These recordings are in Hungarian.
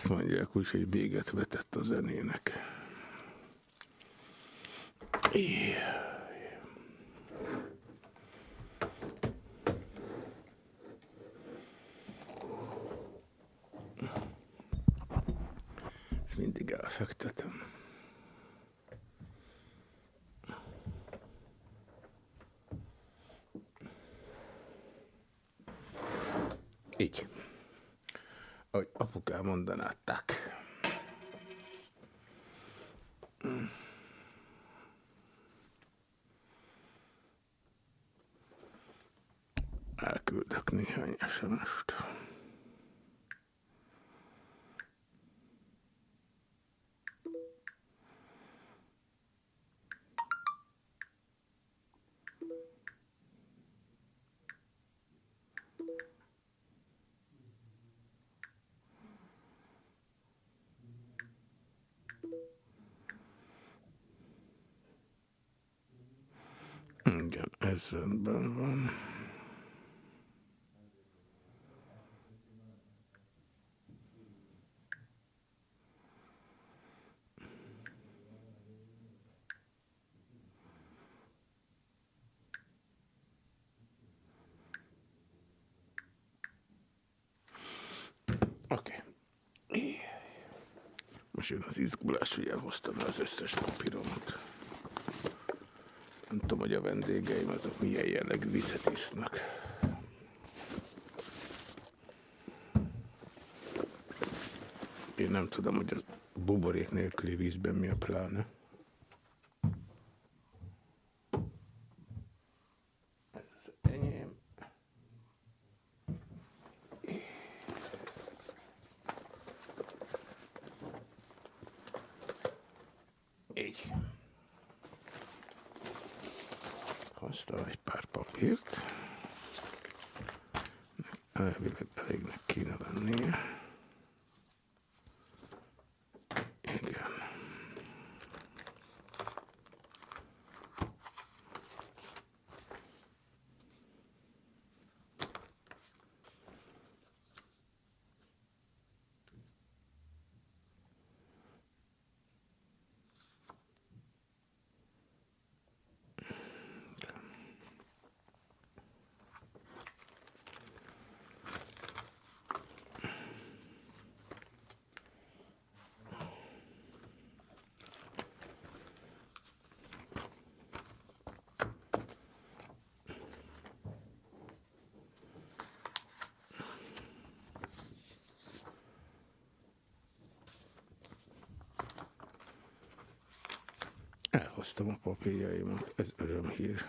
Ezt mondják úgy, hogy véget vetett a zenének. Yeah. Ezt mindig elfektetem. Így. Ahogy apukám mondaná, tak. Elküldök néhány SMS-t. Igen, ez Most jön az izgulás, hogy elhoztam az összes papíromat. Nem tudom, hogy a vendégeim azok milyen jellegű vizet isznak. Én nem tudom, hogy a buborék nélküli vízben mi a pláne. Ez az enyém. Így. Hoztam egy pár papírt. Elvileg elégnek kéne lennie. Igen. Elhoztam a papírjaimat, ez örömhír.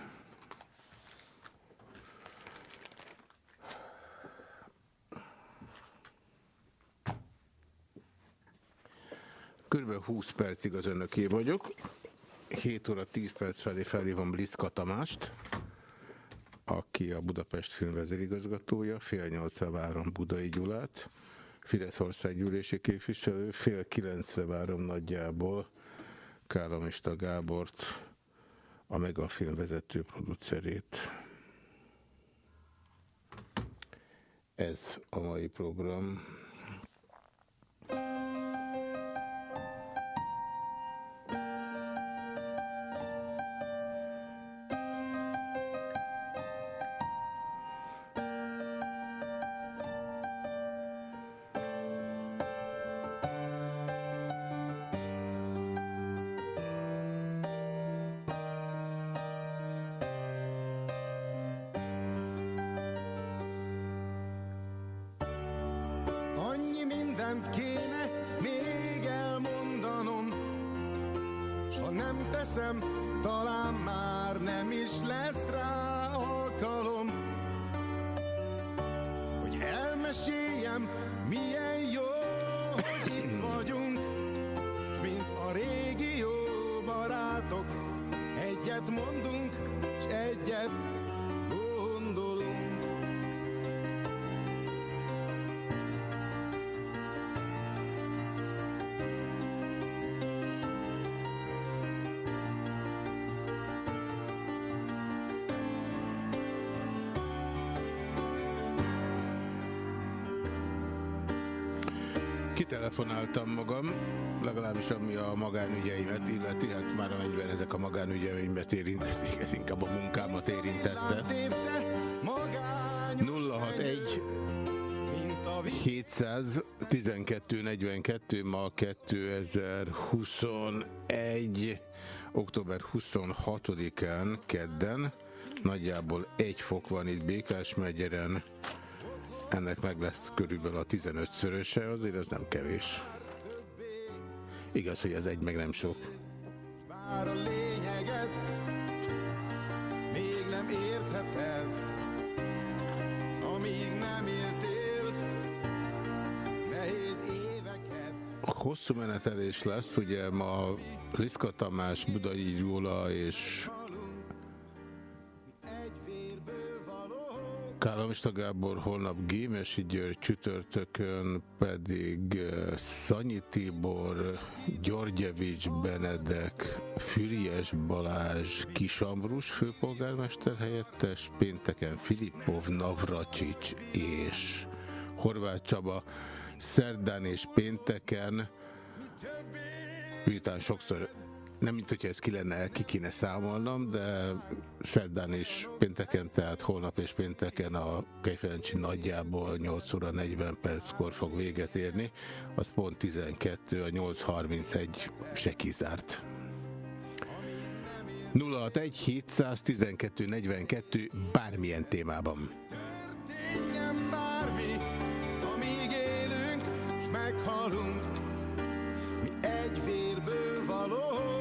Körülbelül 20 percig az önöké vagyok. 7 óra 10 perc felé felhívom Bliszka Tamást, aki a Budapest film vezérigazgatója, fél nyolcra várom Budai Gyulát, Fidesz országgyűlési képviselő, fél kilencre várom nagyjából Kállamista Gábort, a Megafilm vezető producerét. Ez a mai program. Kitelefonáltam magam, legalábbis ami a magánügyeimet illeti, hát már amennyiben ezek a magánügyeimet érintették, ez inkább a munkámat érintette. 061 712 42 ma 2021 október 26-án kedden nagyjából egy fok van itt Békás megyeren ennek meg lesz körülbelül a 15-szöröse, azért ez nem kevés. Igaz, hogy ez egy meg nem sok. Bár a lényeget még nem értheted, amíg nem éltél nehéz éveket. Hosszú menetelés lesz, ugye ma Liszka Tamás, Budai Gyula és Kállamista Gábor, holnap Gémesi György, csütörtökön pedig eh, Szanyi Tibor, Györgyevics Benedek, Füriás Balázs, Kisambrus főpolgármester helyettes, pénteken Filippov, Navracsics és Horváth Csaba, szerdán és pénteken, miután sokszor nem mint hogyha ez ki lenne, ki kéne számolnom, de szerdán is pénteken, tehát holnap és pénteken a Kejfelencsi nagyjából 8 óra 40 perckor fog véget érni. Az pont 12, a 8.31 se kizárt. 061 712 42 bármilyen témában. Történjen bármi, amíg élünk, s meghalunk, mi egy vérből való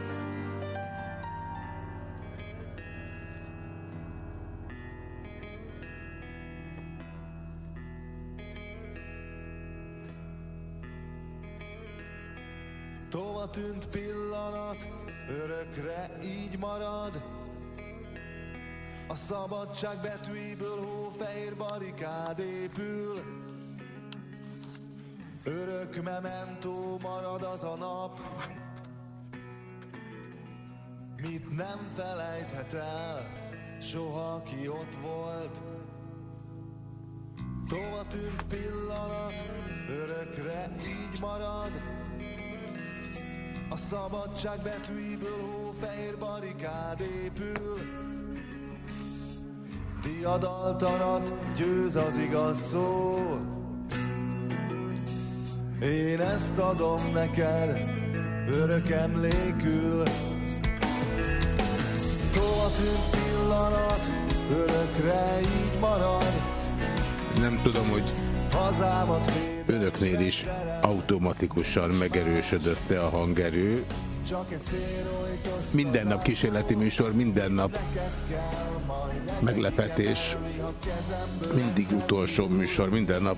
Tűnt pillanat, örökre így marad. A szabadság betűiből hófehér barikád épül. Örök mementó marad az a nap, mit nem felejthet el, soha ki ott volt. Tova tűnt pillanat, örökre így marad, a szabadság betűiből hófehér barikád épül. Diadaltarat győz az igaz szó Én ezt adom neked örök emlékül. Tova tűnt pillanat örökre így marad. Nem tudom, hogy hazámat önöknél is automatikusan megerősödött-e a hangerő. Minden nap kísérleti műsor, minden nap meglepetés, mindig utolsó műsor, minden nap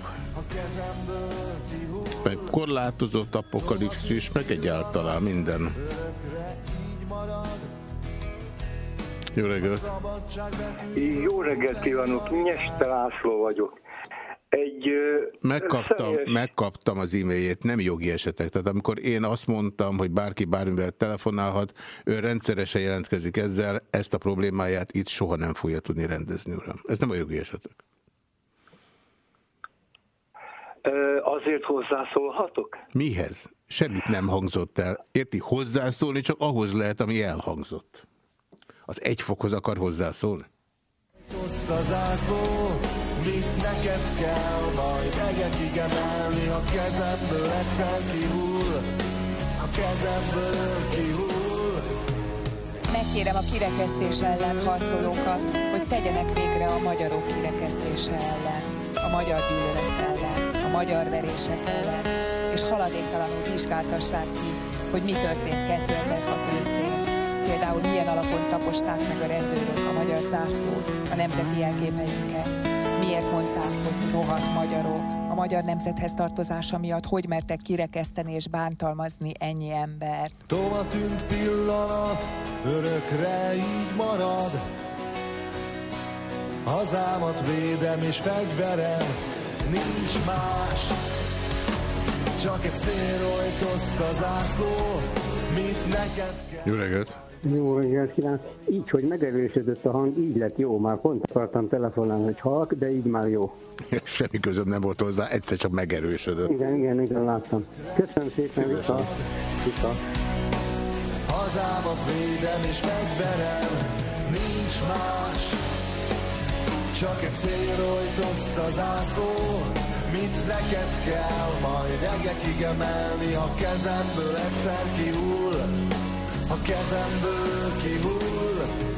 meg korlátozott apokalipszis, meg egyáltalán minden. Jó reggelt! Jó reggelt kívánok, Nyeste László vagyok egy... Megkaptam, személyes... megkaptam az e-mailjét, nem jogi esetek. Tehát amikor én azt mondtam, hogy bárki bármivel telefonálhat, ő rendszeresen jelentkezik ezzel, ezt a problémáját itt soha nem fogja tudni rendezni, uram. Ez nem a jogi esetek. Azért hozzászólhatok? Mihez? Semmit nem hangzott el. Érti, hozzászólni csak ahhoz lehet, ami elhangzott. Az egy fokhoz akar hozzászólni? Mit neked kell majd egekig emelni A kezemből egyszer kihull A kezemből kihull Megkérem a kirekesztés ellen harcolókat, hogy tegyenek végre a magyarok kirekesztése ellen, a magyar gyűlölet ellen, a magyar verések ellen, és haladéktalanul vizsgáltassák ki, hogy mi történt 2006 őszén. Például milyen alapon taposták meg a rendőrök a magyar zászlót, a nemzeti jelképeinket, Miért mondták, hogy rohadt magyarok? A magyar nemzethez tartozása miatt hogy mertek kirekeszteni és bántalmazni ennyi embert? Tova tűnt pillanat, örökre így marad, Hazámat védem és fegyverem, nincs más. Csak egy célrojtoszt az ászló, mit neked kell. Jó reggelt! Jó reggelt kívánok! Így, hogy megerősödött a hang, így lett jó. Már pont akartam telefonálni, hogy halk, de így már jó. Semmi közöm nem volt hozzá, egyszer csak megerősödött. Igen, igen, igen, láttam. Köszönöm szépen, vissza. vissza. Hazámat védem és fegyverem, nincs más. Csak egy célrojtoszt az ászló, mit neked kell majd egekig emelni, ha kezemből egyszer kihull, ha kezemből kihull.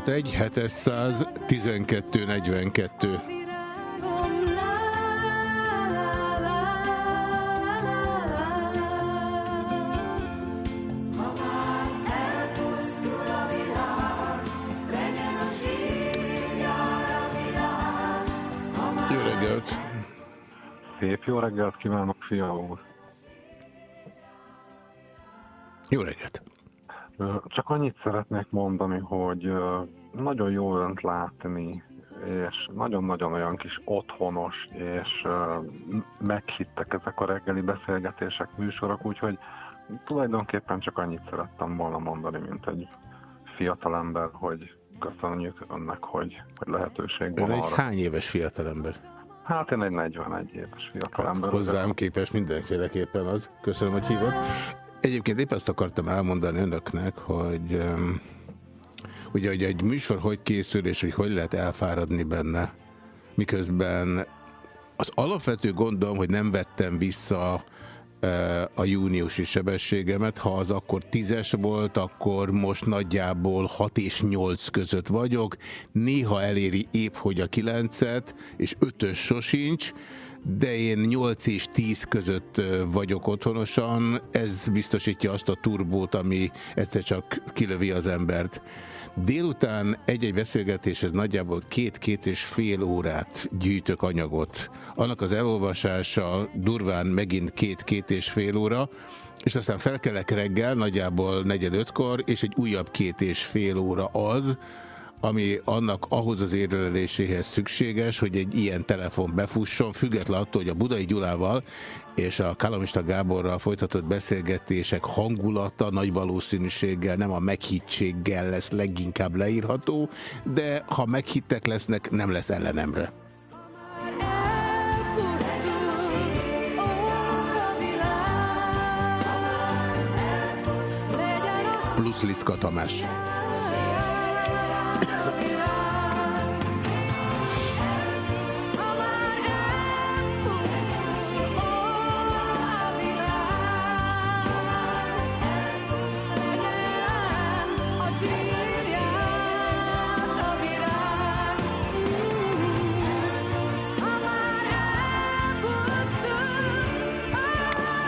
061 700 12 42 virágom La, la, la, la, la, la. Jó reggelt! Szép jó reggelt kívánok, fia úr! Jó reggelt! Csak annyit szeretnék mondani, hogy nagyon jó önt látni, és nagyon-nagyon olyan kis otthonos, és meghittek ezek a reggeli beszélgetések, műsorok, úgyhogy tulajdonképpen csak annyit szerettem volna mondani, mint egy fiatalember, hogy köszönjük önnek, hogy, hogy lehetőség van egy arra. hány éves fiatalember? Hát én egy 41 éves fiatalember. Hozzám képes mindenféleképpen az. Köszönöm, hogy hívott. Egyébként épp azt akartam elmondani önöknek, hogy ugye, hogy egy műsor hogy készül, és hogy hogy lehet elfáradni benne, miközben az alapvető gondom, hogy nem vettem vissza eh, a júniusi sebességemet, ha az akkor tízes volt, akkor most nagyjából 6 és 8 között vagyok, néha eléri épp hogy a 9-et, és 5-ös sosincs, de én 8 és 10 között vagyok otthonosan, ez biztosítja azt a turbót, ami egyszer csak kilövi az embert. Délután egy-egy beszélgetéshez nagyjából két-két és fél órát gyűjtök anyagot. Annak az elolvasása durván megint két-két és fél óra, és aztán felkelek reggel, nagyjából negyed ötkor, és egy újabb két és fél óra az, ami annak ahhoz az érleléséhez szükséges, hogy egy ilyen telefon befusson, független attól, hogy a Budai Gyulával és a Kalamista Gáborral folytatott beszélgetések hangulata nagy valószínűséggel nem a meghittséggel lesz leginkább leírható, de ha meghittek lesznek, nem lesz ellenemre. Plusz Liszka Tamás. Elpusztul,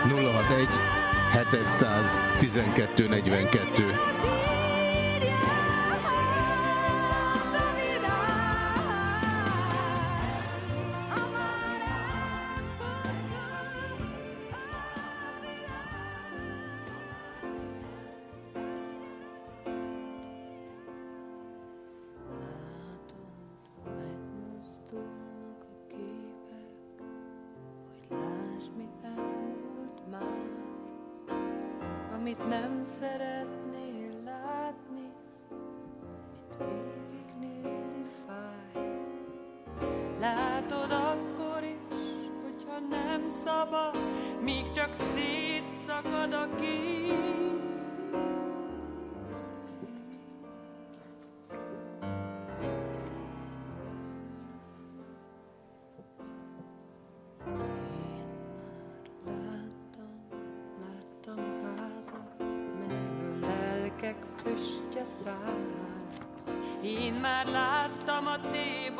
061 700 12 42 szabad, míg csak szétszakad a kép. füstje száll. Én már láttam a tép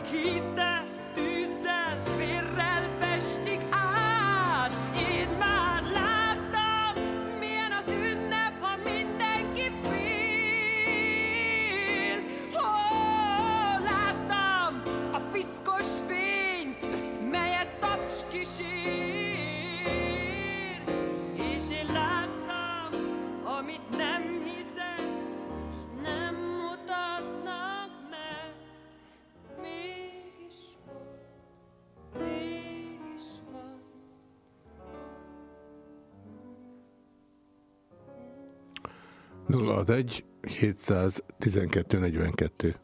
keep that. 061 712 42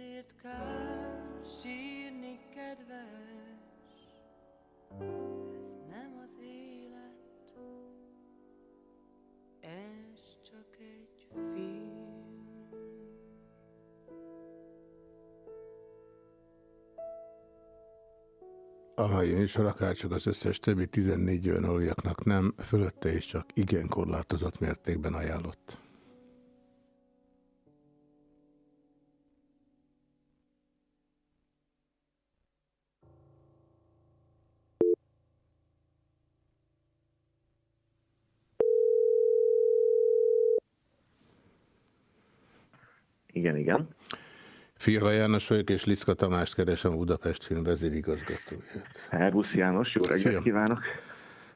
Ezért kár sírni, kedves, ez nem az élet, ez csak egy film. A műsor akár csak az összes többi 14 olyan nem, fölötte és csak igen korlátozott mértékben ajánlott. Fiala János vagyok, és Liszka Tamást keresem Budapest film vezérigazgatóját. Herbusz János, jó reggelt Szia. kívánok!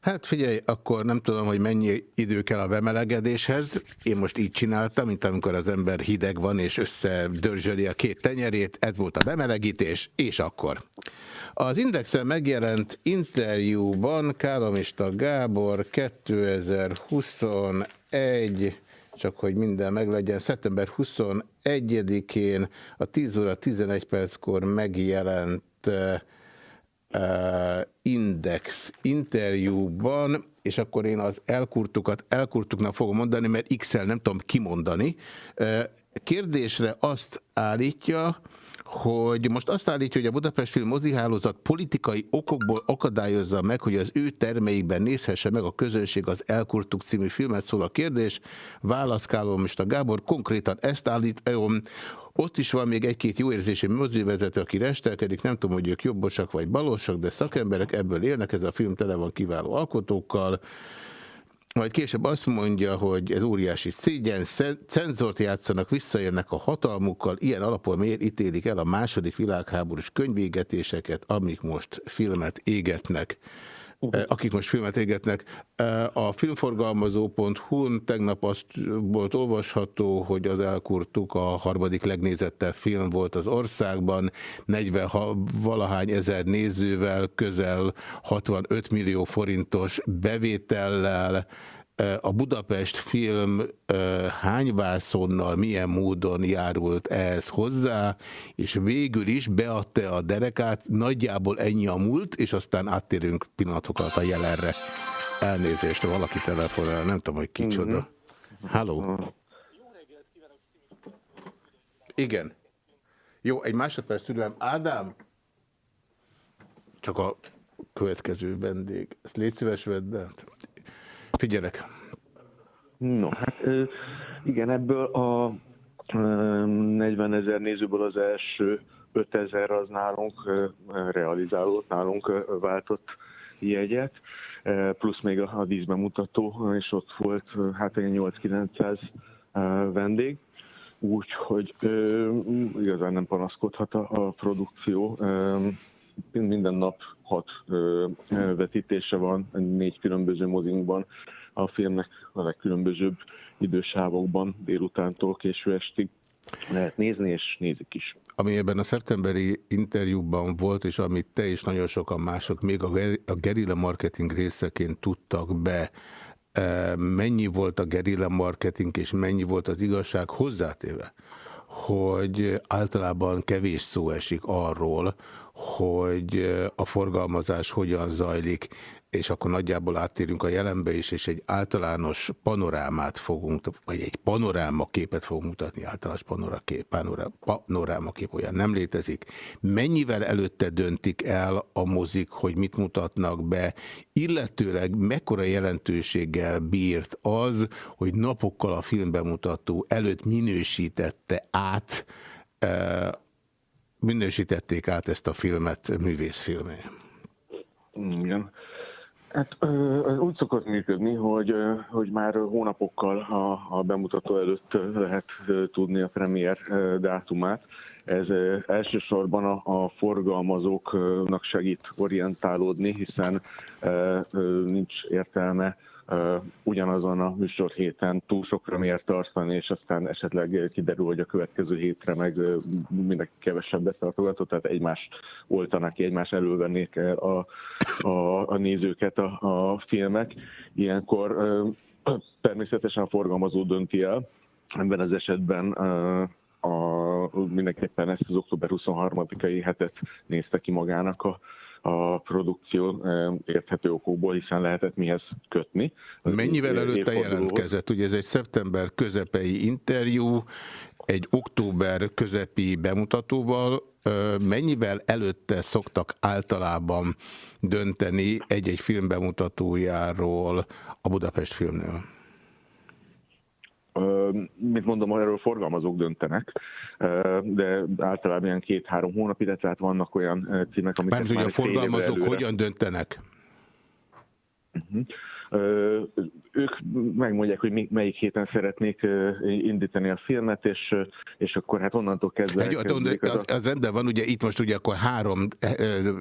Hát figyelj, akkor nem tudom, hogy mennyi idő kell a bemelegedéshez. Én most így csináltam, mint amikor az ember hideg van, és összedörzsöli a két tenyerét. Ez volt a bemelegítés, és akkor. Az Indexen megjelent interjúban Kálomista Gábor 2021 csak hogy minden meglegyen, szeptember 21-én a 10 óra 11 perckor megjelent Index interjúban, és akkor én az elkurtukat elkurtuknak fogom mondani, mert X-el nem tudom kimondani. Kérdésre azt állítja, hogy most azt állítja, hogy a Budapest Film mozihálózat politikai okokból akadályozza meg, hogy az ő termeikben nézhesse meg a közönség az Elkurtuk című filmet, szól a kérdés. Válaszkálom most a Gábor, konkrétan ezt állít, ott is van még egy-két jó érzési mozivezető, aki restelkedik, nem tudom, hogy ők jobbosak vagy balosak, de szakemberek ebből élnek, ez a film tele van kiváló alkotókkal. Majd később azt mondja, hogy ez óriási szégyen, cenzort játszanak, visszaérnek a hatalmukkal, ilyen alapon miért ítélik el a második világháborús könyvégetéseket, amik most filmet égetnek akik most filmet égetnek. A filmforgalmazó.hu-n tegnap azt volt olvasható, hogy az elkurtuk a harmadik legnézettebb film volt az országban, 40 valahány ezer nézővel, közel 65 millió forintos bevétellel, a Budapest film hány vászonnal, milyen módon járult ehhez hozzá, és végül is beadta a derekát, nagyjából ennyi a múlt, és aztán áttérünk pillanatokat a jelenre. Elnézést, valaki telefonál, nem tudom, hogy kicsoda. Mm -hmm. Halló? Igen. Jó, egy másodperc türelem. Ádám? Csak a következő vendég. Ezt légy szíves vedd át. Figyelek. No, hát igen, ebből a 40 ezer nézőből az első 5 ezer az nálunk realizálódott, nálunk váltott jegyet, plusz még a díszbemutató, és ott volt hát egy 8-900 vendég, úgyhogy igazán nem panaszkodhat a, a produkció. Minden nap hat vetítése van, négy különböző mozinkban a filmnek a legkülönbözőbb idősávokban, délutántól késő estig lehet nézni, és nézik is. Ami ebben a szeptemberi interjúban volt, és amit te és nagyon sokan mások még a gerilla marketing részeként tudtak be, mennyi volt a gerilla marketing, és mennyi volt az igazság hozzátéve, hogy általában kevés szó esik arról, hogy a forgalmazás hogyan zajlik, és akkor nagyjából áttérünk a jelenbe is, és egy általános panorámát fogunk, vagy egy panoráma képet fogunk mutatni, általános panorakép, panorá, panoráma kép olyan nem létezik. Mennyivel előtte döntik el a mozik, hogy mit mutatnak be, illetőleg mekkora jelentőséggel bírt az, hogy napokkal a filmbemutató előtt minősítette át, minősítették át ezt a filmet művészfilmé. Igen. Hát úgy szokott működni, hogy, hogy már hónapokkal a, a bemutató előtt lehet tudni a premier dátumát. Ez elsősorban a, a forgalmazóknak segít orientálódni, hiszen nincs értelme ugyanazon a műsor héten túl sokra miért tartani, és aztán esetleg kiderül, hogy a következő hétre meg mindenki kevesebbet tartogatott, tehát egymást oltanak ki, egymás elölvennék el a, a, a nézőket a, a filmek. Ilyenkor természetesen a forgalmazó dönti el, ebben az esetben a, mindenképpen ezt az október 23-ai hetet nézte ki magának a, a produkció érthető okokból, hiszen lehetett mihez kötni. Mennyivel előtte jelentkezett? Ugye ez egy szeptember közepei interjú, egy október közepi bemutatóval, mennyivel előtte szoktak általában dönteni egy-egy film bemutatójáról a Budapest filmnél? Mint mondom, erről forgalmazók döntenek, de általában ilyen két-három hónap, illetve hát vannak olyan címek, amiket Mert ugye a forgalmazók hogyan döntenek? Uh-huh ők megmondják, hogy melyik héten szeretnék indítani a filmet, és, és akkor hát onnantól kezdve... Egy, az, az, az rendben van, ugye itt most ugye akkor három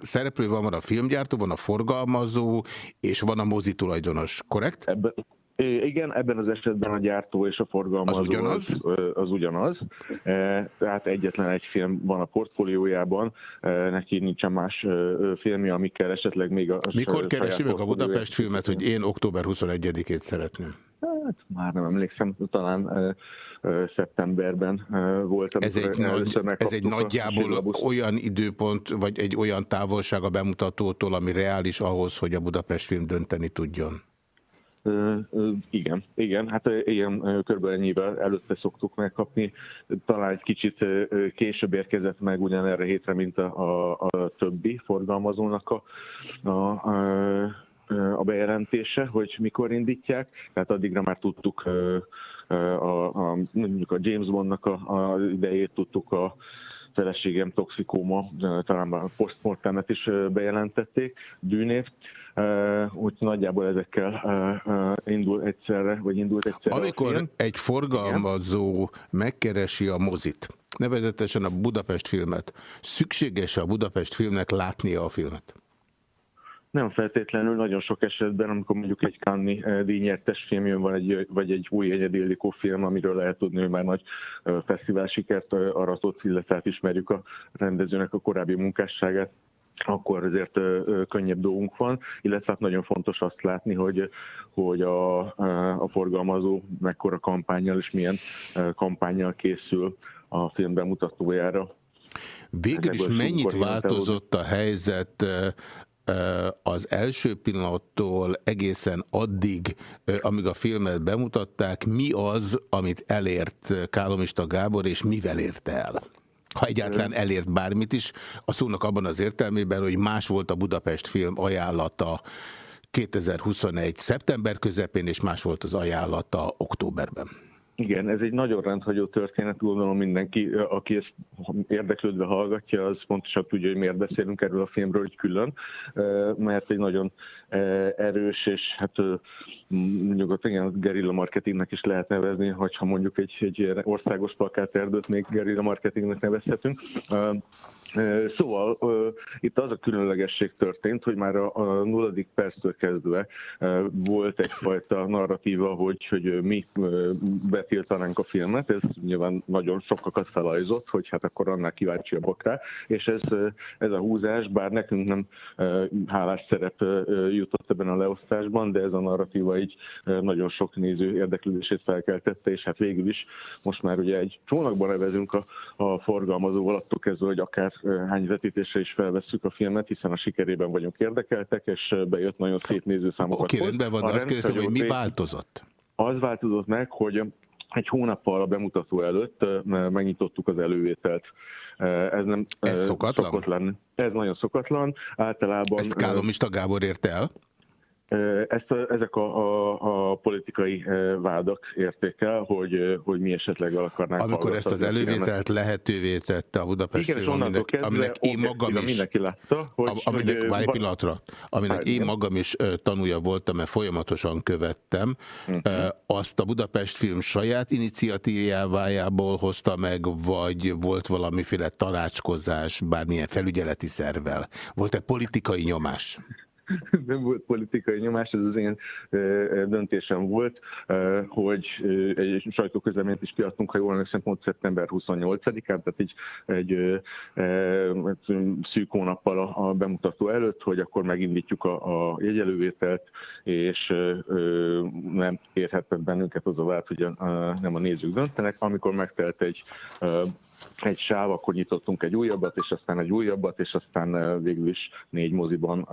szereplő van, van a filmgyártó, van a forgalmazó, és van a mozi tulajdonos, korrekt? Ebben, igen, ebben az esetben a gyártó és a forgalmazó az ugyanaz. Az, az ugyanaz. Tehát egyetlen egy film van a portfóliójában, neki nincsen más filmje, amikkel esetleg még a Mikor keresi meg a Budapest filmet, hogy én október 21-ét szeretném? Hát már nem emlékszem, talán szeptemberben volt. Ez egy, nagy, ez egy nagyjából olyan időpont, vagy egy olyan távolság a bemutatótól, ami reális ahhoz, hogy a Budapest film dönteni tudjon? Igen, igen, hát ilyen körülbelül ennyivel előtte szoktuk megkapni. Talán egy kicsit később érkezett meg ugyanerre hétre, mint a, a, többi forgalmazónak a, a, a, a bejelentése, hogy mikor indítják. Tehát addigra már tudtuk a, a, mondjuk a James Bondnak a, a idejét, tudtuk a feleségem toxikóma, talán már postmortemet is bejelentették, dűnét, úgy nagyjából ezekkel indul egyszerre, vagy indult egyszerre. Amikor egy forgalmazó Igen? megkeresi a mozit, nevezetesen a Budapest filmet, szükséges a Budapest filmnek látnia a filmet? Nem feltétlenül, nagyon sok esetben, amikor mondjuk egy Cannes díjnyertes film jön, van egy, vagy egy új egyedillikó film, amiről lehet tudni, hogy már nagy fesztivál sikert aratott, illetve hát ismerjük a rendezőnek a korábbi munkásságát, akkor azért könnyebb dolgunk van, illetve hát nagyon fontos azt látni, hogy, hogy a, a forgalmazó mekkora kampányjal és milyen kampányjal készül a film bemutatójára. Végül is mennyit változott a helyzet az első pillanattól egészen addig, amíg a filmet bemutatták, mi az, amit elért Kálomista Gábor, és mivel érte el? Ha egyáltalán elért bármit is, a szónak abban az értelmében, hogy más volt a Budapest film ajánlata 2021. szeptember közepén, és más volt az ajánlata októberben. Igen, ez egy nagyon rendhagyó történet, gondolom mindenki, aki ezt érdeklődve hallgatja, az pontosan tudja, hogy miért beszélünk erről a filmről hogy külön, mert egy nagyon erős, és hát nyugodtan igen, gerilla marketingnek is lehet nevezni, hogyha mondjuk egy, egy országos plakáterdőt még gerilla marketingnek nevezhetünk. Szóval itt az a különlegesség történt, hogy már a, nulladik perctől kezdve volt egyfajta narratíva, hogy, hogy mi betiltanánk a filmet, ez nyilván nagyon sokakat felajzott, hogy hát akkor annál kíváncsiabbak rá, és ez, ez a húzás, bár nekünk nem hálás szerep jutott ebben a leosztásban, de ez a narratíva így nagyon sok néző érdeklődését felkeltette, és hát végül is most már ugye egy csónakban nevezünk a, a forgalmazóval, attól kezdve, hogy akár hány vetítésre is felvesszük a filmet, hiszen a sikerében vagyunk érdekeltek, és bejött nagyon szép nézőszámokat. Oké, okay, rendben van, de azt kérdezem, hogy mi változott? Az változott meg, hogy egy hónappal a bemutató előtt megnyitottuk az elővételt. Ez nem ez szokatlan? szokott lenni. Ez nagyon szokatlan. Általában... Ezt Kálomista Gábor érte el? Ezt a, ezek a, a, a politikai vádak érték el, hogy, hogy mi esetleg el akarnánk Amikor ezt az elővételt lehetővé tette a Budapest Igen, film, aminek, kezdve, aminek én magam is, mindenki látta, hogy, aminek, hogy, várj pillanatra, aminek hát, én magam is tanulja voltam, mert folyamatosan követtem, uh mhm. -huh. azt a Budapest film saját iniciatívájából hozta meg, vagy volt valamiféle tanácskozás bármilyen felügyeleti szervvel? Volt-e politikai nyomás? nem volt politikai nyomás, ez az én döntésem volt, hogy egy sajtóközleményt is kiadtunk, ha jól emlékszem, pont szeptember 28-án, tehát egy, egy szűk hónappal a, bemutató előtt, hogy akkor megindítjuk a, a jegyelővételt, és nem érhetett bennünket az a vált, hogy nem a nézők döntenek. Amikor megtelt egy egy sáv, akkor nyitottunk egy újabbat, és aztán egy újabbat, és aztán végül is négy moziban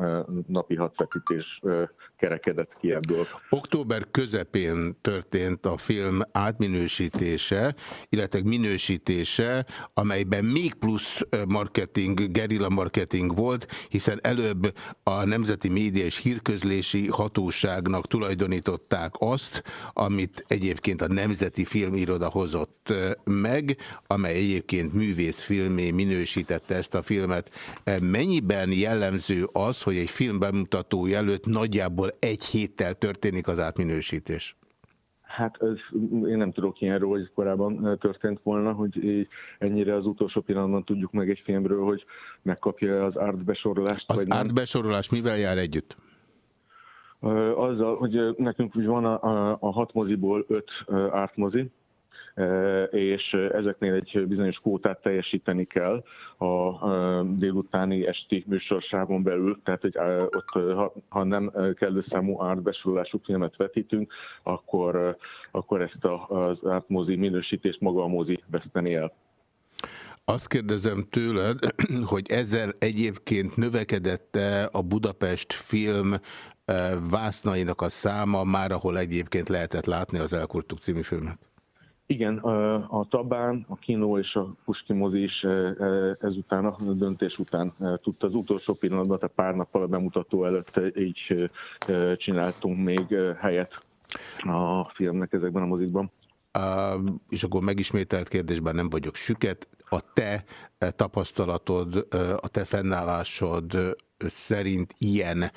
napi hat vetítés kerekedett ki ebből. Október közepén történt a film átminősítése, illetve minősítése, amelyben még plusz marketing, gerilla marketing volt, hiszen előbb a Nemzeti Média és Hírközlési Hatóságnak tulajdonították azt, amit egyébként a Nemzeti Filmiroda hozott meg, amely egyébként művészfilmé minősítette ezt a filmet. Mennyiben jellemző az, hogy egy film bemutató előtt nagyjából egy héttel történik az átminősítés? Hát ez, én nem tudok ilyenről, hogy korábban történt volna, hogy ennyire az utolsó pillanatban tudjuk meg egy filmről, hogy megkapja az árt besorolást. Az árt besorolás mivel jár együtt? Azzal, hogy nekünk úgy van a, a, a hat moziból öt ártmozi, és ezeknél egy bizonyos kvótát teljesíteni kell a délutáni esti műsorsávon belül, tehát hogy ott, ha nem kellő számú ártbesorolású filmet vetítünk, akkor, akkor ezt az ártmozi minősítést maga a mozi veszteni el. Azt kérdezem tőled, hogy ezzel egyébként növekedette a Budapest film vásznainak a száma, már ahol egyébként lehetett látni az Elkurtuk című filmet? Igen, a Tabán, a Kino és a Puski mozi is ezután, a döntés után tudta az utolsó pillanatban, tehát pár nappal a bemutató előtt így csináltunk még helyet a filmnek ezekben a mozikban. Uh, és akkor megismételt kérdésben nem vagyok süket. A te tapasztalatod, a te fennállásod szerint ilyen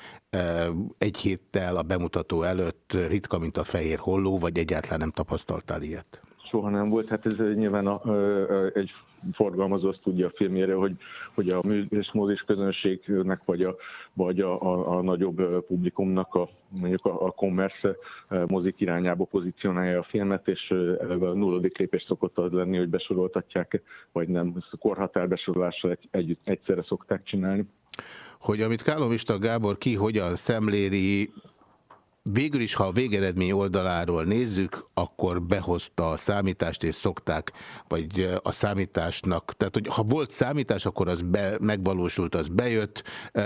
egy héttel a bemutató előtt ritka, mint a fehér holló, vagy egyáltalán nem tapasztaltál ilyet? Soha nem volt. Hát ez nyilván a, a, egy forgalmazó azt tudja a filmjére, hogy, hogy a művészmózis közönségnek vagy a, vagy a, a, a nagyobb publikumnak a, mondjuk a, a commerce mozik irányába pozícionálja a filmet, és a nulladik lépés szokott az lenni, hogy besoroltatják, vagy nem. Ezt a korhatár besorolással egy, együtt, egyszerre szokták csinálni. Hogy amit Kálomista Gábor ki hogyan szemléli, Végül is, ha a végeredmény oldaláról nézzük, akkor behozta a számítást, és szokták, vagy a számításnak, tehát hogy ha volt számítás, akkor az be, megvalósult, az bejött,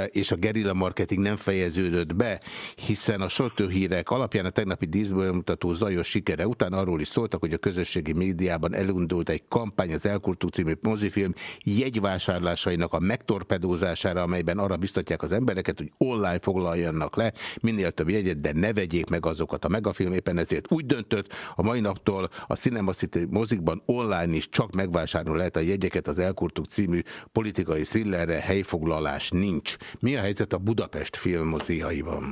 és a gerilla marketing nem fejeződött be, hiszen a sajtóhírek alapján a tegnapi díszből mutató zajos sikere után arról is szóltak, hogy a közösségi médiában elindult egy kampány az Elkurtú című mozifilm jegyvásárlásainak a megtorpedózására, amelyben arra biztatják az embereket, hogy online foglaljanak le minél több jegyet, de ne ne vegyék meg azokat. A Megafilm éppen ezért úgy döntött, a mai naptól a Cinema City mozikban online is csak megvásárolni lehet a jegyeket az Elkurtuk című politikai thrillerre, helyfoglalás nincs. Mi a helyzet a Budapest filmmoziaiban?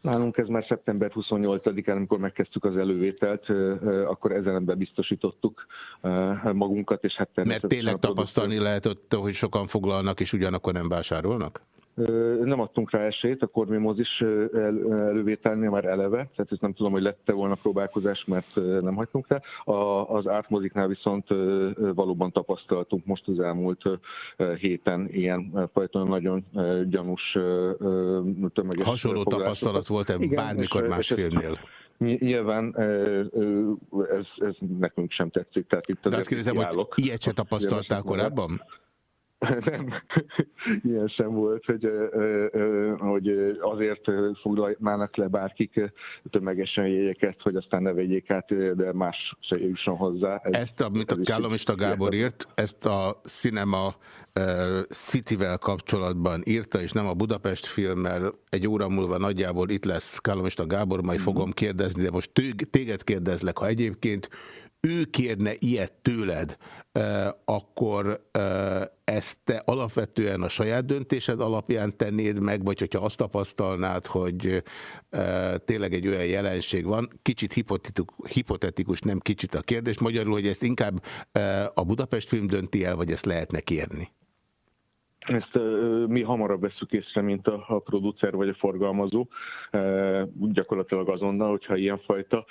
Nálunk ez már szeptember 28-án, amikor megkezdtük az elővételt, akkor ezen biztosítottuk magunkat. És hát Mert tényleg tapasztalni lehetett, hogy sokan foglalnak és ugyanakkor nem vásárolnak? Nem adtunk rá esélyt, a Kormi is el, elővételnél már eleve, tehát ezt nem tudom, hogy lette volna próbálkozás, mert nem hagytunk rá. A, az ártmoziknál viszont valóban tapasztaltunk most az elmúlt héten ilyen fajta nagyon gyanús tömeges Hasonló tapasztalat volt-e bármikor más filmnél? Nyilván ez, ez nekünk sem tetszik. Tehát itt De azt kérdezem, hogy ilyet se tapasztaltál korábban? nem, ilyen sem volt, hogy, hogy azért foglalnának le bárkik tömegesen jegyeket, hogy aztán ne vegyék át, de más se jusson hozzá. Ez, ezt, amit a Kálomista Gábor írt, ezt a Cinema City-vel kapcsolatban írta, és nem a Budapest filmmel. Egy óra múlva nagyjából itt lesz Kálomista Gábor, majd mm. fogom kérdezni, de most téged kérdezlek, ha egyébként ő kérne ilyet tőled, akkor ezt te alapvetően a saját döntésed alapján tennéd meg, vagy hogyha azt tapasztalnád, hogy tényleg egy olyan jelenség van, kicsit hipotetikus, nem kicsit a kérdés, magyarul, hogy ezt inkább a Budapest film dönti el, vagy ezt lehetne kérni? Ezt mi hamarabb veszük észre, mint a, a producer vagy a forgalmazó. Gyakorlatilag azonnal, hogyha ilyenfajta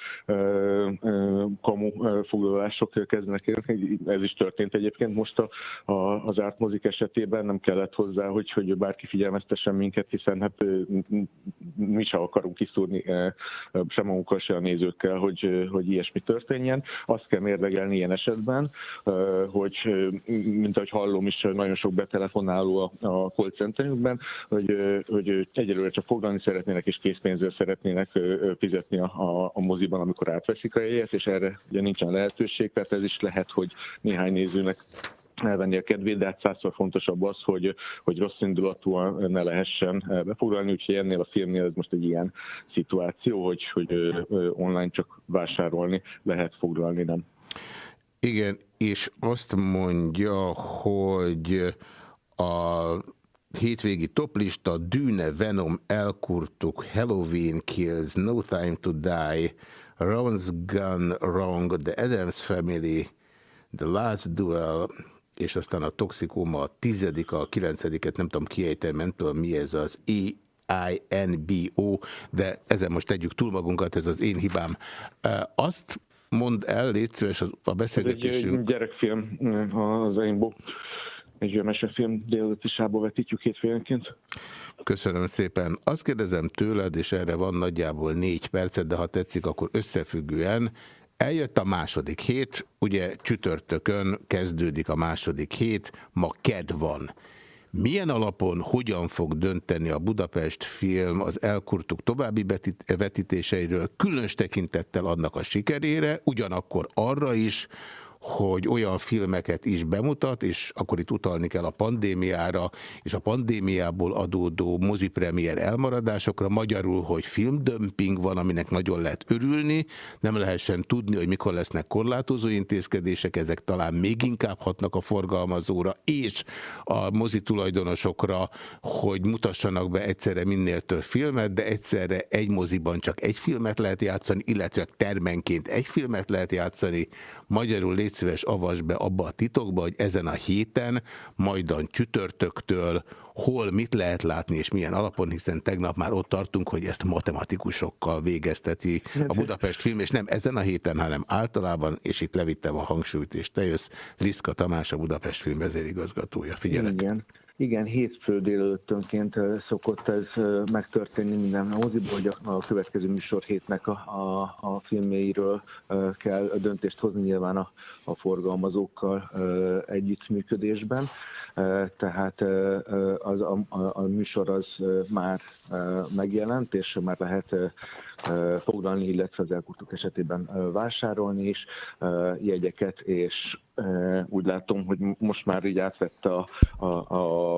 kamu foglalások kezdenek érni. Ez is történt egyébként most a, a, az ártmozik esetében. Nem kellett hozzá, hogy, hogy bárki figyelmeztessen minket, hiszen hát mi sem akarunk kiszúrni sem magunkkal, se a nézőkkel, hogy, hogy ilyesmi történjen. Azt kell mérlegelni ilyen esetben, hogy mint ahogy hallom is, nagyon sok betelefonál álló a, a call centerükben, hogy, hogy egyelőre csak foglalni szeretnének és készpénzzel szeretnének fizetni a, a, a moziban, amikor átveszik a jegyet, és erre ugye nincsen lehetőség, tehát ez is lehet, hogy néhány nézőnek elvenni a kedvét, de hát százszor fontosabb az, hogy, hogy rossz indulatúan ne lehessen befoglalni, úgyhogy ennél a filmnél ez most egy ilyen szituáció, hogy, hogy online csak vásárolni lehet, foglalni nem. Igen, és azt mondja, hogy a hétvégi toplista, Dűne, Venom, Elkurtuk, Halloween Kills, No Time to Die, Rounds Gun Wrong, The Adams Family, The Last Duel, és aztán a Toxikoma a tizedik, a kilencediket nem tudom kiejteni, nem tudom mi ez az E-I-N-B-O, de ezen most tegyük túl magunkat, ez az én hibám. Azt mond el, légy szíves, a beszélgetésünk. Egy gyerekfilm, az Rainbow egy mesefilm délelőtti sába vetítjük hétfőnként. Köszönöm szépen. Azt kérdezem tőled, és erre van nagyjából négy percet, de ha tetszik, akkor összefüggően Eljött a második hét, ugye csütörtökön kezdődik a második hét, ma ked van. Milyen alapon, hogyan fog dönteni a Budapest film az elkurtuk további vetítéseiről, különös tekintettel annak a sikerére, ugyanakkor arra is, hogy olyan filmeket is bemutat, és akkor itt utalni kell a pandémiára, és a pandémiából adódó mozipremier elmaradásokra, magyarul, hogy filmdömping van, aminek nagyon lehet örülni, nem lehessen tudni, hogy mikor lesznek korlátozó intézkedések, ezek talán még inkább hatnak a forgalmazóra, és a mozi tulajdonosokra, hogy mutassanak be egyszerre minél több filmet, de egyszerre egy moziban csak egy filmet lehet játszani, illetve termenként egy filmet lehet játszani. Magyarul légy szíves avas be abba a titokba, hogy ezen a héten, majdan csütörtöktől hol mit lehet látni és milyen alapon, hiszen tegnap már ott tartunk, hogy ezt matematikusokkal végezteti a Budapest film, és nem ezen a héten, hanem általában, és itt levittem a hangsúlyt, és te jössz, Liszka Tamás, a Budapest film vezérigazgatója. Figyelek! Igen. Igen, hétfő délelőttönként szokott ez megtörténni minden moziból, hogy a következő műsor hétnek a, a, a filmjeiről kell döntést hozni nyilván a, a forgalmazókkal együttműködésben. Tehát az, a, a műsor az már megjelent, és már lehet foglalni, illetve az elkurtuk esetében vásárolni is jegyeket, és úgy látom, hogy most már így átvette a, a, a,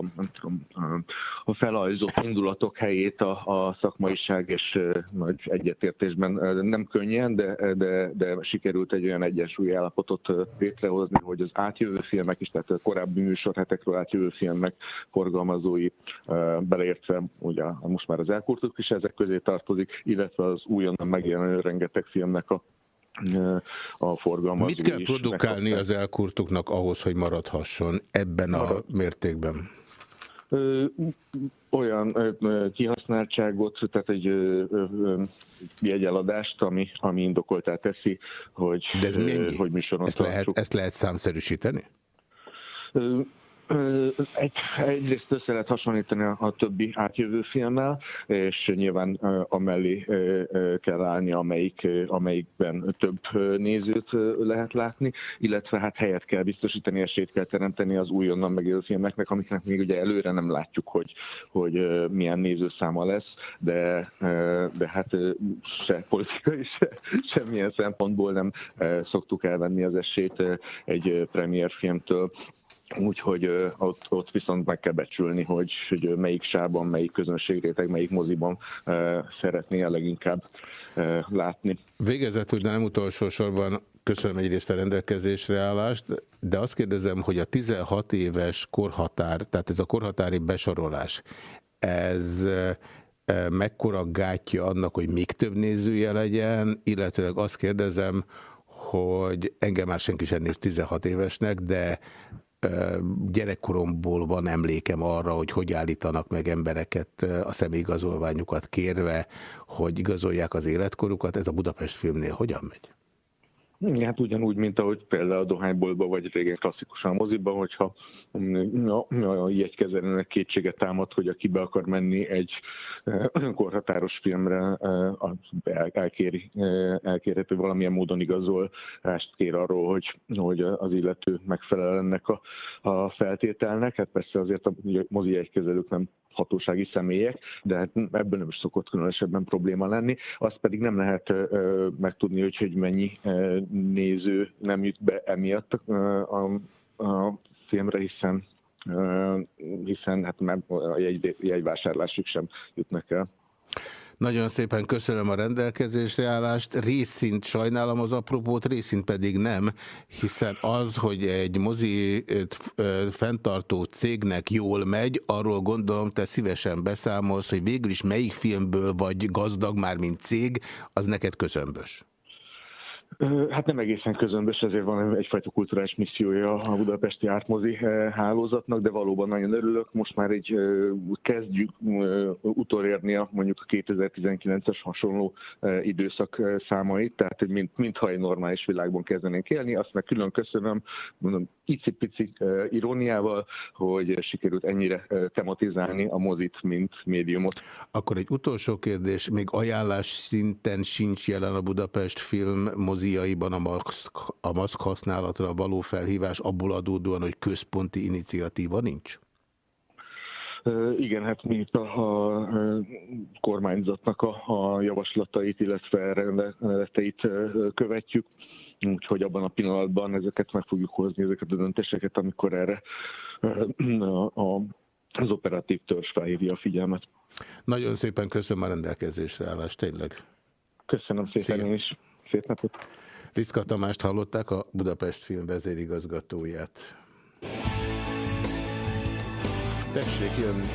a felajzott indulatok helyét a, a szakmaiság, és nagy egyetértésben nem könnyen, de, de, de sikerült egy olyan egyensúly állapotot létrehozni, hogy az átjövő filmek is, tehát a korábbi műsorhetekről átjövő filmek forgalmazói beleértve, ugye most már az elkurtuk is ezek közé tartozik, illetve az újonnan megjelenő rengeteg filmnek a a forgalmat. Mit kell produkálni az elkurtuknak ahhoz, hogy maradhasson ebben a mértékben? Olyan kihasználtságot, tehát egy jegyeladást, ami, ami indokoltá teszi, hogy, De ez hogy műsoron ezt lehet, ezt lehet számszerűsíteni? Egy, egyrészt össze lehet hasonlítani a, a többi átjövő filmmel, és nyilván amellé kell állni, amelyik, amelyikben több nézőt lehet látni, illetve hát helyet kell biztosítani, esélyt kell teremteni az újonnan megélő filmeknek, amiknek még ugye előre nem látjuk, hogy, hogy milyen nézőszáma lesz, de, de hát se politikai, se, semmilyen szempontból nem szoktuk elvenni az esélyt egy premierfilmtől, Úgyhogy ott, ott viszont meg kell becsülni, hogy, hogy melyik sában, melyik közönségréteg, melyik moziban szeretné a leginkább látni. Végezetül, de nem utolsó sorban köszönöm egyrészt a rendelkezésre állást, de azt kérdezem, hogy a 16 éves korhatár, tehát ez a korhatári besorolás, ez mekkora gátja annak, hogy még több nézője legyen, illetve azt kérdezem, hogy engem már senki sem néz 16 évesnek, de gyerekkoromból van emlékem arra, hogy hogy állítanak meg embereket a személyigazolványukat kérve, hogy igazolják az életkorukat. Ez a Budapest filmnél hogyan megy? Hát ugyanúgy, mint ahogy például a dohányboltban, vagy régen klasszikusan a moziban, hogyha a, a jegykezelőnek kétséget támad, hogy aki be akar menni egy korhatáros filmre, az elkéri, elkérhető valamilyen módon igazolást kér arról, hogy, hogy az illető megfelel ennek a, a feltételnek. Hát persze azért a mozi jegykezelők nem hatósági személyek, de hát ebből nem is szokott különösebben probléma lenni. Azt pedig nem lehet megtudni, hogy, hogy mennyi néző nem jut be emiatt a, a filmre, hiszen hiszen hát már a jegy, jegyvásárlásuk sem jutnak el. Nagyon szépen köszönöm a rendelkezésre állást. Részint sajnálom az apropót, részint pedig nem, hiszen az, hogy egy mozi fenntartó cégnek jól megy, arról gondolom te szívesen beszámolsz, hogy végül is melyik filmből vagy gazdag már, mint cég, az neked közömbös. Hát nem egészen közömbös, ezért van egyfajta kulturális missziója a budapesti ártmozi hálózatnak, de valóban nagyon örülök. Most már egy kezdjük utolérni a mondjuk a 2019-es hasonló időszak számait, tehát hogy mint, mintha egy normális világban kezdenénk élni. Azt meg külön köszönöm, mondom, icipici iróniával, hogy sikerült ennyire tematizálni a mozit, mint médiumot. Akkor egy utolsó kérdés, még ajánlás szinten sincs jelen a Budapest film mozi moziaiban a maszk, a maszk használatra való felhívás abból adódóan, hogy központi iniciatíva nincs? Igen, hát mi itt a, a kormányzatnak a, a javaslatait, illetve rendeleteit követjük, úgyhogy abban a pillanatban ezeket meg fogjuk hozni, ezeket a döntéseket, amikor erre a, a, az operatív törzs felhívja a figyelmet. Nagyon szépen köszönöm a rendelkezésre állást, tényleg. Köszönöm szépen Szia. én is. Szép napot. Liszka Tamást hallották, a Budapest film vezérigazgatóját. Tessék jönni!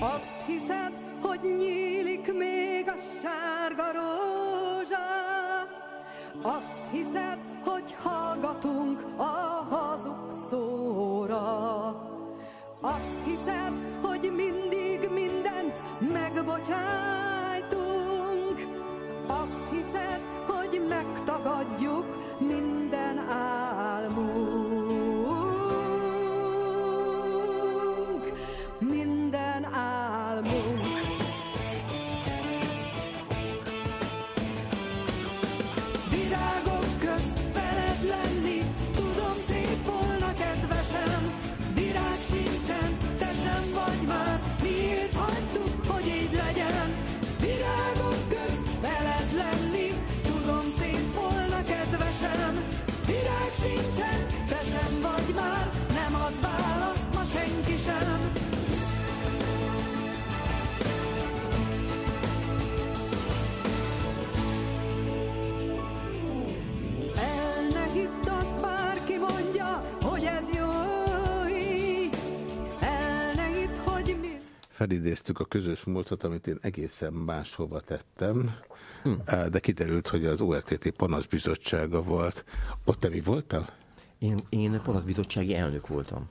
Azt hiszed, hogy nyílik még a sárga rózsa, azt hiszed, hogy hallgatunk a hazug szóra. Azt hiszed, hogy mindig megbocsájtunk. Azt hiszed, hogy megtagadjuk Felidéztük a közös múltat, amit én egészen máshova tettem, hm. de kiderült, hogy az ORTT panaszbizottsága volt. Ott te mi voltál? Én, én panaszbizottsági elnök voltam.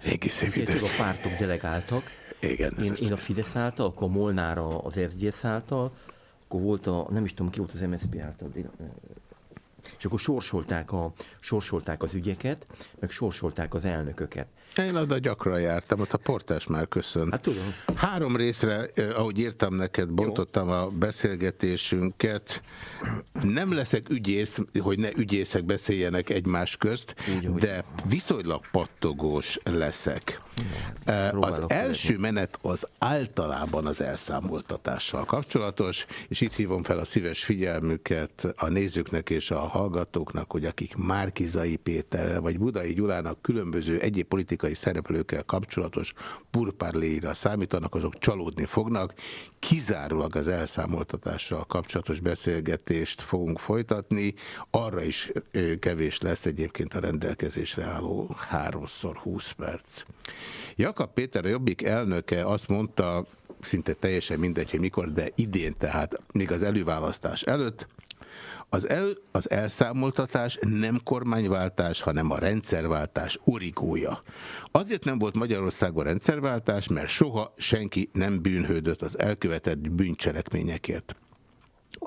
Régi szép idők. a pártok delegáltak. Igen, Én, én a Fidesz által, akkor Molnára az SZDSZ által, akkor volt a, nem is tudom ki volt az MSZP által, de, és akkor sorsolták, a, sorsolták az ügyeket, meg sorsolták az elnököket. Én oda gyakran jártam, ott a portás már köszönt. Hát tudom. Három részre, eh, ahogy írtam neked, bontottam a beszélgetésünket. Nem leszek ügyész, hogy ne ügyészek beszéljenek egymás közt, de viszonylag pattogós leszek. Az első menet az általában az elszámoltatással kapcsolatos, és itt hívom fel a szíves figyelmüket a nézőknek és a hallgatóknak, hogy akik Márkizai Péter vagy Budai Gyulának különböző egyéb politikai szereplőkkel kapcsolatos purpárléira számítanak, azok csalódni fognak. Kizárólag az elszámoltatással kapcsolatos beszélgetést fogunk folytatni. Arra is kevés lesz egyébként a rendelkezésre álló háromszor 20 perc. Jakab Péter, a Jobbik elnöke azt mondta szinte teljesen mindegy, hogy mikor, de idén, tehát még az előválasztás előtt, az, el, az elszámoltatás nem kormányváltás, hanem a rendszerváltás origója. Azért nem volt Magyarországon rendszerváltás, mert soha senki nem bűnhődött az elkövetett bűncselekményekért.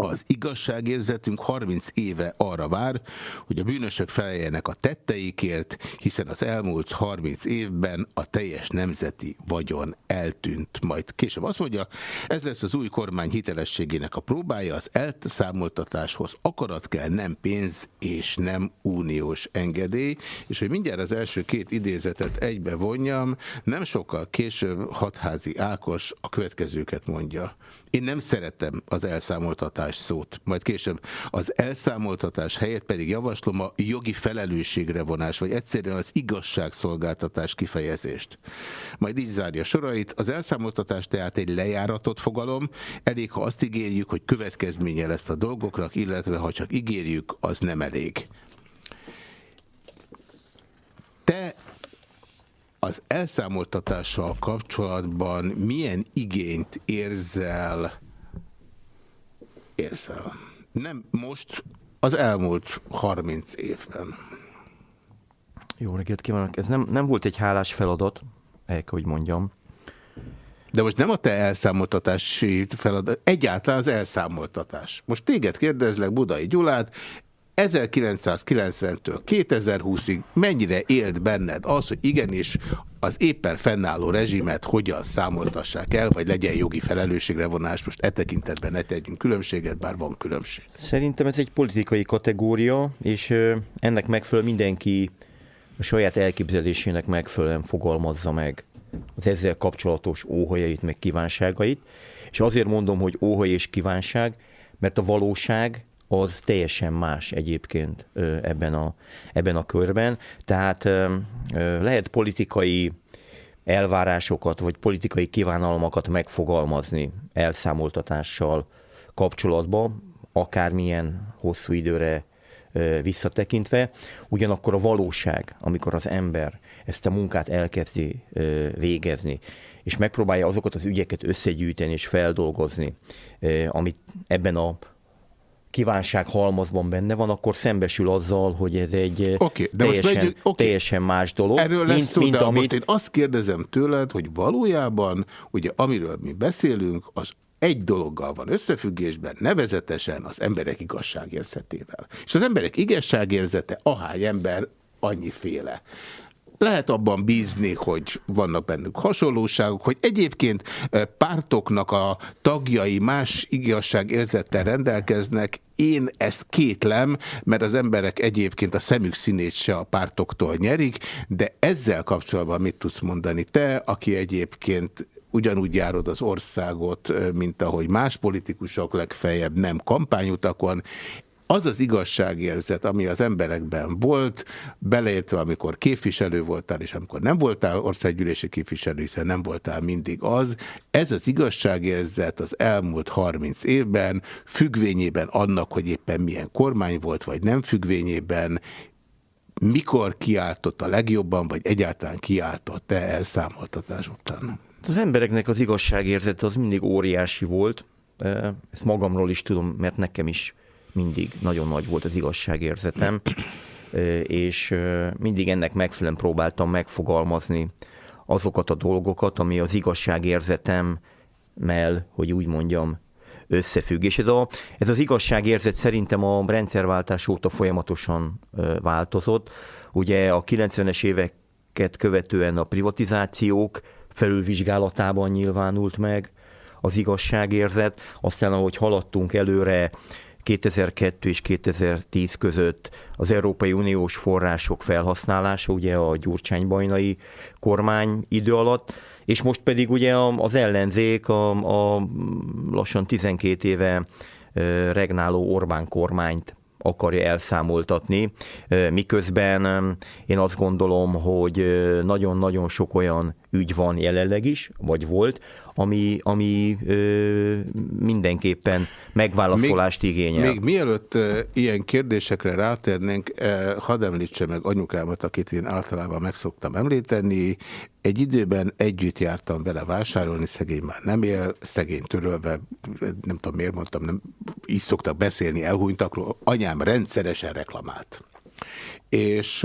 Az igazságérzetünk 30 éve arra vár, hogy a bűnösök feleljenek a tetteikért, hiszen az elmúlt 30 évben a teljes nemzeti vagyon eltűnt. Majd később azt mondja, ez lesz az új kormány hitelességének a próbája, az elszámoltatáshoz akarat kell, nem pénz és nem uniós engedély, és hogy mindjárt az első két idézetet egybe vonjam, nem sokkal később Hatházi Ákos a következőket mondja. Én nem szeretem az elszámoltatás szót, majd később az elszámoltatás helyett pedig javaslom a jogi felelősségre vonás, vagy egyszerűen az igazságszolgáltatás kifejezést. Majd így zárja sorait, az elszámoltatás tehát egy lejáratott fogalom, elég, ha azt ígérjük, hogy következménye lesz a dolgoknak, illetve ha csak ígérjük, az nem elég. Te az elszámoltatással kapcsolatban milyen igényt érzel, érzel? Nem most, az elmúlt 30 évben. Jó reggelt kívánok! Ez nem, nem volt egy hálás feladat, el hogy mondjam. De most nem a te elszámoltatási feladat, egyáltalán az elszámoltatás. Most téged kérdezlek, Budai Gyulát, 1990-től 2020-ig mennyire élt benned az, hogy igenis az éppen fennálló rezsimet hogyan számoltassák el, vagy legyen jogi felelősségre vonás, most e tekintetben ne tegyünk különbséget, bár van különbség. Szerintem ez egy politikai kategória, és ennek megfelelő mindenki a saját elképzelésének megfelelően fogalmazza meg az ezzel kapcsolatos óhajait, meg kívánságait. És azért mondom, hogy óhaj és kívánság, mert a valóság az teljesen más egyébként ebben a, ebben a körben. Tehát lehet politikai elvárásokat, vagy politikai kívánalmakat megfogalmazni elszámoltatással kapcsolatban, akármilyen hosszú időre visszatekintve. Ugyanakkor a valóság, amikor az ember ezt a munkát elkezdi végezni, és megpróbálja azokat az ügyeket összegyűjteni és feldolgozni, amit ebben a kívánság halmazban benne van, akkor szembesül azzal, hogy ez egy okay, de teljesen, most megyünk, okay. teljesen más dolog. Erről lesz mint, szó, mint de amit... most én azt kérdezem tőled, hogy valójában, ugye amiről mi beszélünk, az egy dologgal van összefüggésben, nevezetesen az emberek igazságérzetével. És az emberek igazságérzete ahány ember annyiféle lehet abban bízni, hogy vannak bennük hasonlóságok, hogy egyébként pártoknak a tagjai más igazságérzettel rendelkeznek, én ezt kétlem, mert az emberek egyébként a szemük színét se a pártoktól nyerik, de ezzel kapcsolatban mit tudsz mondani? Te, aki egyébként ugyanúgy járod az országot, mint ahogy más politikusok legfeljebb nem kampányutakon az az igazságérzet, ami az emberekben volt, beleértve, amikor képviselő voltál, és amikor nem voltál országgyűlési képviselő, hiszen nem voltál mindig az, ez az igazságérzet az elmúlt 30 évben, függvényében annak, hogy éppen milyen kormány volt, vagy nem függvényében, mikor kiáltott a legjobban, vagy egyáltalán kiáltott te elszámoltatás után? Az embereknek az igazságérzete az mindig óriási volt, ezt magamról is tudom, mert nekem is mindig nagyon nagy volt az igazságérzetem, és mindig ennek megfelelően próbáltam megfogalmazni azokat a dolgokat, ami az igazságérzetemmel, hogy úgy mondjam, összefügg. És ez, a, ez az igazságérzet szerintem a rendszerváltás óta folyamatosan változott. Ugye a 90-es éveket követően a privatizációk felülvizsgálatában nyilvánult meg az igazságérzet, aztán ahogy haladtunk előre, 2002 és 2010 között az Európai Uniós források felhasználása, ugye a Gyurcsány-Bajnai kormány idő alatt, és most pedig ugye az ellenzék a, a lassan 12 éve regnáló Orbán kormányt akarja elszámoltatni, miközben én azt gondolom, hogy nagyon-nagyon sok olyan ügy van jelenleg is, vagy volt, ami, ami ö, mindenképpen megválaszolást még, igényel. Még mielőtt uh, ilyen kérdésekre rátérnénk, uh, hadd említse meg anyukámat, akit én általában meg szoktam említeni. Egy időben együtt jártam vele vásárolni, szegény már nem él, szegény törölve, nem tudom miért mondtam, nem, így szoktak beszélni elhunytakról. Anyám rendszeresen reklamált. És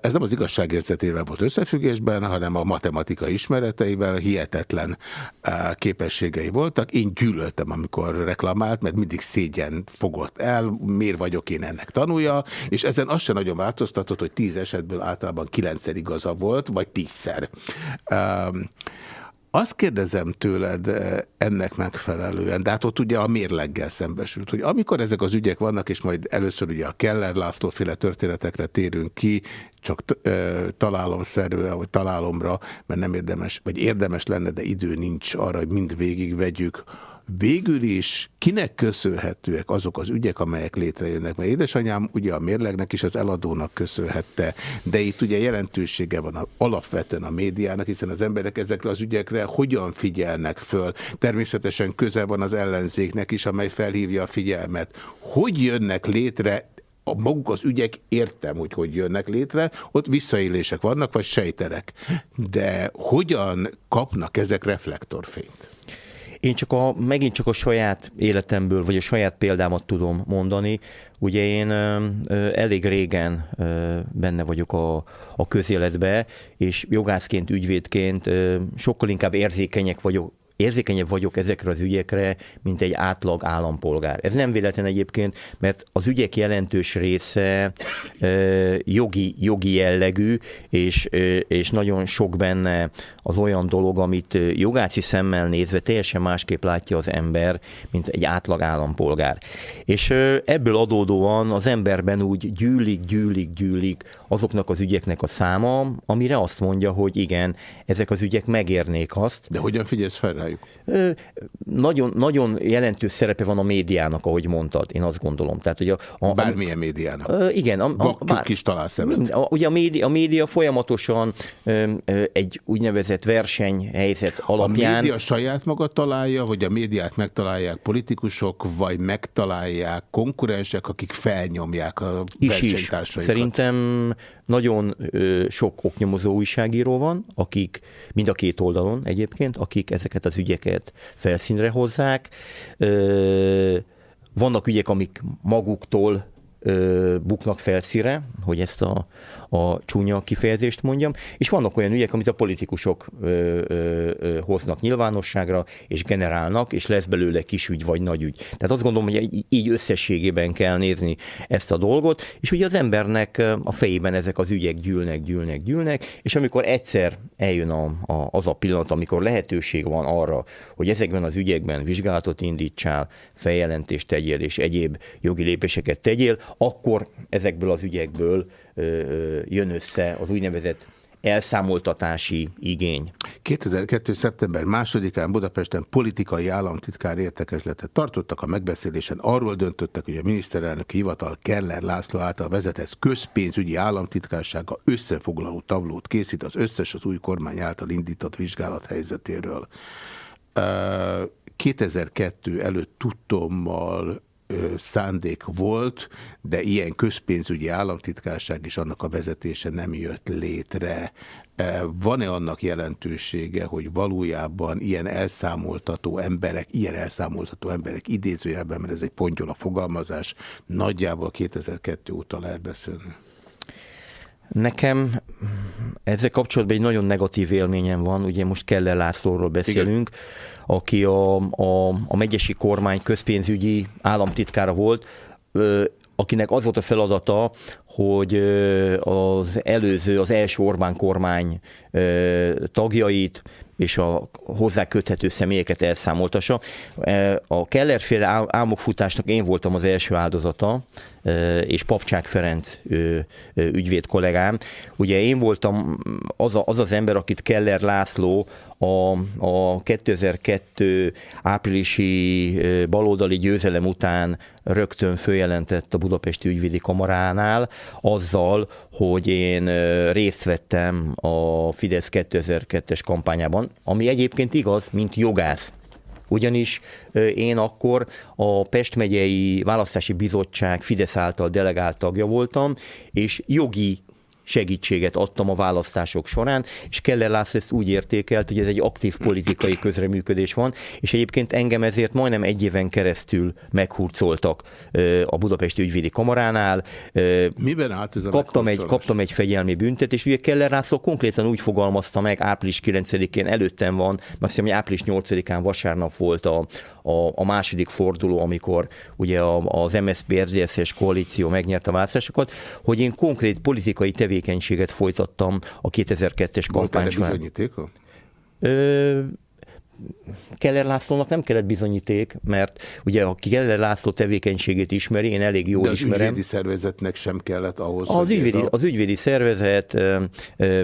ez nem az igazságérzetével volt összefüggésben, hanem a matematika ismereteivel hihetetlen képességei voltak. Én gyűlöltem, amikor reklamált, mert mindig szégyen fogott el, miért vagyok én ennek tanulja, és ezen azt sem nagyon változtatott, hogy tíz esetből általában kilencszer igaza volt, vagy tízszer. Azt kérdezem tőled eh, ennek megfelelően, de hát ott ugye a mérleggel szembesült, hogy amikor ezek az ügyek vannak, és majd először ugye a Keller László féle történetekre térünk ki, csak e, találom szerűen, vagy találomra, mert nem érdemes, vagy érdemes lenne, de idő nincs arra, hogy mind végig vegyük végül is kinek köszönhetőek azok az ügyek, amelyek létrejönnek? Mert édesanyám ugye a mérlegnek is az eladónak köszönhette, de itt ugye jelentősége van a, alapvetően a médiának, hiszen az emberek ezekre az ügyekre hogyan figyelnek föl. Természetesen köze van az ellenzéknek is, amely felhívja a figyelmet. Hogy jönnek létre a maguk az ügyek értem, hogy hogy jönnek létre, ott visszaélések vannak, vagy sejtenek. De hogyan kapnak ezek reflektorfényt? Én csak a, megint csak a saját életemből, vagy a saját példámat tudom mondani. Ugye én ö, elég régen ö, benne vagyok a, a közéletbe, és jogászként, ügyvédként ö, sokkal inkább érzékenyek vagyok, érzékenyebb vagyok ezekre az ügyekre, mint egy átlag állampolgár. Ez nem véletlen egyébként, mert az ügyek jelentős része jogi, jogi jellegű, és, és nagyon sok benne az olyan dolog, amit jogáci szemmel nézve teljesen másképp látja az ember, mint egy átlag állampolgár. És ebből adódóan az emberben úgy gyűlik, gyűlik, gyűlik azoknak az ügyeknek a száma, amire azt mondja, hogy igen, ezek az ügyek megérnék azt. De hogyan figyelsz fel rájuk? Nagyon, nagyon jelentős szerepe van a médiának, ahogy mondtad, én azt gondolom. Tehát, hogy a, a, Bármilyen médiának. Igen. A, a, bár, kis találsz mind, a, Ugye a média, a média folyamatosan ö, ö, egy úgynevezett versenyhelyzet alapján... A média saját maga találja, vagy a médiát megtalálják politikusok, vagy megtalálják konkurensek, akik felnyomják a is, versenytársaikat? Is. Szerintem nagyon ö, sok oknyomozó újságíró van, akik mind a két oldalon egyébként, akik ezeket az ügyeket felszínre hozzák. Ö, vannak ügyek, amik maguktól ö, buknak felszíre, hogy ezt a, a csúnya kifejezést mondjam, és vannak olyan ügyek, amit a politikusok ö, ö, ö, hoznak nyilvánosságra, és generálnak, és lesz belőle kis ügy vagy nagy ügy. Tehát azt gondolom, hogy így összességében kell nézni ezt a dolgot, és ugye az embernek a fejében ezek az ügyek gyűlnek, gyűlnek, gyűlnek, és amikor egyszer eljön a, a, az a pillanat, amikor lehetőség van arra, hogy ezekben az ügyekben vizsgálatot indítsál, feljelentést tegyél, és egyéb jogi lépéseket tegyél, akkor ezekből az ügyekből jön össze az úgynevezett elszámoltatási igény. 2002. szeptember 2-án Budapesten politikai államtitkár értekezletet tartottak. A megbeszélésen arról döntöttek, hogy a miniszterelnöki hivatal Keller László által vezetett közpénzügyi államtitkársága összefoglaló tablót készít az összes az új kormány által indított vizsgálat helyzetéről. 2002 előtt tudtommal szándék volt, de ilyen közpénzügyi államtitkárság és annak a vezetése nem jött létre. Van-e annak jelentősége, hogy valójában ilyen elszámoltató emberek, ilyen elszámoltató emberek idézőjelben, mert ez egy a fogalmazás, nagyjából 2002 óta lehet beszélni? Nekem ezzel kapcsolatban egy nagyon negatív élményem van, ugye most Keller Lászlóról beszélünk, Igen. Aki a, a, a megyesi kormány közpénzügyi államtitkára volt, akinek az volt a feladata, hogy az előző, az első Orbán kormány tagjait és a hozzá köthető személyeket elszámoltassa. A Kellerféle álmokfutásnak én voltam az első áldozata, és Papcsák Ferenc ügyvéd kollégám. Ugye én voltam az, a, az az ember, akit Keller László a, a 2002 áprilisi baloldali győzelem után rögtön följelentett a Budapesti Ügyvédi Kamaránál azzal, hogy én részt vettem a Fidesz 2002-es kampányában, ami egyébként igaz, mint jogász ugyanis én akkor a Pest megyei választási bizottság Fidesz által delegált tagja voltam, és jogi segítséget adtam a választások során, és Keller László ezt úgy értékelt, hogy ez egy aktív politikai közreműködés van, és egyébként engem ezért majdnem egy éven keresztül meghurcoltak a Budapesti Ügyvédi Kamaránál. Miben állt ez a kaptam egy, kaptam egy fegyelmi büntet, és ugye Keller László konkrétan úgy fogalmazta meg, április 9-én előttem van, azt hiszem, hogy április 8-án vasárnap volt a, a, a második forduló, amikor ugye az MSZP RZSZ-es koalíció megnyerte a választásokat, hogy én konkrét politikai tevékenységet folytattam a 2002-es kampány során. Keller Lászlónak nem kellett bizonyíték, mert ugye aki Keller László tevékenységét ismeri, én elég jól De az ismerem. ügyvédi szervezetnek sem kellett ahhoz, az ügyvédi, a... az ügyvédi szervezet ö, ö,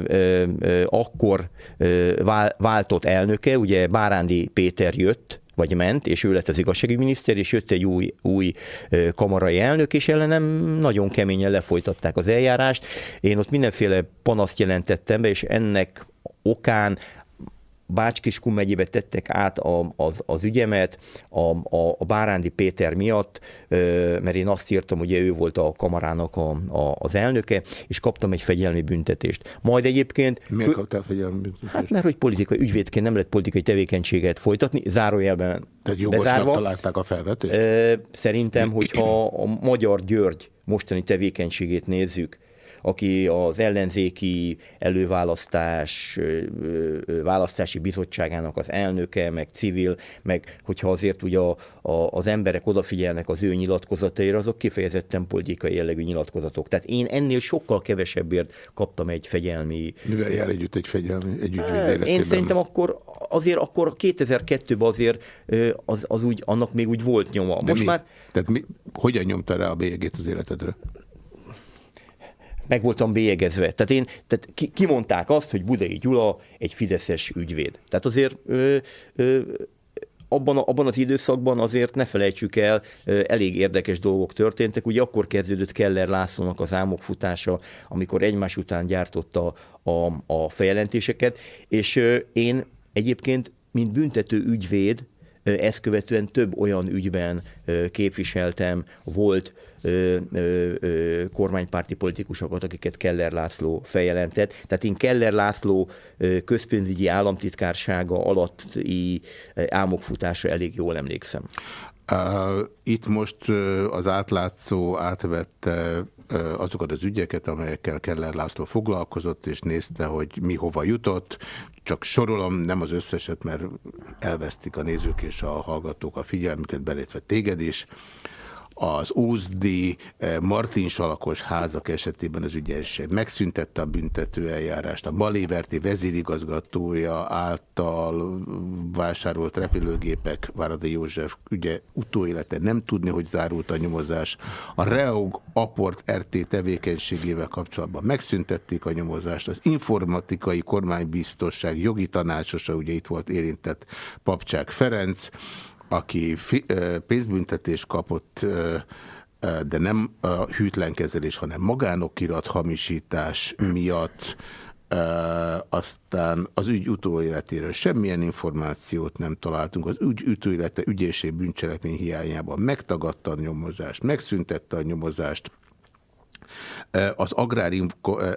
ö, akkor ö, váltott elnöke, ugye Bárándi Péter jött, vagy ment, és ő lett az igazságügyminiszter, és jött egy új, új kamarai elnök, és ellenem nagyon keményen lefolytatták az eljárást. Én ott mindenféle panaszt jelentettem be, és ennek okán Bácskiskun megyébe tettek át a, az, az ügyemet a, a, a Bárándi Péter miatt, mert én azt írtam, hogy ő volt a kamarának a, a, az elnöke, és kaptam egy fegyelmi büntetést. Majd egyébként... Miért kaptál fegyelmi büntetést? Hát mert hogy politikai ügyvédként nem lehet politikai tevékenységet folytatni, zárójelben Tehát bezárva. találták a felvetést? Szerintem, hogyha a Magyar György mostani tevékenységét nézzük, aki az ellenzéki előválasztás választási bizottságának az elnöke, meg civil, meg hogyha azért ugye a, a, az emberek odafigyelnek az ő nyilatkozataira, azok kifejezetten politikai jellegű nyilatkozatok. Tehát én ennél sokkal kevesebbért kaptam egy fegyelmi... Mivel jár együtt egy fegyelmi, egy ügyvéd Én szerintem akkor azért akkor 2002-ben azért az, az úgy, annak még úgy volt nyoma. De Most mi? már Tehát mi, hogyan nyomta rá a bélyegét az életedre? Meg voltam bélyegezve. Tehát, én, tehát ki, kimondták azt, hogy Budai Gyula egy fideszes ügyvéd. Tehát azért ö, ö, abban, abban az időszakban azért ne felejtsük el, elég érdekes dolgok történtek. Ugye akkor kezdődött Keller Lászlónak az álmokfutása, amikor egymás után gyártotta a, a feljelentéseket, és én egyébként, mint büntető ügyvéd, ezt követően több olyan ügyben képviseltem, volt kormánypárti politikusokat, akiket Keller László feljelentett. Tehát én Keller László közpénzügyi államtitkársága alatti álmokfutásra elég jól emlékszem. Itt most az átlátszó átvette azokat az ügyeket, amelyekkel Keller László foglalkozott, és nézte, hogy mi hova jutott. Csak sorolom, nem az összeset, mert elvesztik a nézők és a hallgatók a figyelmüket, belétve téged is az Ózdi Martin Salakos házak esetében az ügyesség megszüntette a büntető eljárást. A Maléverti vezérigazgatója által vásárolt repülőgépek Váradi József ügye utóélete nem tudni, hogy zárult a nyomozás. A Reog Aport RT tevékenységével kapcsolatban megszüntették a nyomozást. Az informatikai kormánybiztosság jogi tanácsosa, ugye itt volt érintett Papcsák Ferenc, aki pénzbüntetést kapott, de nem a hűtlenkezelés, hanem magánokirat hamisítás miatt, aztán az ügy utóéletéről semmilyen információt nem találtunk. Az ügy utóélete ügyészség bűncselekmény hiányában megtagadta a nyomozást, megszüntette a nyomozást, az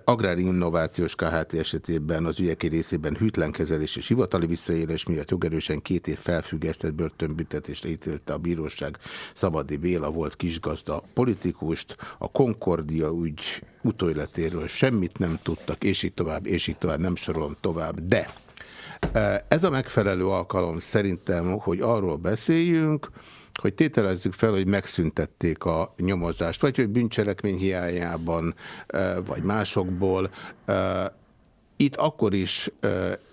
agrárinnovációs KHT esetében az ügyeki részében hűtlenkezelés és hivatali visszaélés miatt jogerősen két év felfüggesztett börtönbüntetésre ítélte a bíróság. Szabadi Béla volt kisgazda politikust, a Concordia ügy utóéletéről semmit nem tudtak, és így tovább, és így tovább, nem sorolom tovább, de ez a megfelelő alkalom szerintem, hogy arról beszéljünk, hogy tételezzük fel, hogy megszüntették a nyomozást, vagy hogy bűncselekmény hiányában, vagy másokból. Itt akkor is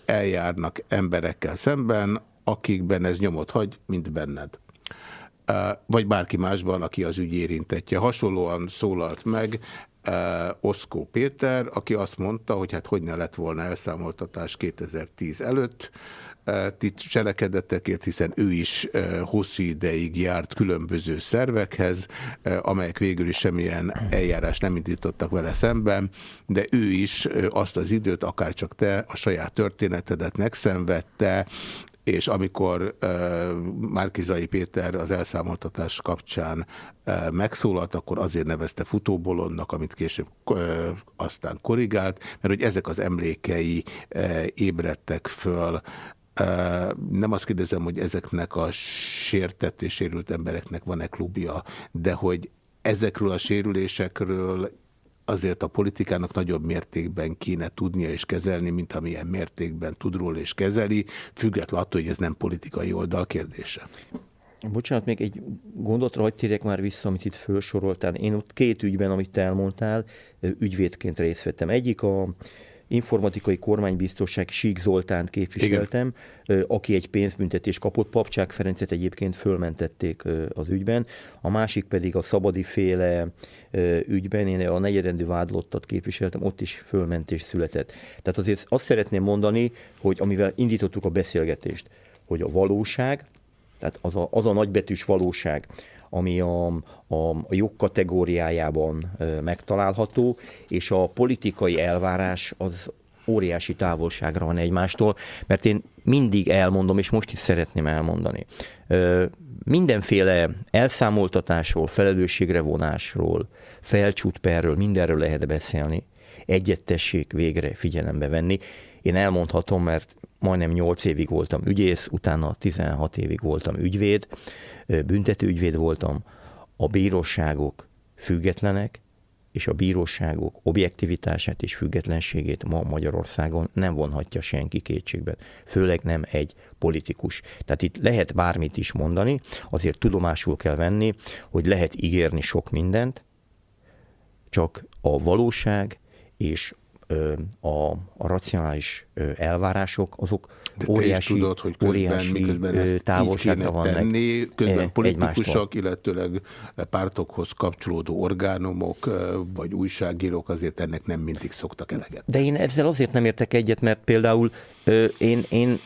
eljárnak emberekkel szemben, akikben ez nyomot hagy, mint benned. Vagy bárki másban, aki az ügy érintetje. Hasonlóan szólalt meg Oszkó Péter, aki azt mondta, hogy hát hogy ne lett volna elszámoltatás 2010 előtt, cselekedetekért, hiszen ő is hosszú ideig járt különböző szervekhez, amelyek végül is semmilyen eljárás nem indítottak vele szemben, de ő is azt az időt, akár csak te a saját történetedet megszenvedte, és amikor uh, Márkizai Péter az elszámoltatás kapcsán megszólalt, akkor azért nevezte futóbolonnak, amit később aztán korrigált, mert hogy ezek az emlékei uh, ébredtek föl nem azt kérdezem, hogy ezeknek a sértett és sérült embereknek van-e klubja, de hogy ezekről a sérülésekről azért a politikának nagyobb mértékben kéne tudnia és kezelni, mint amilyen mértékben tud róla és kezeli, függetlenül attól, hogy ez nem politikai oldal kérdése. Bocsánat, még egy gondotra hogy térjek már vissza, amit itt felsoroltál. Én ott két ügyben, amit te elmondtál, ügyvédként részt vettem. Egyik a informatikai kormánybiztosság Sík Zoltánt képviseltem, Igen. aki egy pénzbüntetés kapott. Papcsák Ferencet egyébként fölmentették az ügyben. A másik pedig a szabadi féle ügyben, én a negyedrendű vádlottat képviseltem, ott is fölmentés született. Tehát azért azt szeretném mondani, hogy amivel indítottuk a beszélgetést, hogy a valóság, tehát az a, az a nagybetűs valóság, ami a, a, a jog kategóriájában megtalálható, és a politikai elvárás az óriási távolságra van egymástól, mert én mindig elmondom, és most is szeretném elmondani. Mindenféle elszámoltatásról, felelősségre vonásról, felcsútperről, mindenről lehet beszélni. Egyet tessék végre figyelembe venni. Én elmondhatom, mert majdnem 8 évig voltam ügyész, utána 16 évig voltam ügyvéd, büntetőügyvéd voltam, a bíróságok függetlenek, és a bíróságok objektivitását és függetlenségét ma Magyarországon nem vonhatja senki kétségben, főleg nem egy politikus. Tehát itt lehet bármit is mondani, azért tudomásul kell venni, hogy lehet ígérni sok mindent, csak a valóság és a, a racionális elvárások, azok De óriási, tudod, hogy közben, óriási távolságra vannak tenni, közben e, politikusok, illetőleg pártokhoz kapcsolódó orgánumok, vagy újságírók azért ennek nem mindig szoktak eleget. De én ezzel azért nem értek egyet, mert például én, én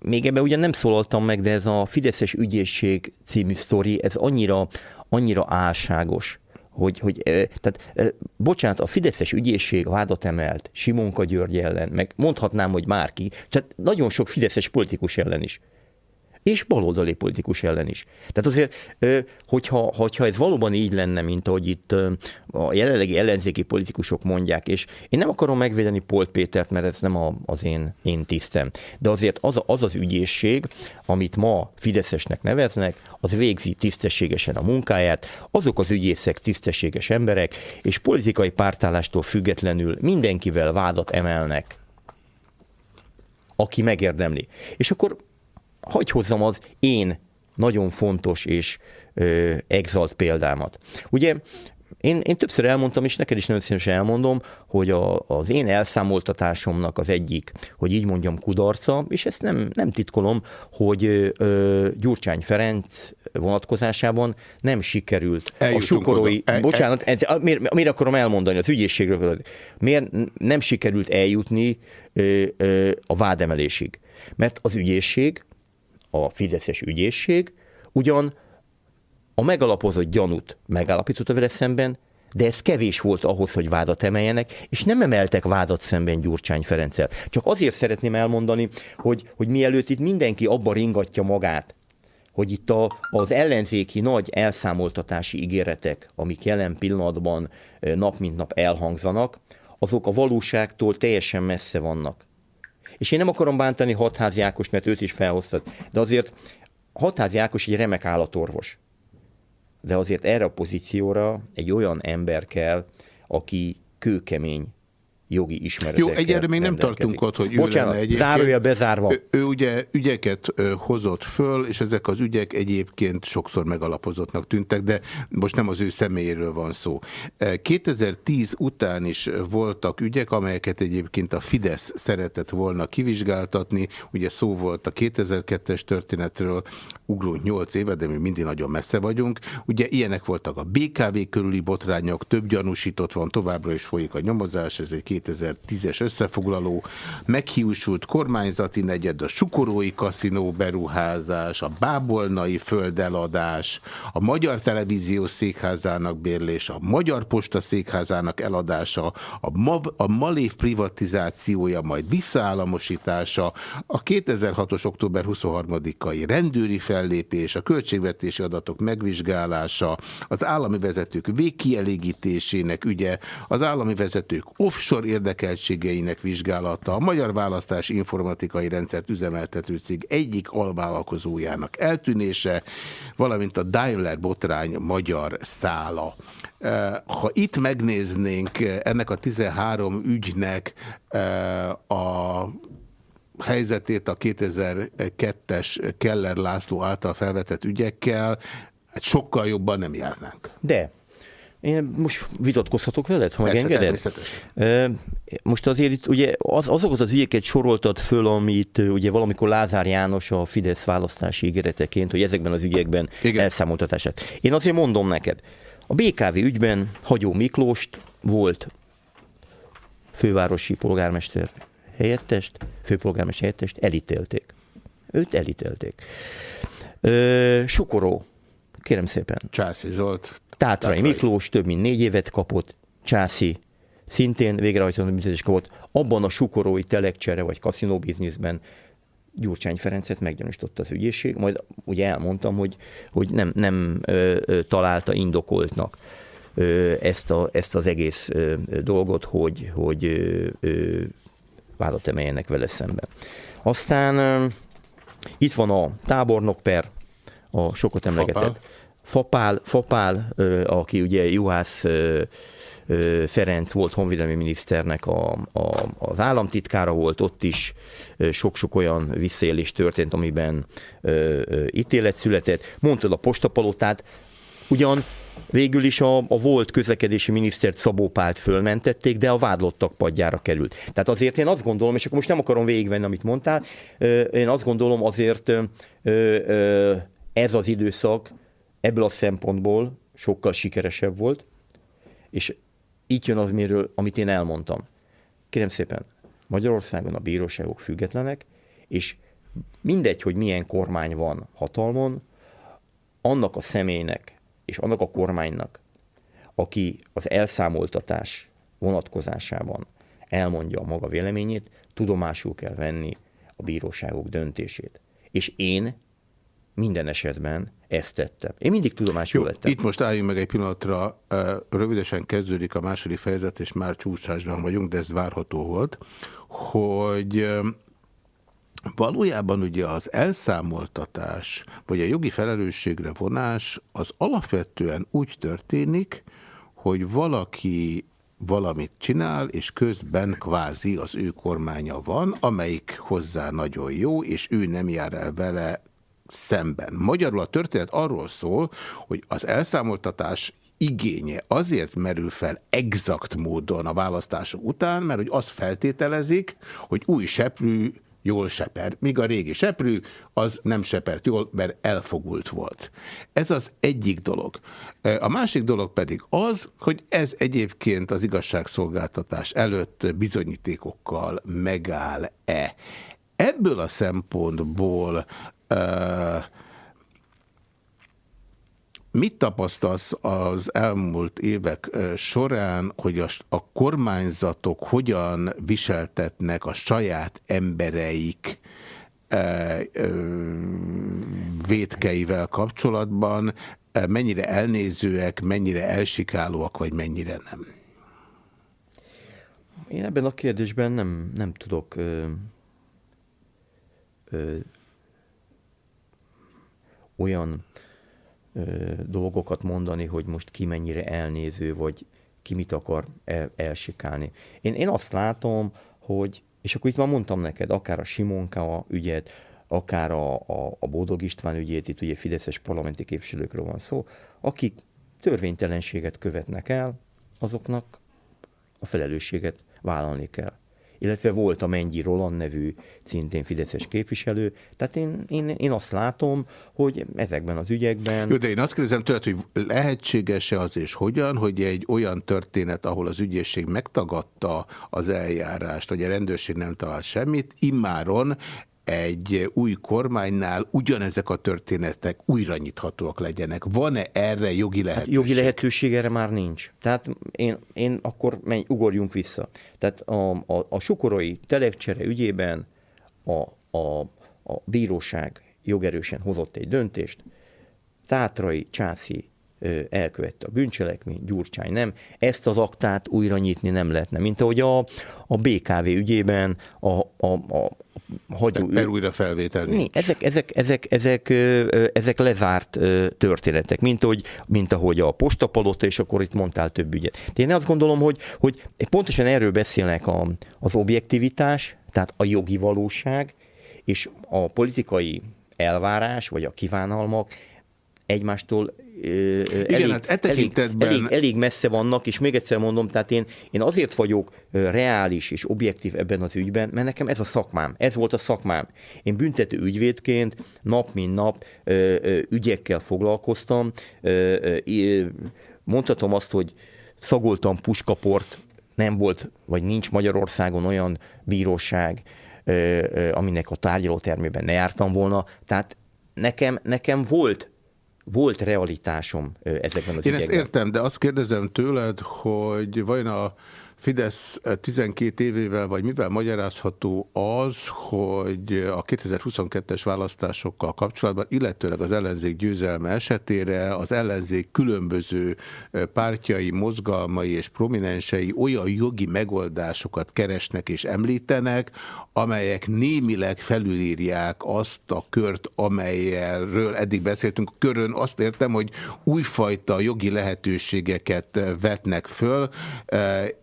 még ebben ugyan nem szólaltam meg, de ez a Fideszes ügyészség című sztori, ez annyira, annyira álságos hogy, hogy tehát, bocsánat, a Fideszes ügyészség vádat emelt Simonka György ellen, meg mondhatnám, hogy Márki, tehát nagyon sok Fideszes politikus ellen is és baloldali politikus ellen is. Tehát azért, hogyha, hogyha ez valóban így lenne, mint ahogy itt a jelenlegi ellenzéki politikusok mondják, és én nem akarom megvédeni Polt Pétert, mert ez nem az én, én tisztem, de azért az, az az ügyészség, amit ma Fideszesnek neveznek, az végzi tisztességesen a munkáját, azok az ügyészek tisztességes emberek, és politikai pártállástól függetlenül mindenkivel vádat emelnek, aki megérdemli. És akkor hogy hozzam az én nagyon fontos és ö, exalt példámat. Ugye én, én többször elmondtam, és neked is nagyon szívesen elmondom, hogy a, az én elszámoltatásomnak az egyik, hogy így mondjam, kudarca, és ezt nem, nem titkolom, hogy ö, Gyurcsány Ferenc vonatkozásában nem sikerült Eljutunk a sukorói, oda. E, bocsánat, ez, miért, miért akarom elmondani az ügyészségről, miért nem sikerült eljutni ö, ö, a vádemelésig? Mert az ügyészség a Fideszes ügyészség ugyan a megalapozott gyanút megállapította vele szemben, de ez kevés volt ahhoz, hogy vádat emeljenek, és nem emeltek vádat szemben Gyurcsány Ferenccel. Csak azért szeretném elmondani, hogy, hogy mielőtt itt mindenki abba ringatja magát, hogy itt a, az ellenzéki nagy elszámoltatási ígéretek, amik jelen pillanatban nap mint nap elhangzanak, azok a valóságtól teljesen messze vannak. És én nem akarom bántani Hatházi Ákos, mert őt is felhoztad, de azért Hatházi Ákos egy remek állatorvos. De azért erre a pozícióra egy olyan ember kell, aki kőkemény jogi ismeretekkel Jó, egyelőre még nem tartunk ott, hogy Bocsánat, lenne zárója bezárva. Ő, ő ugye ügyeket hozott föl, és ezek az ügyek egyébként sokszor megalapozottnak tűntek, de most nem az ő személyéről van szó. 2010 után is voltak ügyek, amelyeket egyébként a Fidesz szeretett volna kivizsgáltatni. Ugye szó volt a 2002-es történetről, ugrunk 8 éve, de mi mindig nagyon messze vagyunk. Ugye ilyenek voltak a BKV körüli botrányok, több gyanúsított van, továbbra is folyik a nyomozás, ez egy 2010-es összefoglaló, meghiúsult kormányzati negyed, a Sukorói kaszinó beruházás, a Bábolnai földeladás, a Magyar Televízió székházának bérlés, a Magyar Posta székházának eladása, a, MAV, a Malév privatizációja, majd visszaállamosítása, a 2006-os október 23-ai rendőri fellépés, a költségvetési adatok megvizsgálása, az állami vezetők végkielégítésének ügye, az állami vezetők offshore érdekeltségeinek vizsgálata, a Magyar Választás Informatikai Rendszert üzemeltető cég egyik alvállalkozójának eltűnése, valamint a Daimler botrány magyar szála. Eh, Ha itt megnéznénk ennek a 13 ügynek eh, a helyzetét a 2002-es Keller László által felvetett ügyekkel, hát sokkal jobban nem járnánk. De. Én most vitatkozhatok veled, ha Persze, megengeded? Most azért itt ugye az, azokat az ügyeket soroltad föl, amit ugye valamikor Lázár János a Fidesz választási ígéreteként, hogy ezekben az ügyekben Igen. elszámoltatását. Én azért mondom neked, a BKV ügyben Hagyó Miklóst volt fővárosi polgármester helyettest, főpolgármester helyettest elítélték. Őt elítélték. Ö, Sukoró, kérem szépen. Császi Zsolt. Tátrai Tátrai. Miklós több mint négy évet kapott, Császi szintén végrehajtó büntetést kapott. Abban a sukorói telekcsere vagy kaszinó bizniszben Gyurcsány Ferencet meggyanúsította az ügyészség, majd ugye elmondtam, hogy, hogy nem, nem ö, ö, találta indokoltnak ö, ezt, a, ezt az egész ö, dolgot, hogy, hogy ö, ö, vádat emeljenek vele szemben. Aztán ö, itt van a tábornok per, a sokat emlegetett Fapál, Fapál aki ugye Juhász Ferenc volt honvédelmi miniszternek a, a, az államtitkára volt, ott is sok-sok olyan visszaélés történt, amiben ö, ö, ítélet született. Mondtad a postapalotát, ugyan végül is a, a volt közlekedési minisztert Szabó Pált fölmentették, de a vádlottak padjára került. Tehát azért én azt gondolom, és akkor most nem akarom végigvenni, amit mondtál, én azt gondolom azért ez az időszak ebből a szempontból sokkal sikeresebb volt, és így jön az, miről, amit én elmondtam. Kérem szépen, Magyarországon a bíróságok függetlenek, és mindegy, hogy milyen kormány van hatalmon, annak a személynek és annak a kormánynak, aki az elszámoltatás vonatkozásában elmondja a maga véleményét, tudomásul kell venni a bíróságok döntését. És én minden esetben ezt tettem. Én mindig tudomásul Jó, vettem. itt most álljunk meg egy pillanatra, rövidesen kezdődik a második fejezet, és már csúszásban vagyunk, de ez várható volt, hogy valójában ugye az elszámoltatás, vagy a jogi felelősségre vonás az alapvetően úgy történik, hogy valaki valamit csinál, és közben kvázi az ő kormánya van, amelyik hozzá nagyon jó, és ő nem jár el vele szemben. Magyarul a történet arról szól, hogy az elszámoltatás igénye azért merül fel exakt módon a választások után, mert hogy azt feltételezik, hogy új seprű jól seper, míg a régi seprű az nem sepert jól, mert elfogult volt. Ez az egyik dolog. A másik dolog pedig az, hogy ez egyébként az igazságszolgáltatás előtt bizonyítékokkal megáll-e. Ebből a szempontból Mit tapasztalsz az elmúlt évek során, hogy a, a kormányzatok hogyan viseltetnek a saját embereik vétkeivel kapcsolatban, mennyire elnézőek, mennyire elsikálóak, vagy mennyire nem? Én ebben a kérdésben nem, nem tudok ö, ö, olyan ö, dolgokat mondani, hogy most ki mennyire elnéző, vagy ki mit akar el, elsikálni. Én, én azt látom, hogy, és akkor itt már mondtam neked, akár a Simonka ügyet, akár a, a, a Bódog István ügyét, itt ugye fideszes parlamenti képviselőkről van szó, akik törvénytelenséget követnek el, azoknak a felelősséget vállalni kell. Illetve volt a Mennyi Roland nevű szintén Fideszes képviselő. Tehát én, én, én azt látom, hogy ezekben az ügyekben... Jó, de én azt kérdezem tőled, hogy lehetséges-e az és hogyan, hogy egy olyan történet, ahol az ügyészség megtagadta az eljárást, vagy a rendőrség nem talált semmit, immáron egy új kormánynál ugyanezek a történetek újra nyithatóak legyenek. Van-e erre jogi lehetőség? Hát jogi lehetőség erre már nincs. Tehát én, én akkor menj, ugorjunk vissza. Tehát a, a, a sukorai telekcsere ügyében a, a, a bíróság jogerősen hozott egy döntést, Tátrai Császi elkövette a bűncselekmény, Gyurcsány nem. Ezt az aktát újra nyitni nem lehetne. Mint ahogy a, a BKV ügyében a, a, a hagyó... Per újra felvétel. Ezek, ezek, ezek, ezek, ezek lezárt történetek, mint, hogy, mint ahogy a postapalota, és akkor itt mondtál több ügyet. De én azt gondolom, hogy, hogy pontosan erről beszélnek a, az objektivitás, tehát a jogi valóság, és a politikai elvárás, vagy a kívánalmak egymástól igen, elég, hát e tekintetben... elég, elég, elég messze vannak, és még egyszer mondom, tehát én, én azért vagyok reális és objektív ebben az ügyben, mert nekem ez a szakmám, ez volt a szakmám. Én büntető ügyvédként nap mint nap ügyekkel foglalkoztam, mondhatom azt, hogy szagoltam puskaport, nem volt, vagy nincs Magyarországon olyan bíróság, aminek a tárgyalótermében ne jártam volna, tehát nekem, nekem volt volt realitásom ezekben az Én ügyekben. ezt értem, de azt kérdezem tőled, hogy vajon a Fidesz 12 évével, vagy mivel magyarázható az, hogy a 2022-es választásokkal kapcsolatban, illetőleg az ellenzék győzelme esetére az ellenzék különböző pártjai, mozgalmai és prominensei olyan jogi megoldásokat keresnek és említenek, amelyek némileg felülírják azt a kört, amelyről eddig beszéltünk. Körön azt értem, hogy újfajta jogi lehetőségeket vetnek föl,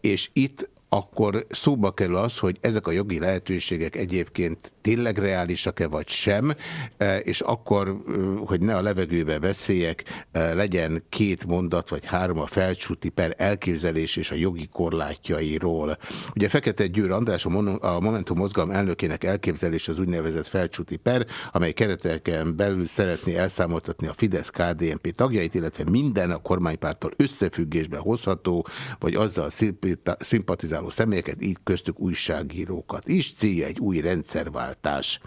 és itt akkor szóba kerül az, hogy ezek a jogi lehetőségek egyébként tényleg reálisak-e vagy sem, e, és akkor, e, hogy ne a levegőbe beszéljek, e, legyen két mondat vagy három a felcsúti per elképzelés és a jogi korlátjairól. Ugye Fekete Győr András a Momentum mozgalom elnökének elképzelés az úgynevezett felcsúti per, amely kereteken belül szeretné elszámoltatni a Fidesz-KDNP tagjait, illetve minden a kormánypártól összefüggésbe hozható, vagy azzal szimpatizáló kommunikáló személyeket, így köztük újságírókat is. Célja egy új rendszerváltás.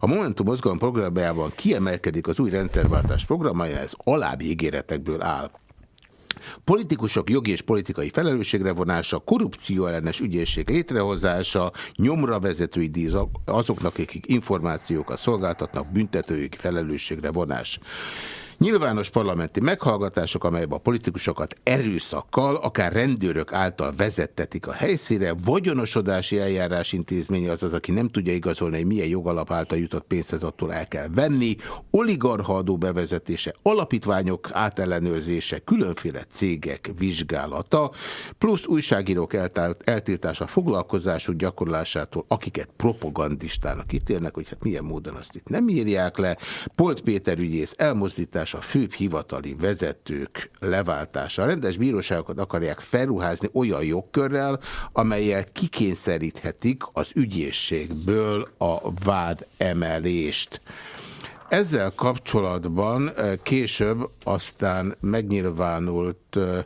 A Momentum mozgalom programjában kiemelkedik az új rendszerváltás programja, ez alábbi ígéretekből áll. Politikusok jogi és politikai felelősségre vonása, korrupció ellenes ügyészség létrehozása, nyomra vezetői díj azoknak, akik információkat szolgáltatnak, büntetői felelősségre vonás. Nyilvános parlamenti meghallgatások, amelyben a politikusokat erőszakkal, akár rendőrök által vezettetik a helyszíre, vagyonosodási eljárás intézménye az aki nem tudja igazolni, hogy milyen jogalap által jutott pénzhez attól el kell venni, oligarha adó bevezetése, alapítványok átellenőrzése, különféle cégek vizsgálata, plusz újságírók eltiltása foglalkozásuk gyakorlásától, akiket propagandistának ítélnek, hogy hát milyen módon azt itt nem írják le, Polt Péter ügyész elmozdítás a főbb hivatali vezetők leváltása. A rendes bíróságokat akarják felruházni olyan jogkörrel, amelyel kikényszeríthetik az ügyészségből a vád emelést. Ezzel kapcsolatban eh, később aztán megnyilvánult eh,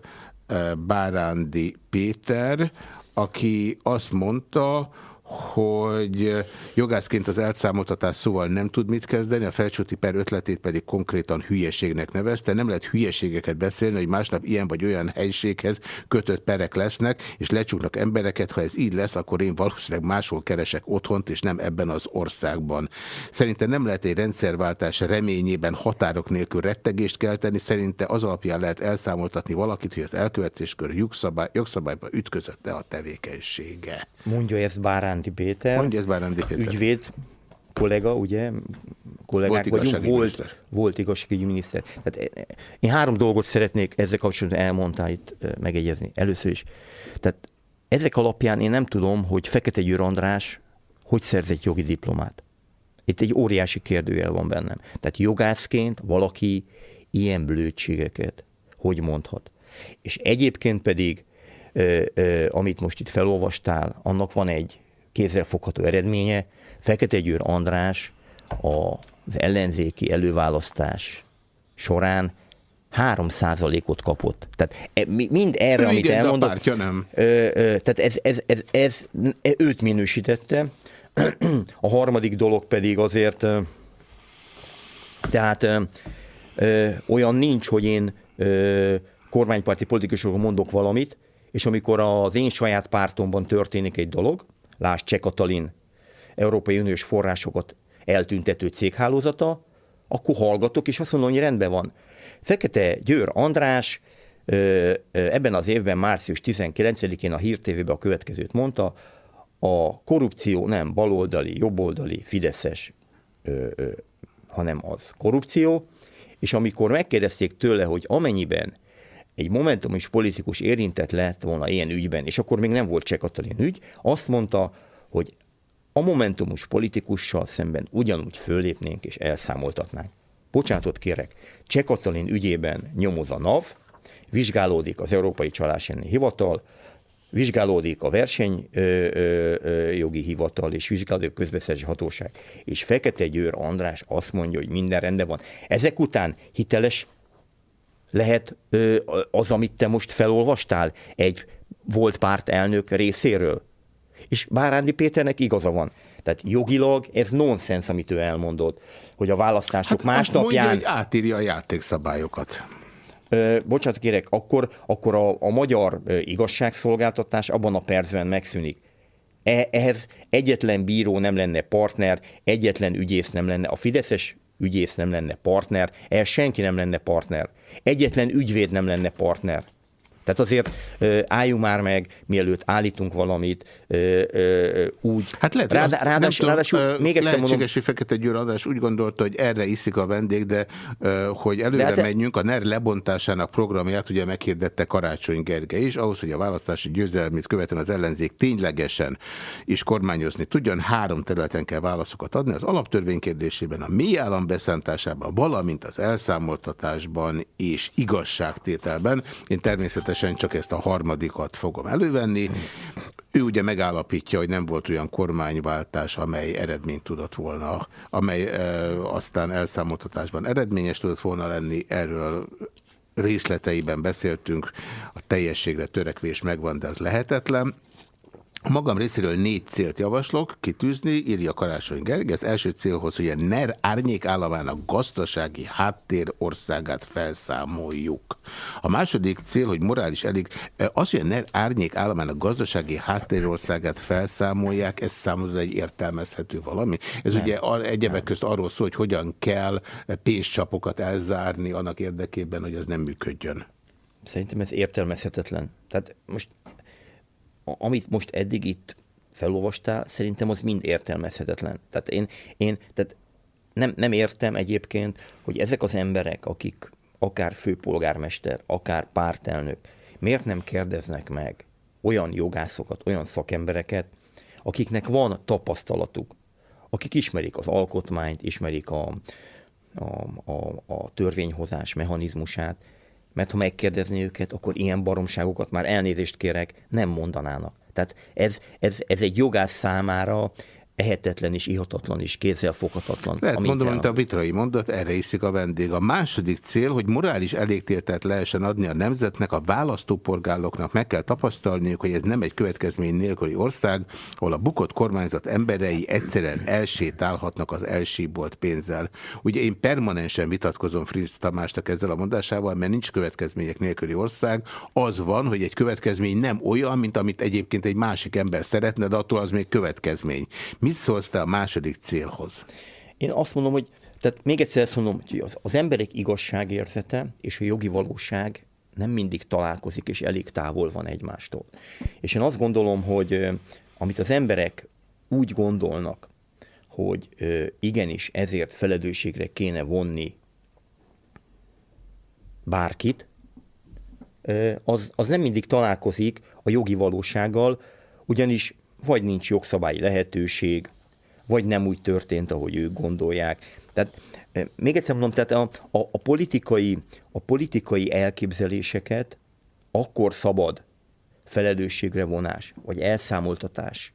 eh, Bárándi Péter, aki azt mondta, hogy jogászként az elszámoltatás szóval nem tud mit kezdeni, a felcsúti per ötletét pedig konkrétan hülyeségnek nevezte. Nem lehet hülyeségeket beszélni, hogy másnap ilyen vagy olyan helységhez kötött perek lesznek, és lecsuknak embereket. Ha ez így lesz, akkor én valószínűleg máshol keresek otthont, és nem ebben az országban. Szerintem nem lehet egy rendszerváltás reményében határok nélkül rettegést kelteni. Szerinte az alapján lehet elszámoltatni valakit, hogy az elkövetéskör jogszabály, jogszabályba ütközött-e a tevékenysége. Mondja ezt Bárán Báránti Péter. Mondja ez Báránti Péter. Ügyvéd, kollega, ugye, kollégák volt vagyunk, volt, miniszter. volt igazságügyi miniszter. Tehát eh, én három dolgot szeretnék ezzel kapcsolatban elmondta itt eh, megegyezni. Először is. Tehát ezek alapján én nem tudom, hogy Fekete Győr András hogy szerzett jogi diplomát. Itt egy óriási kérdőjel van bennem. Tehát jogászként valaki ilyen blödségeket hogy mondhat. És egyébként pedig, amit most itt felolvastál, annak van egy kézzelfogható eredménye, Fekete Győr András az ellenzéki előválasztás során 3 ot kapott. Tehát e- mi- mind erre, Ő amit igen, a elmondott, pártja nem. Tehát ez, ez, ez, ez, őt minősítette. A harmadik dolog pedig azért, tehát olyan nincs, hogy én kormánypárti politikusokról mondok valamit, és amikor az én saját pártomban történik egy dolog, lásd Cseh Katalin Európai Uniós forrásokat eltüntető céghálózata, akkor hallgatok, és azt mondom, hogy rendben van. Fekete Győr András ebben az évben, március 19-én a Hír a következőt mondta, a korrupció nem baloldali, jobboldali, fideszes, hanem az korrupció, és amikor megkérdezték tőle, hogy amennyiben egy momentumos politikus érintett lett volna ilyen ügyben, és akkor még nem volt Cseh Katalin ügy, azt mondta, hogy a momentumos politikussal szemben ugyanúgy föllépnénk és elszámoltatnánk. Bocsánatot kérek, Cseh Katalin ügyében nyomoz a NAV, vizsgálódik az Európai Csalás Hivatal, vizsgálódik a versenyjogi hivatal, és vizsgálódik a közbeszerzési hatóság. És Fekete Győr András azt mondja, hogy minden rendben van. Ezek után hiteles lehet az, amit te most felolvastál egy volt pártelnök részéről? És Bárándi Péternek igaza van. Tehát jogilag ez nonsens, amit ő elmondott, hogy a választások hát, másnapján... Mondja, hogy átírja a játékszabályokat. Ö, bocsánat kérek, akkor, akkor a, a magyar igazságszolgáltatás abban a percben megszűnik. E, ehhez egyetlen bíró nem lenne partner, egyetlen ügyész nem lenne, a Fideszes ügyész nem lenne partner, ehhez senki nem lenne partner. Egyetlen ügyvéd nem lenne partner. Tehát azért álljunk már meg, mielőtt állítunk valamit úgy. Hát lehet, Rád, azt, nem tudom, még egyszer lehetséges, mondom, hogy Fekete Győr András úgy gondolta, hogy erre iszik a vendég, de hogy előre De hát- menjünk, a NER lebontásának programját ugye meghirdette Karácsony Gergely is, ahhoz, hogy a választási győzelmét követően az ellenzék ténylegesen is kormányozni tudjon, három területen kell válaszokat adni, az alaptörvény kérdésében, a mély állam beszántásában, valamint az elszámoltatásban és igazságtételben. Én természetesen csak ezt a harmadikat fogom elővenni. Ő ugye megállapítja, hogy nem volt olyan kormányváltás, amely eredményt tudott volna, amely e, aztán elszámoltatásban eredményes tudott volna lenni. Erről részleteiben beszéltünk, a teljességre törekvés megvan, de az lehetetlen. A magam részéről négy célt javaslok kitűzni, írja Karácsony Gergely. Az első célhoz, hogy a NER árnyék államának gazdasági háttér országát felszámoljuk. A második cél, hogy morális elég, az, hogy a NER árnyék államának gazdasági háttér országát felszámolják, ez számomra egy értelmezhető valami. Ez Nem. ugye egyebek közt arról szól, hogy hogyan kell pénzcsapokat elzárni annak érdekében, hogy az nem működjön. Szerintem ez értelmezhetetlen. Tehát most amit most eddig itt felolvastál, szerintem az mind értelmezhetetlen. Tehát én, én tehát nem, nem értem egyébként, hogy ezek az emberek, akik akár főpolgármester, akár pártelnök, miért nem kérdeznek meg olyan jogászokat, olyan szakembereket, akiknek van tapasztalatuk, akik ismerik az alkotmányt, ismerik a, a, a, a törvényhozás mechanizmusát, mert ha megkérdezni őket, akkor ilyen baromságokat már elnézést kérek, nem mondanának. Tehát ez, ez, ez egy jogász számára ehetetlen és ihatatlan és kézzelfoghatatlan. Lehet mondom, mint a vitrai mondat, erre iszik a vendég. A második cél, hogy morális elégtételt lehessen adni a nemzetnek, a választópolgároknak meg kell tapasztalniuk, hogy ez nem egy következmény nélküli ország, ahol a bukott kormányzat emberei egyszerűen elsétálhatnak az elsíbolt pénzzel. Ugye én permanensen vitatkozom Fritz Tamásnak ezzel a mondásával, mert nincs következmények nélküli ország. Az van, hogy egy következmény nem olyan, mint amit egyébként egy másik ember szeretne, de attól az még következmény. Mit szólsz te a második célhoz? Én azt mondom, hogy tehát még egyszer azt mondom, hogy az, az emberek igazságérzete és a jogi valóság nem mindig találkozik, és elég távol van egymástól. És én azt gondolom, hogy amit az emberek úgy gondolnak, hogy igenis ezért felelősségre kéne vonni bárkit, az, az nem mindig találkozik a jogi valósággal, ugyanis vagy nincs jogszabályi lehetőség, vagy nem úgy történt, ahogy ők gondolják. Tehát még egyszer mondom, tehát a, a, a, politikai, a politikai elképzeléseket akkor szabad felelősségre vonás, vagy elszámoltatás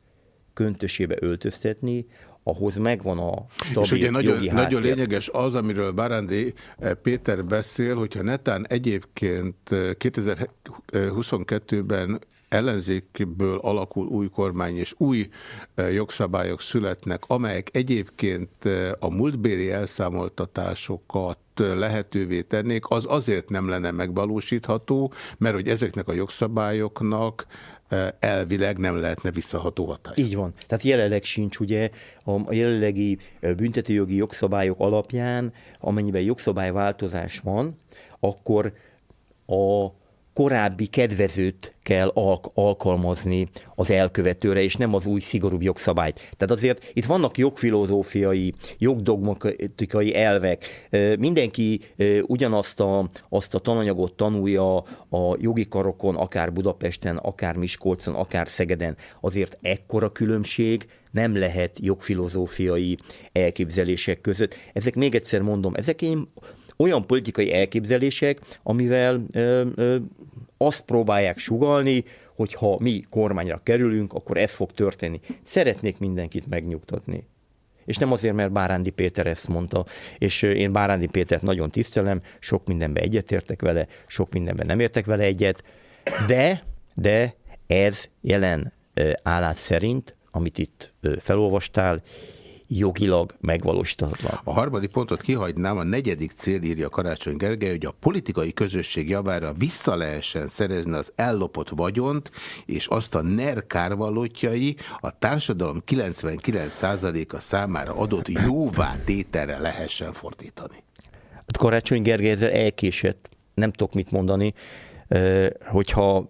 köntösébe öltöztetni, ahhoz megvan a stabil És ugye nagyon, jogi nagyon lényeges az, amiről Bárándi eh, Péter beszél, hogyha netán egyébként eh, 2022-ben ellenzékből alakul új kormány, és új eh, jogszabályok születnek, amelyek egyébként eh, a múltbéli elszámoltatásokat eh, lehetővé tennék, az azért nem lenne megvalósítható, mert hogy ezeknek a jogszabályoknak eh, elvileg nem lehetne visszaható hatály. Így van. Tehát jelenleg sincs ugye a jelenlegi büntetőjogi jogszabályok alapján, amennyiben jogszabályváltozás van, akkor a korábbi kedvezőt kell alk- alkalmazni az elkövetőre, és nem az új szigorúbb jogszabályt. Tehát azért itt vannak jogfilozófiai, jogdogmatikai elvek. Mindenki ugyanazt a, azt a tananyagot tanulja a jogi karokon, akár Budapesten, akár Miskolcon, akár Szegeden. Azért ekkora különbség nem lehet jogfilozófiai elképzelések között. Ezek még egyszer mondom, ezek én olyan politikai elképzelések, amivel ö, ö, azt próbálják sugalni, hogy ha mi kormányra kerülünk, akkor ez fog történni. Szeretnék mindenkit megnyugtatni. És nem azért, mert Bárándi Péter ezt mondta, és én Bárándi Pétert nagyon tisztelem, sok mindenben egyetértek vele, sok mindenben nem értek vele egyet, de, de ez jelen állás szerint, amit itt felolvastál, jogilag megvalósíthatatlan. A harmadik pontot kihagynám, a negyedik cél írja Karácsony Gergely, hogy a politikai közösség javára vissza lehessen szerezni az ellopott vagyont, és azt a NER kárvalótjai a társadalom 99%-a számára adott jóvá tételre lehessen fordítani. Hát Karácsony Gergely ezzel elkésett, nem tudok mit mondani, hogyha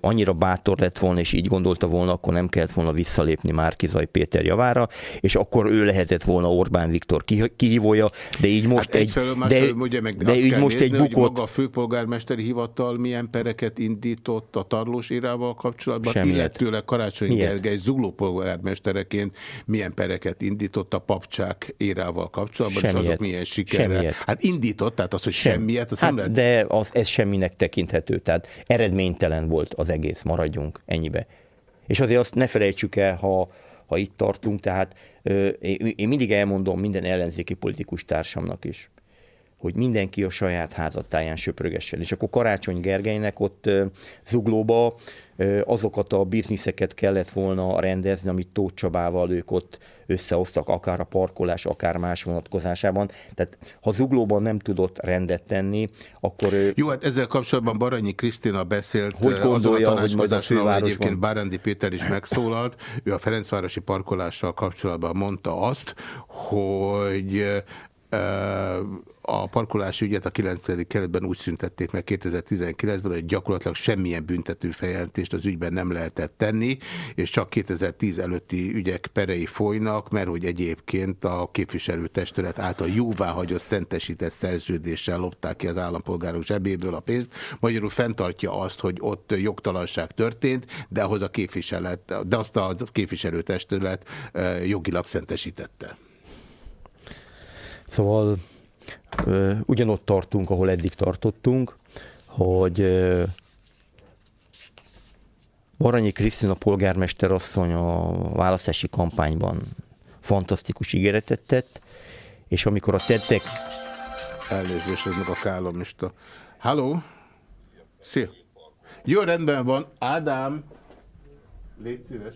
annyira bátor lett volna, és így gondolta volna, akkor nem kellett volna visszalépni Márkizaj Péter javára, és akkor ő lehetett volna Orbán Viktor ki- kihívója, de így most Hát egy, de, ugye meg de így most nézni, egy bukott, maga a főpolgármesteri hivatal milyen pereket indított a tarlós írával kapcsolatban, Semmiet. illetőleg Karácsony Miért? Gergely zugló polgármestereként milyen pereket indított a papcsák írával kapcsolatban, és azok Semmiet. milyen sikerrel. Semmiet. Hát indított, tehát az, hogy Sem. semmiet, nem hát, lehet de az, ez semminek tekinthető, tehát eredménytelen volt az egész, maradjunk ennyibe. És azért azt ne felejtsük el, ha, ha itt tartunk, tehát ö, én, mindig elmondom minden ellenzéki politikus társamnak is, hogy mindenki a saját házattáján söprögessen. És akkor Karácsony Gergelynek ott ö, zuglóba azokat a bizniszeket kellett volna rendezni, amit Tóth Csabával ők ott összehoztak, akár a parkolás, akár más vonatkozásában. Tehát ha zuglóban nem tudott rendet tenni, akkor ő Jó, hát ezzel kapcsolatban Baranyi Krisztina beszélt Hogy gondolja, a hogy majd a fővárosban- egyébként Bárándi Péter is megszólalt. Ő a Ferencvárosi parkolással kapcsolatban mondta azt, hogy a parkolási ügyet a 9. keletben úgy szüntették meg 2019-ben, hogy gyakorlatilag semmilyen büntető feljelentést az ügyben nem lehetett tenni, és csak 2010 előtti ügyek perei folynak, mert hogy egyébként a képviselőtestület által jóváhagyott szentesített szerződéssel lopták ki az állampolgárok zsebéből a pénzt. Magyarul fenntartja azt, hogy ott jogtalanság történt, de ahhoz a képviselet, de azt a képviselőtestület jogilag szentesítette. Szóval ugyanott tartunk, ahol eddig tartottunk, hogy ö, Baranyi Krisztina polgármester asszony a választási kampányban fantasztikus ígéretet tett, és amikor a tettek, Elnézést, ez meg a kálomista. Halló? Szia. Jó, rendben van. Ádám, légy szíves.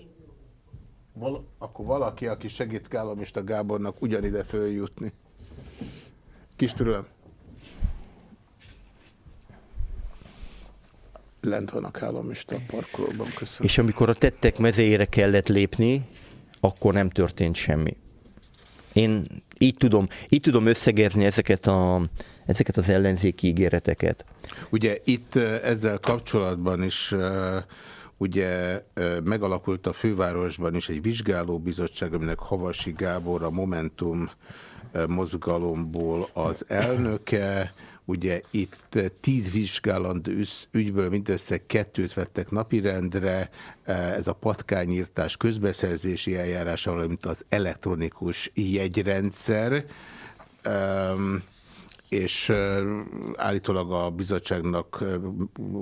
Val akkor valaki, aki segít Kálomista Gábornak ugyanide följutni. Kis türelem. Lent van a Kálomista parkolóban, köszönöm. és amikor a tettek mezejére kellett lépni, akkor nem történt semmi. Én így tudom, így tudom összegezni ezeket, a, ezeket az ellenzéki ígéreteket. Ugye itt ezzel kapcsolatban is ugye megalakult a fővárosban is egy vizsgálóbizottság, aminek Havasi Gábor a Momentum mozgalomból az elnöke, Ugye itt tíz vizsgálandó ügyből mindössze kettőt vettek napirendre, ez a patkányírtás közbeszerzési eljárása, valamint az elektronikus jegyrendszer. És állítólag a bizottságnak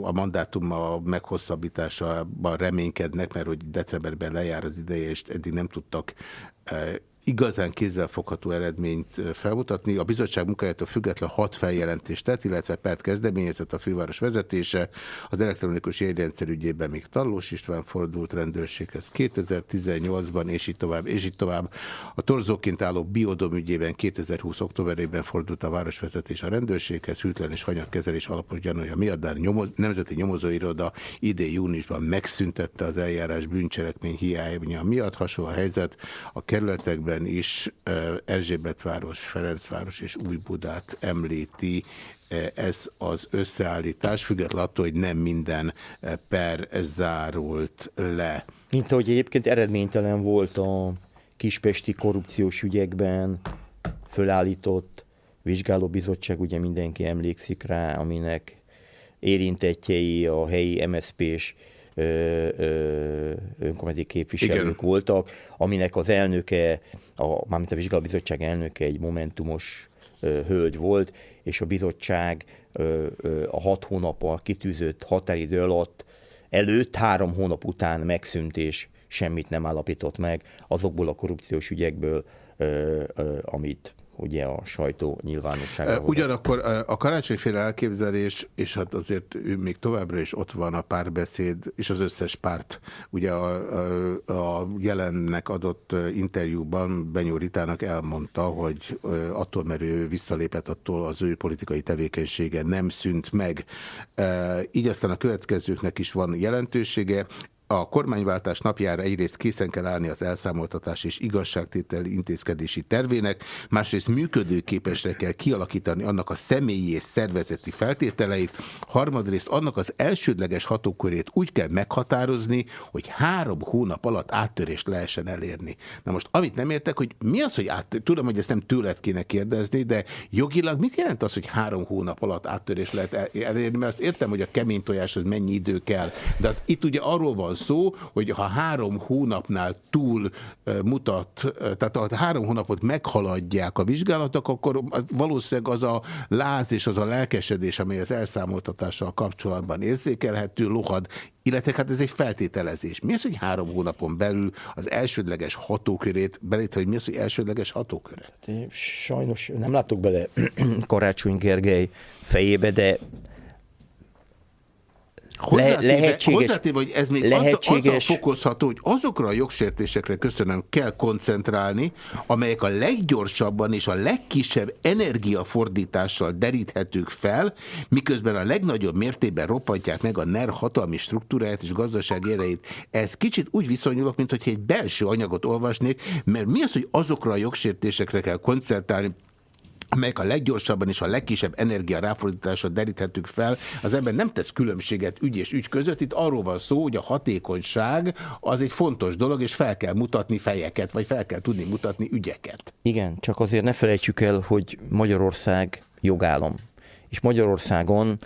a mandátuma meghosszabbításában reménykednek, mert hogy decemberben lejár az ideje, és eddig nem tudtak igazán kézzelfogható eredményt felmutatni. A bizottság munkájától független hat feljelentést tett, illetve pert kezdeményezett a főváros vezetése. Az elektronikus jegyrendszer ügyében még Tallós István fordult rendőrséghez 2018-ban, és így tovább, és így tovább. A torzóként álló biodom ügyében 2020. októberében fordult a városvezetés a rendőrséghez, hűtlen és hanyagkezelés alapos gyanúja miatt, de a nyomoz, Nemzeti Nyomozóiroda idén júniusban megszüntette az eljárás bűncselekmény hiánya miatt. Hasonló a helyzet a kerületekben esetben is Erzsébetváros, Ferencváros és Újbudát említi ez az összeállítás, függetlenül attól, hogy nem minden per zárult le. Mint ahogy egyébként eredménytelen volt a kispesti korrupciós ügyekben fölállított vizsgálóbizottság, ugye mindenki emlékszik rá, aminek érintettjei a helyi MSZP-s önkormányzati képviselők Igen. voltak, aminek az elnöke, a, mármint a vizsgálóbizottság elnöke egy momentumos hölgy volt, és a bizottság a hat hónappal kitűzött határidő alatt előtt három hónap után megszűnt, és semmit nem állapított meg azokból a korrupciós ügyekből, amit ugye a sajtó nyilvánosságra. Ugyanakkor a karácsonyféle elképzelés, és hát azért ő még továbbra is ott van a párbeszéd, és az összes párt, ugye a, a, a jelennek adott interjúban Benyó Ritának elmondta, hogy attól, mert ő visszalépett attól az ő politikai tevékenysége nem szűnt meg. Így aztán a következőknek is van jelentősége. A kormányváltás napjára egyrészt készen kell állni az elszámoltatás és igazságtételi intézkedési tervének, másrészt működőképesre kell kialakítani annak a személyi és szervezeti feltételeit, harmadrészt annak az elsődleges hatókörét úgy kell meghatározni, hogy három hónap alatt áttörést lehessen elérni. Na most, amit nem értek, hogy mi az, hogy át, tudom, hogy ezt nem tőled kéne kérdezni, de jogilag mit jelent az, hogy három hónap alatt áttörést lehet elérni? Mert azt értem, hogy a kemény tojáshoz mennyi idő kell, de az, itt ugye arról van szó, hogy ha három hónapnál túl mutat, tehát ha három hónapot meghaladják a vizsgálatok, akkor az valószínűleg az a láz és az a lelkesedés, amely az elszámoltatással kapcsolatban érzékelhető, lohad, illetve hát ez egy feltételezés. Mi az, hogy három hónapon belül az elsődleges hatókörét, belétve, hogy mi az, hogy elsődleges hatóköre? Hát sajnos nem látok bele Karácsony Gergely fejébe, de Hozzátéve, lehetséges, hozzátéve, hogy ez még lehetséges, azzal, azzal fokozható, hogy azokra a jogsértésekre köszönöm kell koncentrálni, amelyek a leggyorsabban és a legkisebb energiafordítással deríthetők fel, miközben a legnagyobb mértékben roppantják meg a NER hatalmi struktúráját és gazdasági erejét. Ez kicsit úgy viszonyulok, mint hogy egy belső anyagot olvasnék, mert mi az, hogy azokra a jogsértésekre kell koncentrálni, amelyek a leggyorsabban és a legkisebb energia ráfordításra deríthetők fel, az ember nem tesz különbséget ügy és ügy között. Itt arról van szó, hogy a hatékonyság az egy fontos dolog, és fel kell mutatni fejeket, vagy fel kell tudni mutatni ügyeket. Igen, csak azért ne felejtsük el, hogy Magyarország jogállam. És Magyarországon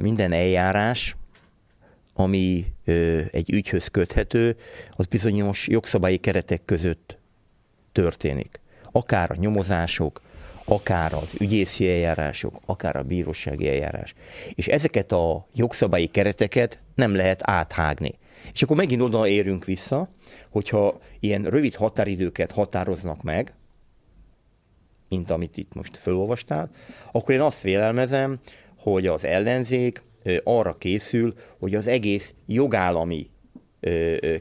minden eljárás, ami egy ügyhöz köthető, az bizonyos jogszabályi keretek között történik. Akár a nyomozások, akár az ügyészi eljárások, akár a bírósági eljárás. És ezeket a jogszabályi kereteket nem lehet áthágni. És akkor megint oda érünk vissza, hogyha ilyen rövid határidőket határoznak meg, mint amit itt most felolvastál, akkor én azt vélelmezem, hogy az ellenzék arra készül, hogy az egész jogállami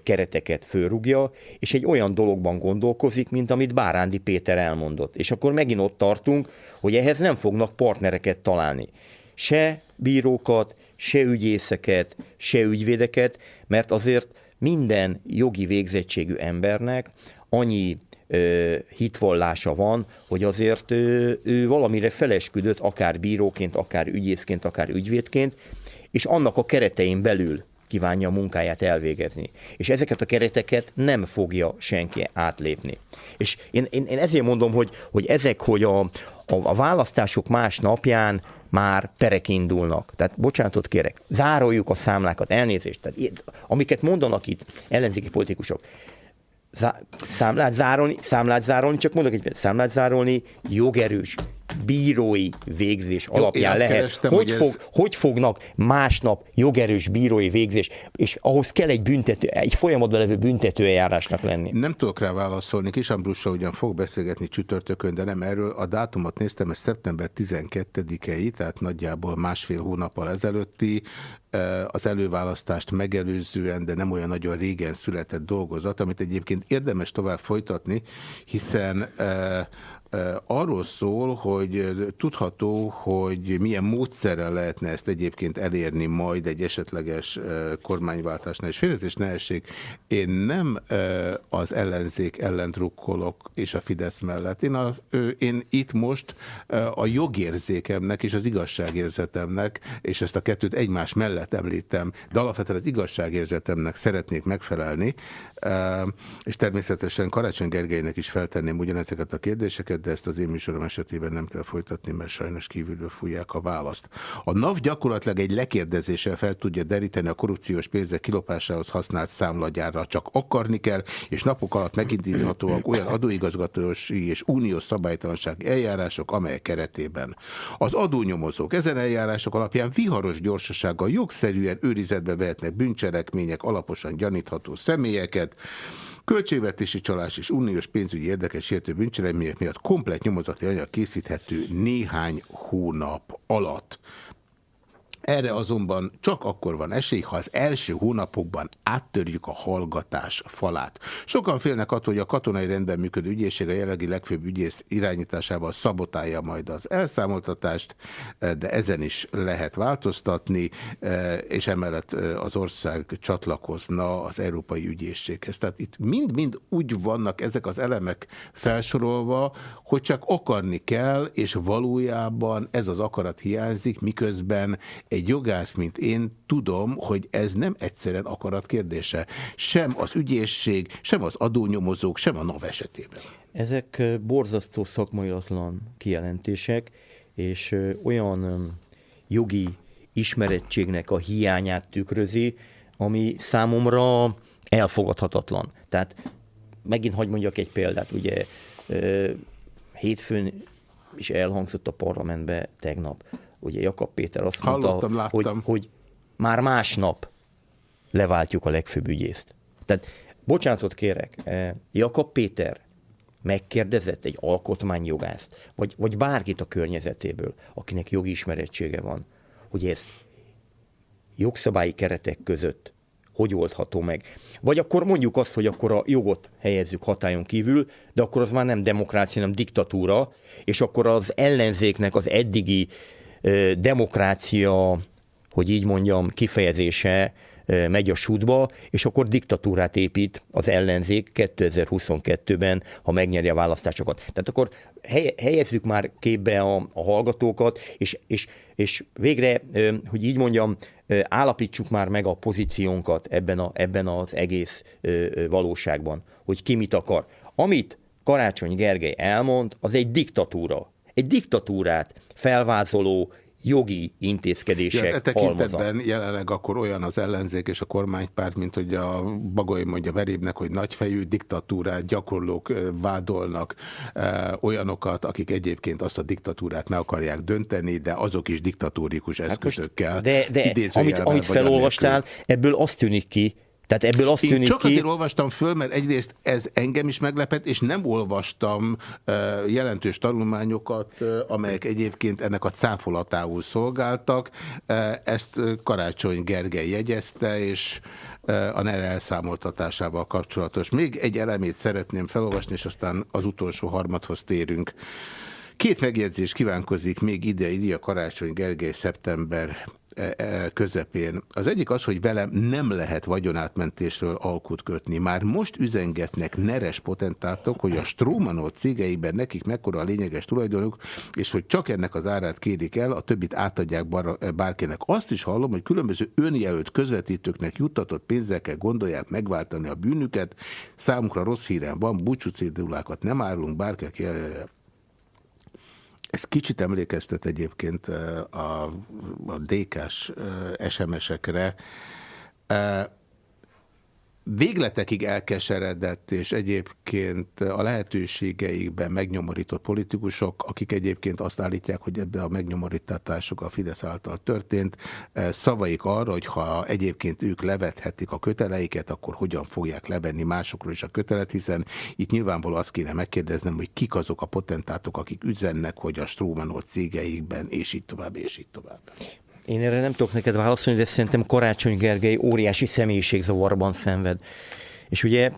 kereteket fölrúgja, és egy olyan dologban gondolkozik, mint amit Bárándi Péter elmondott. És akkor megint ott tartunk, hogy ehhez nem fognak partnereket találni. Se bírókat, se ügyészeket, se ügyvédeket, mert azért minden jogi végzettségű embernek annyi ö, hitvallása van, hogy azért ö, ő valamire felesküdött, akár bíróként, akár ügyészként, akár ügyvédként, és annak a keretein belül kívánja a munkáját elvégezni. És ezeket a kereteket nem fogja senki átlépni. És én, én, én ezért mondom, hogy, hogy ezek, hogy a, a, a választások más napján már perek indulnak. Tehát bocsánatot kérek, zároljuk a számlákat, elnézést. Tehát, amiket mondanak itt ellenzéki politikusok, számlát zárolni, számlát zárolni, csak mondok egy számlát zárolni, jogerős, bírói végzés én alapján lehet. hogy, ez- fog, hogy fognak másnap jogerős bírói végzés, és ahhoz kell egy büntető, egy folyamatban levő büntetőeljárásnak lenni. Nem tudok rá válaszolni. Kis Ambrussal ugyan fog beszélgetni csütörtökön, de nem erről. A dátumot néztem, ez szeptember 12-i, tehát nagyjából másfél hónappal ezelőtti, az előválasztást megelőzően, de nem olyan nagyon régen született dolgozat, amit egyébként érdemes tovább folytatni, hiszen arról szól, hogy tudható, hogy milyen módszerrel lehetne ezt egyébként elérni majd egy esetleges kormányváltásnál. És félretés ne essék, én nem az ellenzék ellen drukkolok és a Fidesz mellett. Én, a, én itt most a jogérzékemnek és az igazságérzetemnek, és ezt a kettőt egymás mellett említem, de alapvetően az igazságérzetemnek szeretnék megfelelni, és természetesen Karácsony Gergelynek is feltenném ugyanezeket a kérdéseket, de ezt az én műsorom esetében nem kell folytatni, mert sajnos kívülről fújják a választ. A NAV gyakorlatilag egy lekérdezéssel fel tudja deríteni a korrupciós pénzek kilopásához használt számlagyárra, csak akarni kell, és napok alatt megindíthatóak olyan adóigazgatósi és uniós szabálytalanság eljárások, amelyek keretében az adónyomozók ezen eljárások alapján viharos gyorsasággal jogszerűen őrizetbe vehetnek bűncselekmények alaposan gyanítható személyeket, Költségvetési csalás és uniós pénzügyi érdekes sértő bűncselekmények miatt komplet nyomozati anyag készíthető néhány hónap alatt. Erre azonban csak akkor van esély, ha az első hónapokban áttörjük a hallgatás falát. Sokan félnek attól, hogy a katonai rendben működő ügyészség a jelenlegi legfőbb ügyész irányításával szabotálja majd az elszámoltatást, de ezen is lehet változtatni, és emellett az ország csatlakozna az Európai Ügyészséghez. Tehát itt mind-mind úgy vannak ezek az elemek felsorolva, hogy csak akarni kell, és valójában ez az akarat hiányzik, miközben egy jogász, mint én, tudom, hogy ez nem egyszerűen akarat kérdése. Sem az ügyészség, sem az adónyomozók, sem a NAV esetében. Ezek borzasztó szakmaiatlan kijelentések, és olyan jogi ismerettségnek a hiányát tükrözi, ami számomra elfogadhatatlan. Tehát megint hagy mondjak egy példát, ugye hétfőn is elhangzott a parlamentbe tegnap, ugye Jakab Péter azt mondta, Hallottam, hogy, láttam. hogy már másnap leváltjuk a legfőbb ügyészt. Tehát bocsánatot kérek, eh, Jakab Péter megkérdezett egy alkotmányjogászt, vagy, vagy bárkit a környezetéből, akinek jogi ismerettsége van, hogy ez jogszabályi keretek között hogy oldható meg. Vagy akkor mondjuk azt, hogy akkor a jogot helyezzük hatályon kívül, de akkor az már nem demokrácia, hanem diktatúra, és akkor az ellenzéknek az eddigi demokrácia, hogy így mondjam, kifejezése megy a sútba, és akkor diktatúrát épít az ellenzék 2022-ben, ha megnyeri a választásokat. Tehát akkor hely- helyezzük már képbe a, a hallgatókat, és, és, és végre, hogy így mondjam, állapítsuk már meg a pozíciónkat ebben, a, ebben az egész valóságban, hogy ki mit akar. Amit Karácsony Gergely elmond, az egy diktatúra. Egy diktatúrát felvázoló jogi intézkedések Ja, e halmaza. tekintetben jelenleg akkor olyan az ellenzék és a kormánypárt, mint hogy a Bagoly mondja Verébnek, hogy nagyfejű diktatúrát gyakorlók vádolnak ö, olyanokat, akik egyébként azt a diktatúrát meg akarják dönteni, de azok is diktatórikus eszközökkel. Hát De, de amit, amit felolvastál, ebből azt tűnik ki, tehát ebből azt Én tűnik csak ki, azért olvastam föl, mert egyrészt ez engem is meglepett, és nem olvastam uh, jelentős tanulmányokat, uh, amelyek egyébként ennek a cáfolatául szolgáltak. Uh, ezt Karácsony Gergely jegyezte, és a NER elszámoltatásával kapcsolatos. Még egy elemét szeretném felolvasni, és aztán az utolsó harmadhoz térünk. Két megjegyzés kívánkozik még ide, írja Karácsony Gergely szeptember közepén. Az egyik az, hogy velem nem lehet vagyonátmentésről alkut kötni. Már most üzengetnek neres potentátok, hogy a Strómanol cégeiben nekik mekkora a lényeges tulajdonuk, és hogy csak ennek az árát kérik el, a többit átadják bar- bárkinek. Azt is hallom, hogy különböző önjelölt közvetítőknek juttatott pénzekkel gondolják megváltani a bűnüket. Számunkra rossz hírem van, búcsú cédulákat nem árulunk, bárki ez kicsit emlékeztet egyébként ö, a, a DK-s ö, SMS-ekre. Végletekig elkeseredett és egyébként a lehetőségeikben megnyomorított politikusok, akik egyébként azt állítják, hogy ebbe a megnyomorítatások a Fidesz által történt, eh, szavaik arra, hogy ha egyébként ők levethetik a köteleiket, akkor hogyan fogják levenni másokról is a kötelet, hiszen itt nyilvánvalóan azt kéne megkérdeznem, hogy kik azok a potentátok, akik üzennek, hogy a Strómanol cégeikben, és így tovább, és így tovább. Én erre nem tudok neked válaszolni, de szerintem Karácsony Gergely óriási személyiségzavarban szenved. És ugye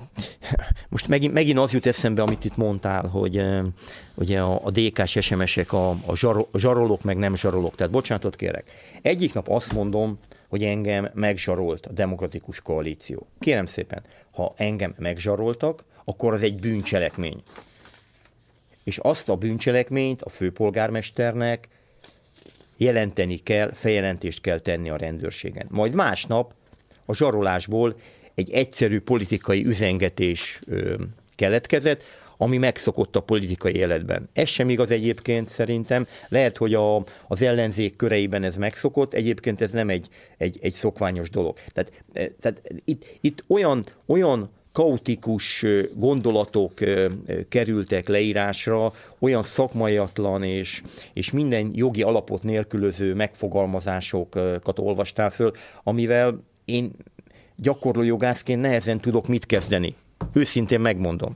most megint, megint az jut eszembe, amit itt mondtál, hogy eh, ugye a, a DK-s SMS-ek, a, a, zsarol, a zsarolok meg nem zsarolok. Tehát bocsánatot kérek. Egyik nap azt mondom, hogy engem megzsarolt a demokratikus koalíció. Kérem szépen, ha engem megzsaroltak, akkor az egy bűncselekmény. És azt a bűncselekményt a főpolgármesternek jelenteni kell, feljelentést kell tenni a rendőrségen. Majd másnap a zsarolásból egy egyszerű politikai üzengetés keletkezett, ami megszokott a politikai életben. Ez sem igaz egyébként szerintem. Lehet, hogy a, az ellenzék köreiben ez megszokott, egyébként ez nem egy, egy, egy szokványos dolog. Tehát, e, tehát itt, itt olyan, olyan kaotikus gondolatok kerültek leírásra, olyan szakmaiatlan és, és minden jogi alapot nélkülöző megfogalmazásokat olvastál föl, amivel én gyakorló jogászként nehezen tudok mit kezdeni. Őszintén megmondom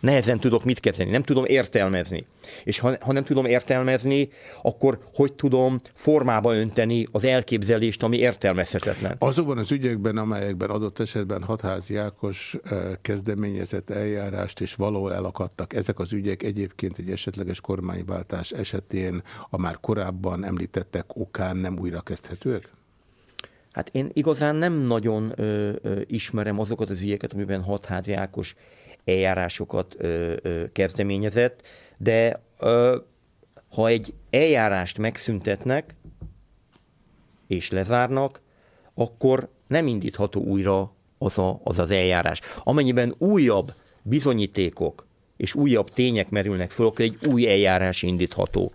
nehezen tudok mit kezdeni, nem tudom értelmezni. És ha, ha nem tudom értelmezni, akkor hogy tudom formába önteni az elképzelést, ami értelmezhetetlen? Azokban az ügyekben, amelyekben adott esetben hatházi Ákos kezdeményezett eljárást és valahol elakadtak, ezek az ügyek egyébként egy esetleges kormányváltás esetén a már korábban említettek okán nem újra kezdhetők? Hát én igazán nem nagyon ö, ö, ismerem azokat az ügyeket, amiben hatházi Ákos eljárásokat ö, ö, kezdeményezett, de ö, ha egy eljárást megszüntetnek és lezárnak, akkor nem indítható újra az, a, az az eljárás. Amennyiben újabb bizonyítékok és újabb tények merülnek föl, akkor egy új eljárás indítható.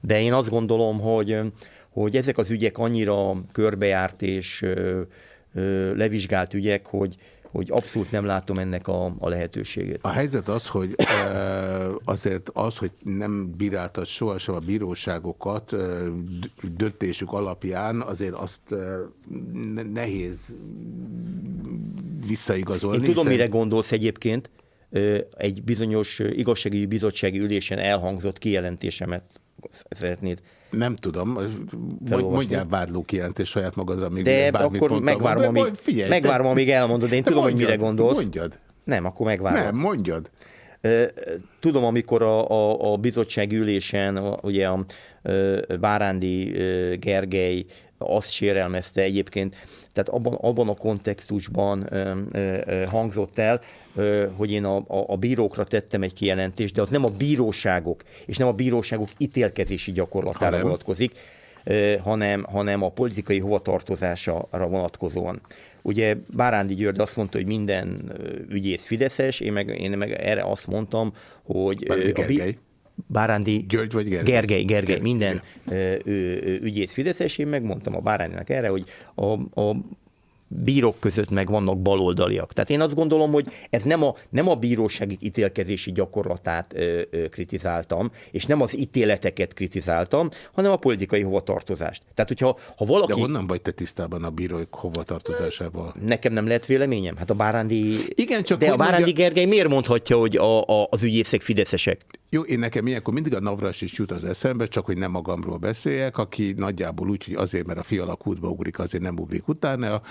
De én azt gondolom, hogy, hogy ezek az ügyek annyira körbejárt és ö, ö, levizsgált ügyek, hogy, hogy abszolút nem látom ennek a, a lehetőségét. A helyzet az, hogy azért az, hogy nem bíráltat sohasem a bíróságokat döntésük alapján, azért azt nehéz visszaigazolni. Én tudom, hiszen... mire gondolsz egyébként. Egy bizonyos igazságügyi bizottsági ülésen elhangzott kijelentésemet szeretnéd nem tudom, mondjál vádló kijelentés saját magadra, még De akkor megvárom, amíg, figyelj, megvárom, te... amíg elmondod. Én tudom, mondjad, hogy mire gondolsz. Mondjad. Nem, akkor megvárom. Nem, mondjad. Tudom, amikor a, a, a bizottság ülésen ugye a Bárándi Gergely azt sérelmezte egyébként, tehát abban, abban a kontextusban hangzott el, hogy én a, a, a bírókra tettem egy kijelentést, de az nem a bíróságok, és nem a bíróságok ítélkezési gyakorlatára hanem. vonatkozik, hanem, hanem a politikai hovatartozására vonatkozóan. Ugye Bárándi György azt mondta, hogy minden ügyész Fideszes, én meg, én meg erre azt mondtam, hogy... a bí- Bárándi György vagy Gergely? Gergely, Gergely minden ő, ő, ügyész Fideszes, én megmondtam a Bárándinak erre, hogy a, a bírók között meg vannak baloldaliak. Tehát én azt gondolom, hogy ez nem a, nem a bírósági ítélkezési gyakorlatát ö, ö, kritizáltam, és nem az ítéleteket kritizáltam, hanem a politikai hovatartozást. Tehát, hogyha ha valaki... De honnan vagy te tisztában a bírói hovatartozásával? Nekem nem lehet véleményem. Hát a Bárándi... Igen, csak De a Bárándi mondja... Gergely miért mondhatja, hogy a, a, az ügyészek fideszesek? Jó, én nekem ilyenkor mindig a Navras is jut az eszembe, csak hogy nem magamról beszéljek, aki nagyjából úgy, hogy azért, mert a fialak útba ugrik, azért nem ugrik utána.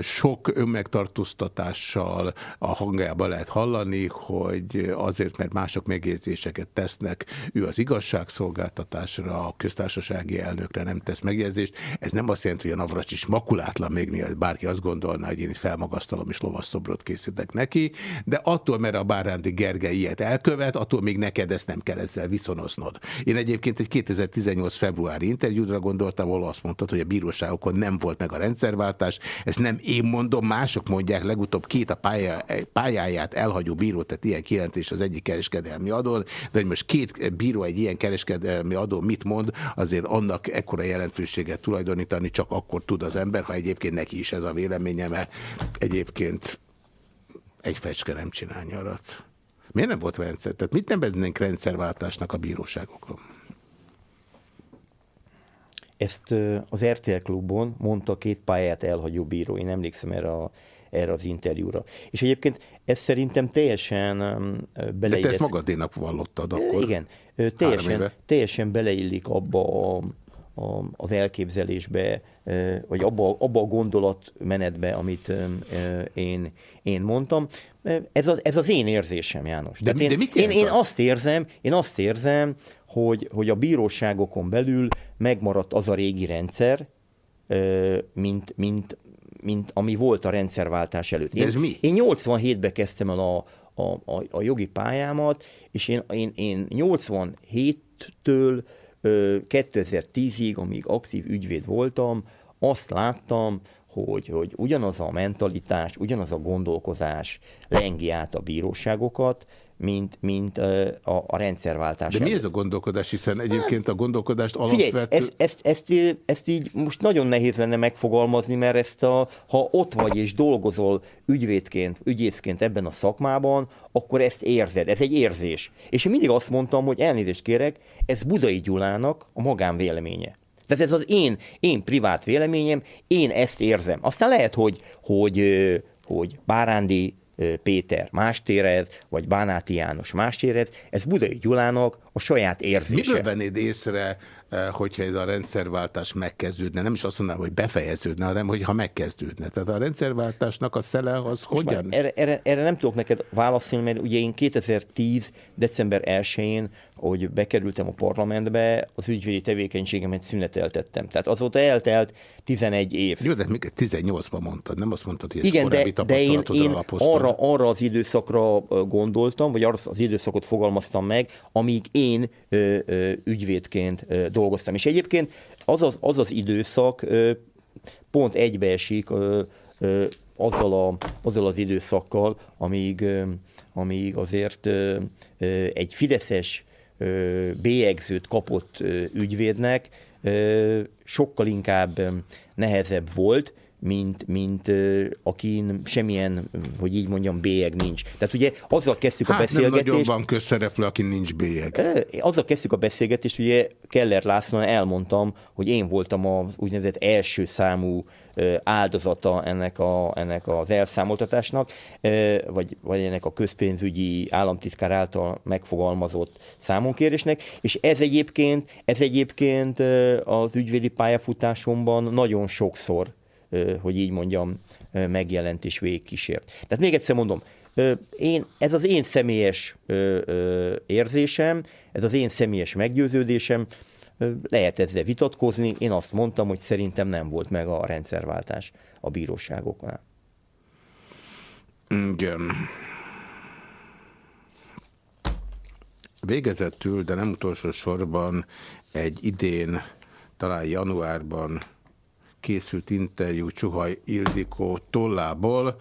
Sok önmegtartóztatással a hangjában lehet hallani, hogy azért, mert mások megjegyzéseket tesznek, ő az igazságszolgáltatásra, a köztársasági elnökre nem tesz megjegyzést. Ez nem azt jelenti, hogy a Navras is makulátlan még mielőtt bárki azt gondolná, hogy én itt felmagasztalom és lovasszobrot készítek neki, de attól, mert a Bárándi Gergely ilyet elkövet, attól még neked ezt nem kell ezzel viszonoznod. Én egyébként egy 2018 februári interjúra gondoltam, ahol azt mondtad, hogy a bíróságokon nem volt meg a rendszerváltás. Ezt nem én mondom, mások mondják, legutóbb két a pályá, pályáját elhagyó bíró tett ilyen kijelentés az egyik kereskedelmi adón, de hogy most két bíró egy ilyen kereskedelmi adó mit mond, azért annak ekkora jelentőséget tulajdonítani csak akkor tud az ember, ha egyébként neki is ez a véleménye, mert egyébként Egy fecske nem csinál nyarat. Miért nem volt rendszer? Tehát mit neveznénk rendszerváltásnak a bíróságokon? Ezt az RTL klubon mondta két pályát elhagyó bíró, én emlékszem erre, a, erre az interjúra. És egyébként ez szerintem teljesen ö, De te ezt magadénak vallottad akkor. Igen, teljesen, teljesen beleillik abba a, a, az elképzelésbe, vagy abba, abba a gondolatmenetbe, amit én, én mondtam. Ez az, ez az én érzésem, János. De mi- én, de mit én, én az? azt érzem, én azt érzem, hogy, hogy a bíróságokon belül megmaradt az a régi rendszer, mint, mint, mint ami volt a rendszerváltás előtt. De ez mi? Én 87-ben kezdtem el a, a, a, a jogi pályámat, és én, én, én 87-től ö, 2010-ig, amíg aktív ügyvéd voltam, azt láttam, hogy, hogy ugyanaz a mentalitás, ugyanaz a gondolkozás lengi át a bíróságokat, mint, mint a, a rendszerváltás De mi ez a gondolkodás? Hiszen egyébként a gondolkodást Figyelj, alapvető... ezt, ezt, ezt, ezt így most nagyon nehéz lenne megfogalmazni, mert ezt a, ha ott vagy és dolgozol ügyvédként, ügyészként ebben a szakmában, akkor ezt érzed, ez egy érzés. És én mindig azt mondtam, hogy elnézést kérek, ez Budai Gyulának a magánvéleménye. Tehát ez az én, én privát véleményem, én ezt érzem. Aztán lehet, hogy, hogy, hogy Bárándi Péter mást érez, vagy Bánáti János mást érez, ez Budai Gyulának a saját érzése. Miből vennéd észre, eh, hogyha ez a rendszerváltás megkezdődne? Nem is azt mondanám, hogy befejeződne, hanem hogy ha megkezdődne. Tehát a rendszerváltásnak a szele az Most hogyan? Már erre, erre, erre nem tudok neked válaszolni, mert ugye én 2010. december 1-én, hogy bekerültem a parlamentbe, az ügyvédi tevékenységemet szüneteltettem. Tehát azóta eltelt 11 év. Jó, de még 18-ban mondtad, nem azt mondtad, hogy ez Igen, de, de én, én arra, arra az időszakra ö, gondoltam, vagy arra az időszakot fogalmaztam meg, amíg én ö, ö, ügyvédként ö, dolgoztam. És egyébként az az, az, az időszak ö, pont egybeesik ö, ö, azzal, a, azzal az időszakkal, amíg, ö, amíg azért ö, ö, egy fideszes ö, bélyegzőt kapott ö, ügyvédnek ö, sokkal inkább nehezebb volt, mint, mint akin semmilyen, hogy így mondjam, bélyeg nincs. Tehát ugye azzal kezdtük a Hát nem beszélgetést... nagyon van közszereplő, aki nincs bélyeg. Azzal kezdtük a beszélgetést, ugye Keller Lászlóan elmondtam, hogy én voltam az úgynevezett első számú áldozata ennek, a, ennek az elszámoltatásnak, vagy, vagy ennek a közpénzügyi államtitkár által megfogalmazott számonkérésnek, és ez egyébként, ez egyébként az ügyvédi pályafutásomban nagyon sokszor, hogy így mondjam, megjelent és végigkísért. Tehát még egyszer mondom, Én, ez az én személyes érzésem, ez az én személyes meggyőződésem, lehet ezzel vitatkozni, én azt mondtam, hogy szerintem nem volt meg a rendszerváltás a bíróságoknál. Igen. Végezetül, de nem utolsó sorban egy idén, talán januárban készült interjú Csuhaj Ildikó tollából.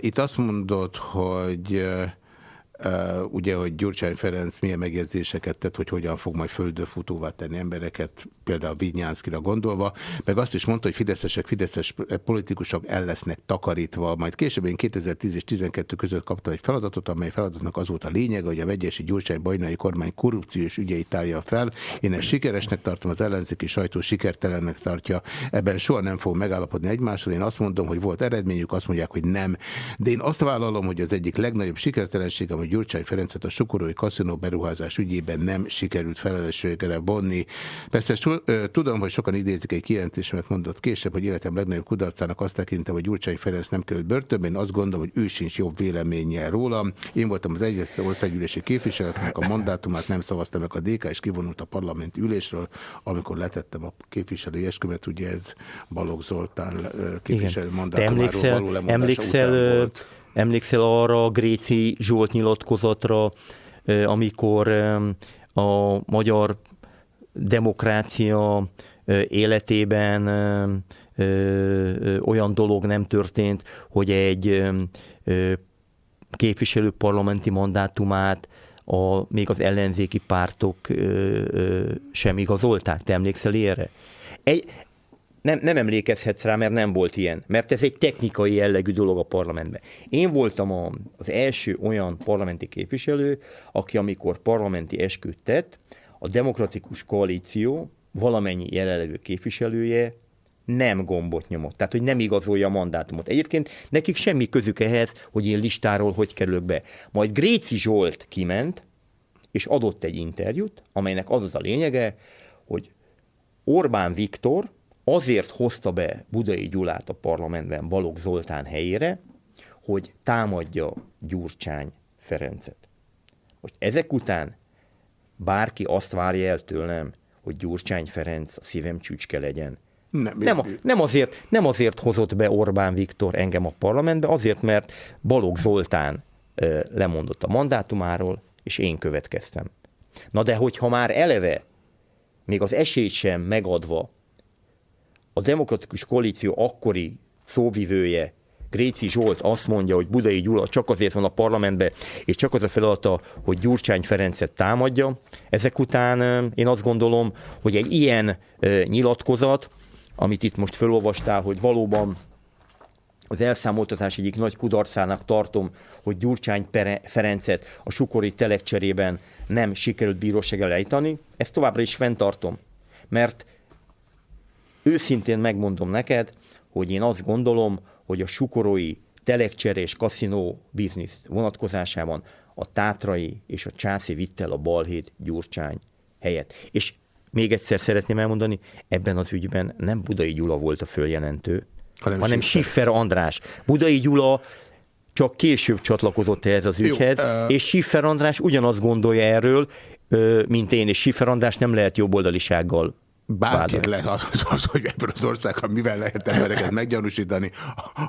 Itt azt mondod, hogy ugye, hogy Gyurcsány Ferenc milyen megjegyzéseket tett, hogy hogyan fog majd földöfutóvá tenni embereket, például Vignyánszkira gondolva, meg azt is mondta, hogy fideszesek, fideszes politikusok el lesznek takarítva, majd később én 2010 és 12 között kaptam egy feladatot, amely feladatnak az volt a lényege, hogy a vegyesi Gyurcsány bajnai kormány korrupciós ügyeit tárja fel. Én ezt sikeresnek tartom, az ellenzéki sajtó sikertelennek tartja. Ebben soha nem fog megállapodni egymással. Én azt mondom, hogy volt eredményük, azt mondják, hogy nem. De én azt vállalom, hogy az egyik legnagyobb sikertelenség, hogy Gyurcsány Ferencet a Sukorói kaszinó beruházás ügyében nem sikerült felelősségre vonni. Persze tudom, hogy sokan idézik egy kijelentésemet mondott később, hogy életem legnagyobb kudarcának azt tekintem, hogy Gyurcsány Ferenc nem került börtönbe. Én azt gondolom, hogy ő sincs jobb véleménnyel rólam. Én voltam az egyetlen országgyűlési képviselőnek a mandátumát nem szavazta meg a DK, és kivonult a parlamenti ülésről, amikor letettem a képviselői eskümet, ugye ez Balogh Zoltán képviselő mandátumáról való lemondása emlékszel, után volt. Emlékszel arra a Gréci Zsolt nyilatkozatra, amikor a magyar demokrácia életében olyan dolog nem történt, hogy egy képviselő parlamenti mandátumát a, még az ellenzéki pártok sem igazolták. Te emlékszel erre? Egy, nem, nem emlékezhetsz rá, mert nem volt ilyen. Mert ez egy technikai jellegű dolog a parlamentben. Én voltam a, az első olyan parlamenti képviselő, aki amikor parlamenti esküt tett, a demokratikus koalíció valamennyi jelenlevő képviselője nem gombot nyomott, tehát hogy nem igazolja a mandátumot. Egyébként nekik semmi közük ehhez, hogy én listáról hogy kerülök be. Majd Gréci Zsolt kiment, és adott egy interjút, amelynek az az a lényege, hogy Orbán Viktor azért hozta be Budai Gyulát a parlamentben Balogh Zoltán helyére, hogy támadja Gyurcsány Ferencet. Most ezek után bárki azt várja el tőlem, hogy Gyurcsány Ferenc a szívem csücske legyen. Nem, Nem, a- nem, azért, nem azért hozott be Orbán Viktor engem a parlamentbe, azért, mert Balogh Zoltán ö, lemondott a mandátumáról, és én következtem. Na de hogyha már eleve, még az esélyt sem megadva, a demokratikus koalíció akkori szóvivője, Gréci Zsolt azt mondja, hogy Budai Gyula csak azért van a parlamentben, és csak az a feladata, hogy Gyurcsány Ferencet támadja. Ezek után én azt gondolom, hogy egy ilyen nyilatkozat, amit itt most felolvastál, hogy valóban az elszámoltatás egyik nagy kudarcának tartom, hogy Gyurcsány Ferencet a Sukori telek cserében nem sikerült bíróság elé állítani. Ezt továbbra is fenntartom, mert őszintén megmondom neked, hogy én azt gondolom, hogy a sukorói telekcsere és kaszinó biznisz vonatkozásában a tátrai és a császi vitt el a balhét Gyurcsány helyett. És még egyszer szeretném elmondani, ebben az ügyben nem Budai Gyula volt a följelentő, Hanem hanem. Schiffer András. Budai Gyula csak később csatlakozott ehhez az ügyhez, ö- és Schiffer András ugyanazt gondolja erről, mint én, és Schiffer András nem lehet jobboldalisággal Bárkit lehet az, hogy ebben az országban mivel lehet embereket meggyanúsítani,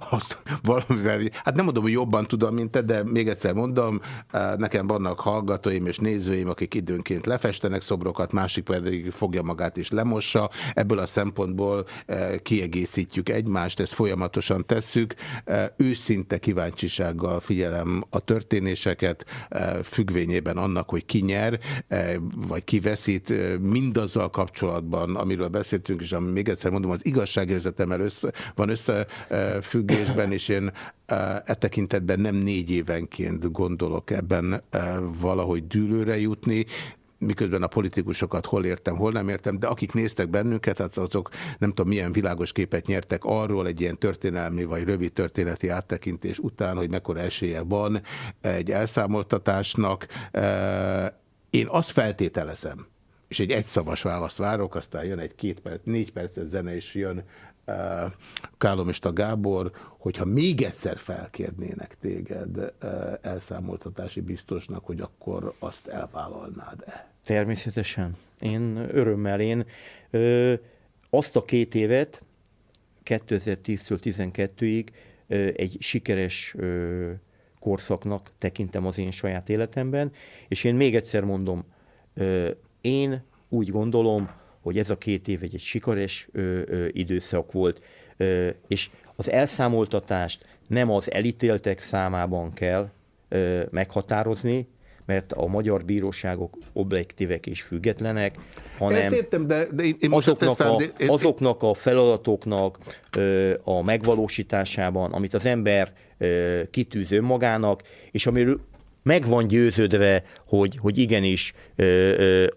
azt valamivel, hát nem mondom, hogy jobban tudom, mint te, de még egyszer mondom, eh, nekem vannak hallgatóim és nézőim, akik időnként lefestenek szobrokat, másik pedig fogja magát és lemossa. Ebből a szempontból eh, kiegészítjük egymást, ezt folyamatosan tesszük. Eh, Őszinte kíváncsisággal figyelem a történéseket, függvényében annak, hogy ki nyer, vagy ki veszít, mindazzal kapcsolatban, amiről beszéltünk, és ami még egyszer mondom, az igazságérzetemmel össze, van összefüggésben, és én eh, e tekintetben nem négy évenként gondolok ebben eh, valahogy dűlőre jutni, miközben a politikusokat hol értem, hol nem értem, de akik néztek bennünket, hát azok nem tudom milyen világos képet nyertek arról egy ilyen történelmi vagy rövid történeti áttekintés után, hogy mekkora esélye van egy elszámoltatásnak. Eh, Én azt feltételezem, és egy egyszavas választ várok, aztán jön egy két perc, négy perces zene, és jön uh, Kálomista Gábor, hogyha még egyszer felkérnének téged uh, elszámoltatási biztosnak, hogy akkor azt elvállalnád-e? Természetesen. Én örömmel. Én ö, azt a két évet, 2010-től 12-ig ö, egy sikeres ö, korszaknak tekintem az én saját életemben, és én még egyszer mondom, ö, én úgy gondolom, hogy ez a két év egy, egy sikeres ö, ö, időszak volt, ö, és az elszámoltatást nem az elítéltek számában kell ö, meghatározni, mert a magyar bíróságok objektívek és függetlenek, hanem Ezt értem, de, de én, én azoknak, a, én- azoknak a feladatoknak ö, a megvalósításában, amit az ember ö, kitűz önmagának, és amiről meg van győződve, hogy, hogy igenis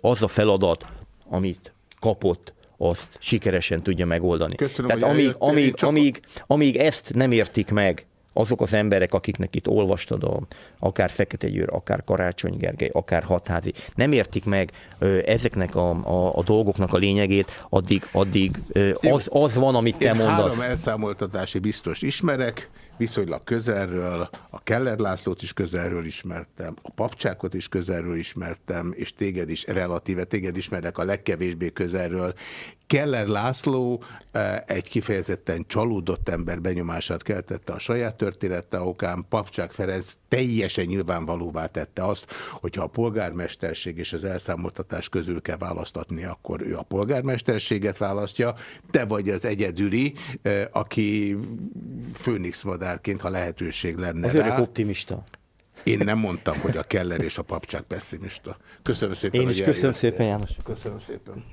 az a feladat, amit kapott, azt sikeresen tudja megoldani. Köszönöm, Tehát amíg, amíg, amíg, amíg ezt nem értik meg azok az emberek, akiknek itt olvastad, a, akár Fekete Győr, akár Karácsony Gergely, akár Hatházi, nem értik meg ö, ezeknek a, a, a dolgoknak a lényegét, addig, addig ö, az, az van, amit te Én mondasz. három elszámoltatási biztos ismerek, viszonylag közelről, a Keller Lászlót is közelről ismertem, a Papcsákot is közelről ismertem, és téged is relatíve, téged ismerek a legkevésbé közelről. Keller László eh, egy kifejezetten csalódott ember benyomását keltette a saját története okán, Papcsák Ferenc teljesen nyilvánvalóvá tette azt, hogyha a polgármesterség és az elszámoltatás közül kell választatni, akkor ő a polgármesterséget választja, te vagy az egyedüli, eh, aki főnix madárként, ha lehetőség lenne Az rá. optimista. Én nem mondtam, hogy a Keller és a Papcsák pessimista. Köszönöm szépen, Én is köszönöm szépen, János. Köszönöm szépen.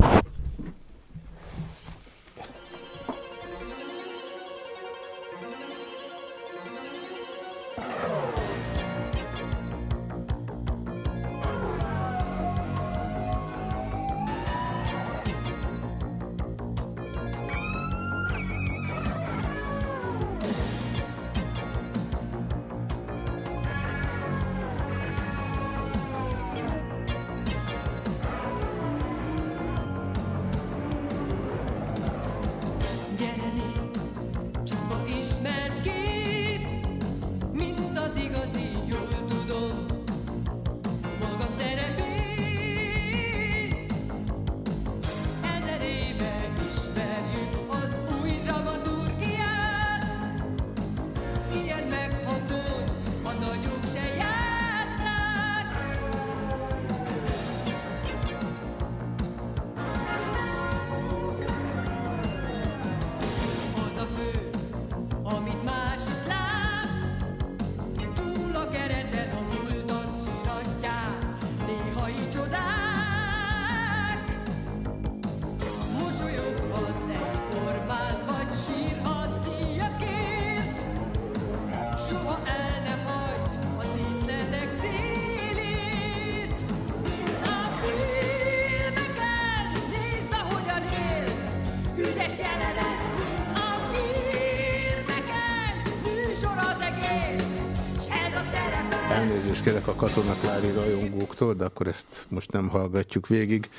Rajongóktól, de akkor ezt most nem hallgatjuk végig.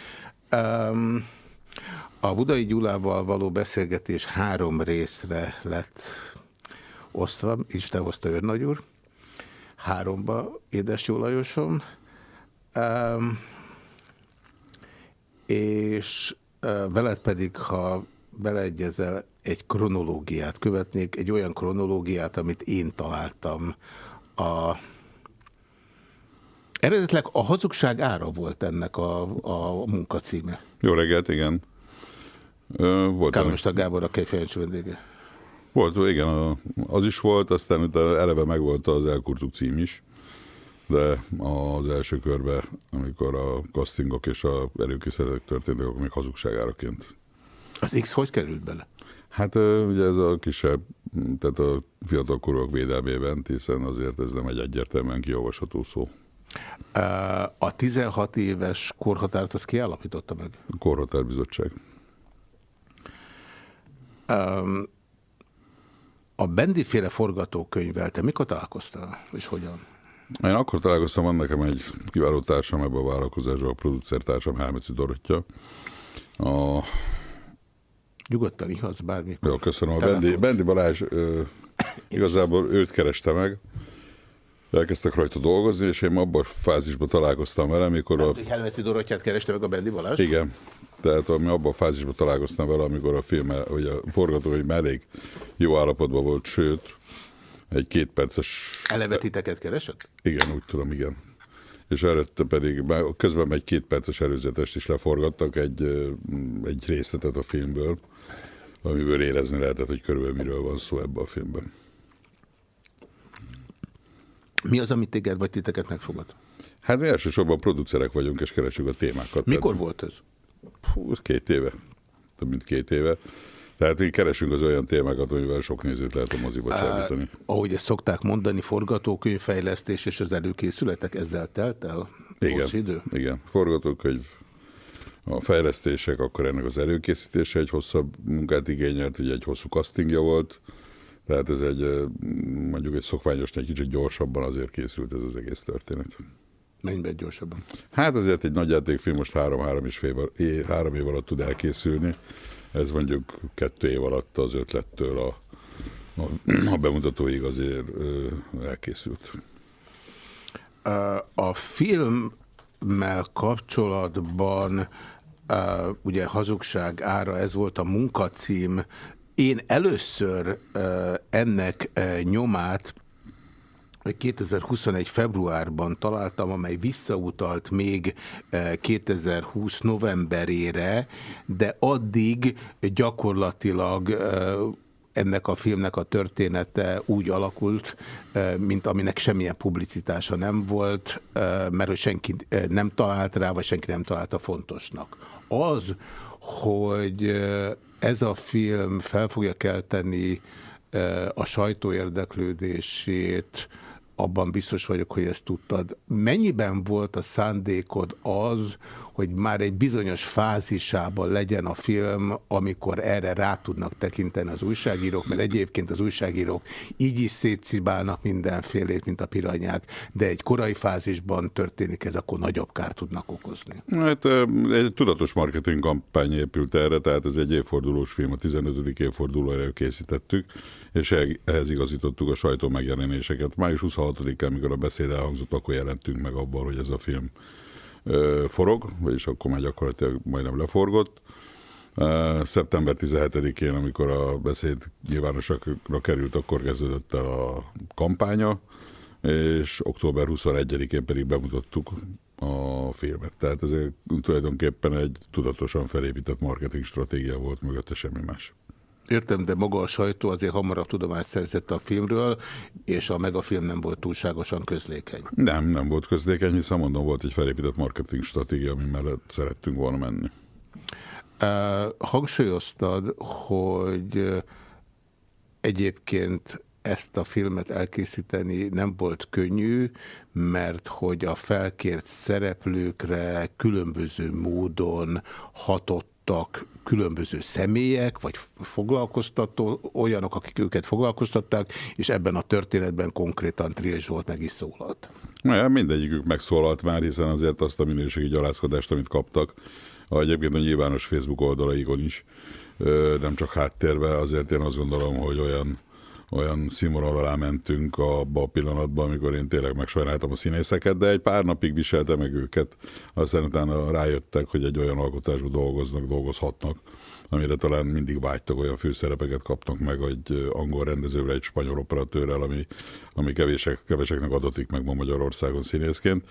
Um, a Budai Gyulával való beszélgetés három részre lett osztva, Isten hozta Nagy úr. Háromba, édes jó Lajosom. Um, és uh, veled pedig, ha beleegyezel, egy kronológiát követnék, egy olyan kronológiát, amit én találtam a Eredetleg a hazugság ára volt ennek a, a munkacíme. Jó reggelt, igen. Volt Kálmista Gábor a kejfejancs vendége. Volt, igen, az is volt, aztán utána eleve megvolt az Elkurtuk cím is, de az első körben, amikor a castingok és a erőkészletek történtek, akkor még hazugságáraként. Az X hogy került bele? Hát ugye ez a kisebb, tehát a fiatalkorúak védelmében, hiszen azért ez nem egy egyértelműen kiolvasható szó. A 16 éves korhatárt az kiállapította meg? A korhatárbizottság. A Bendi-féle forgatókönyvvel te mikor találkoztál, és hogyan? Én akkor találkoztam, van nekem egy kiváló társam ebbe a vállalkozásban, a producertársam Helmeci Dorottya. A... Nyugodtan ihasz bármikor. Jó, köszönöm. A Bendi, Bendi Balázs ö, igazából őt kereste meg, elkezdtek rajta dolgozni, és én abban a fázisban találkoztam vele, amikor a... Helmeci Dorottyát kereste meg a Bendi Balázs? Igen. Tehát ami abban a fázisban találkoztam vele, amikor a film, vagy a forgatókönyv elég jó állapotban volt, sőt, egy kétperces... Eleve titeket keresett? Igen, úgy tudom, igen. És előtte pedig közben egy kétperces előzetest is leforgattak, egy, egy részletet a filmből, amiből érezni lehetett, hogy körülbelül miről van szó ebben a filmben. Mi az, amit téged vagy titeket megfogad? Hát elsősorban producerek vagyunk, és keresünk a témákat. Mikor tehát, volt ez? Hú, két éve. Több mint két éve. Tehát mi keresünk az olyan témákat, amivel sok nézőt lehet a moziba csábítani. Ahogy ezt szokták mondani, forgatókönyvfejlesztés és az előkészületek ezzel telt el? Igen, idő? igen. Forgatókönyv, a fejlesztések, akkor ennek az előkészítése egy hosszabb munkát igényelt, ugye egy hosszú castingja volt, tehát ez egy, mondjuk egy szokványos, egy kicsit gyorsabban azért készült ez az egész történet. Mennyiben gyorsabban? Hát azért egy nagy játékfilm most három-három és fél, három év alatt tud elkészülni. Ez mondjuk kettő év alatt az ötlettől a, a, a bemutatóig azért elkészült. A filmmel kapcsolatban ugye hazugság ára, ez volt a munkacím, én először ennek nyomát 2021. februárban találtam, amely visszautalt még 2020 novemberére, de addig gyakorlatilag ennek a filmnek a története úgy alakult, mint aminek semmilyen publicitása nem volt, mert hogy senki nem talált rá, vagy senki nem találta fontosnak. Az, hogy ez a film fel fogja kelteni a sajtó érdeklődését, abban biztos vagyok, hogy ezt tudtad. Mennyiben volt a szándékod az, hogy már egy bizonyos fázisában legyen a film, amikor erre rá tudnak tekinteni az újságírók, mert egyébként az újságírók így is szétszibálnak mindenfélét, mint a piranyák, de egy korai fázisban történik ez, akkor nagyobb kárt tudnak okozni. Hát egy tudatos marketing kampány épült erre, tehát ez egy évfordulós film, a 15. évfordulóra készítettük, és ehhez igazítottuk a sajtó megjelenéseket. Május 26-án, amikor a beszéd elhangzott, akkor jelentünk meg abban, hogy ez a film forog, vagyis akkor már gyakorlatilag majdnem leforgott. Szeptember 17-én, amikor a beszéd nyilvánosakra került, akkor kezdődött el a kampánya, és október 21-én pedig bemutattuk a filmet. Tehát ez tulajdonképpen egy tudatosan felépített marketing stratégia volt mögötte semmi más. Értem, de maga a sajtó azért hamarabb tudomást szerzett a filmről, és a megafilm nem volt túlságosan közlékeny. Nem, nem volt közlékeny, hiszen mondom, volt egy felépített marketing stratégia, ami mellett szerettünk volna menni. Uh, hangsúlyoztad, hogy egyébként ezt a filmet elkészíteni nem volt könnyű, mert hogy a felkért szereplőkre különböző módon hatott voltak különböző személyek, vagy foglalkoztató, olyanok, akik őket foglalkoztatták, és ebben a történetben konkrétan Trill Zsolt meg is szólalt. Na, mindegyikük megszólalt már, hiszen azért azt a minőségi gyalázkodást, amit kaptak, egyébként a nyilvános Facebook oldalaikon is, nem csak háttérbe, azért én azt gondolom, hogy olyan olyan színvonal alá mentünk abba a pillanatban, amikor én tényleg megsajnáltam a színészeket, de egy pár napig viselte meg őket, aztán utána rájöttek, hogy egy olyan alkotásban dolgoznak, dolgozhatnak, amire talán mindig vágytak, olyan főszerepeket kapnak meg egy angol rendezővel, egy spanyol operatőrrel, ami, ami kevések, keveseknek adatik meg ma Magyarországon színészként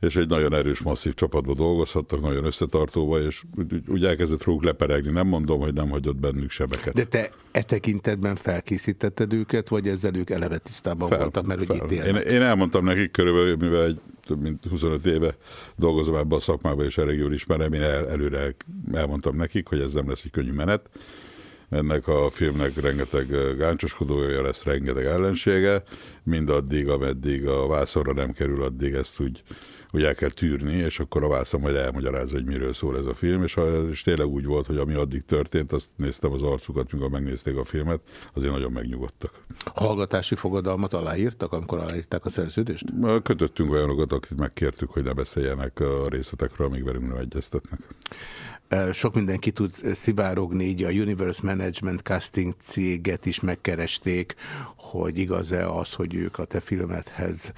és egy nagyon erős, masszív csapatban dolgozhattak, nagyon összetartóba, és úgy, úgy elkezdett rúg leperegni. Nem mondom, hogy nem hagyott bennük sebeket. De te e tekintetben felkészítetted őket, vagy ezzel ők eleve tisztában fel, voltak, mert fel. hogy itt én, én elmondtam nekik körülbelül, mivel egy több mint 25 éve dolgozom ebben a szakmában, és elég jól ismerem, én el, előre elmondtam nekik, hogy ez nem lesz egy könnyű menet, ennek a filmnek rengeteg gáncsoskodója lesz, rengeteg ellensége, mindaddig, ameddig a vászorra nem kerül, addig ezt úgy hogy el kell tűrni, és akkor a Vásza majd elmagyarázza, hogy miről szól ez a film, és, és tényleg úgy volt, hogy ami addig történt, azt néztem az arcukat, mikor megnézték a filmet, azért nagyon megnyugodtak. Hallgatási fogadalmat aláírtak, amikor aláírták a szerződést? Kötöttünk olyanokat, akit megkértük, hogy ne beszéljenek a részletekről, amíg velünk nem egyeztetnek. Sok mindenki tud szivárogni, így a Universe Management Casting céget is megkeresték, hogy igaz-e az, hogy ők a te filmethez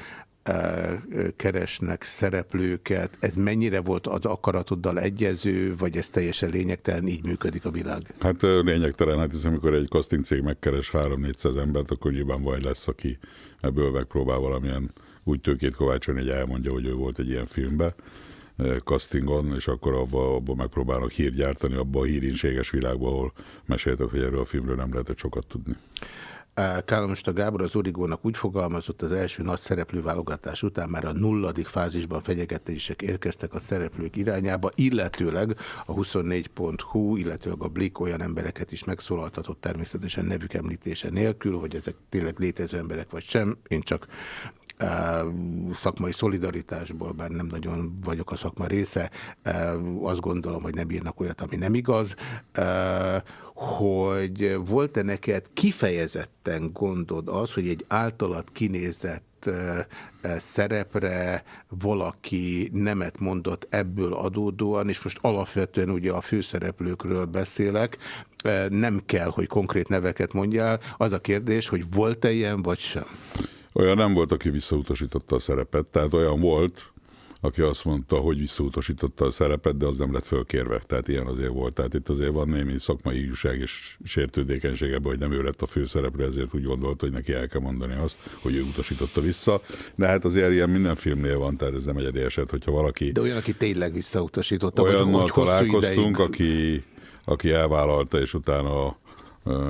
keresnek szereplőket. Ez mennyire volt az akaratoddal egyező, vagy ez teljesen lényegtelen, így működik a világ? Hát lényegtelen, hát hiszen amikor egy casting cég megkeres 3-400 embert, akkor nyilván vagy lesz, aki ebből megpróbál valamilyen úgy tőkét kovácsolni, hogy elmondja, hogy ő volt egy ilyen filmben castingon, és akkor abban abba megpróbálnak hírt gyártani, abban a hírinséges világban, ahol mesélted, hogy erről a filmről nem lehetett sokat tudni. Kálamosta Gábor az Origónak úgy fogalmazott, az első nagy szereplőválogatás után már a nulladik fázisban fenyegetések érkeztek a szereplők irányába, illetőleg a 24.hu, illetőleg a Blik olyan embereket is megszólaltatott természetesen nevük említése nélkül, hogy ezek tényleg létező emberek vagy sem. Én csak szakmai szolidaritásból, bár nem nagyon vagyok a szakma része, azt gondolom, hogy nem írnak olyat, ami nem igaz, hogy volt-e neked kifejezetten gondod az, hogy egy általad kinézett szerepre valaki nemet mondott ebből adódóan, és most alapvetően ugye a főszereplőkről beszélek, nem kell, hogy konkrét neveket mondjál. Az a kérdés, hogy volt-e ilyen, vagy sem? Olyan nem volt, aki visszautasította a szerepet, tehát olyan volt, aki azt mondta, hogy visszautasította a szerepet, de az nem lett fölkérve. Tehát ilyen azért volt. Tehát itt azért van némi szakmai újság és sértődékenység ebben, hogy nem ő lett a főszereplő, ezért úgy gondolta, hogy neki el kell mondani azt, hogy ő utasította vissza. De hát azért ilyen minden filmnél van, tehát ez nem egyedi eset, hogyha valaki... De olyan, aki tényleg visszautasította. Olyannal találkoztunk, aki, aki elvállalta, és utána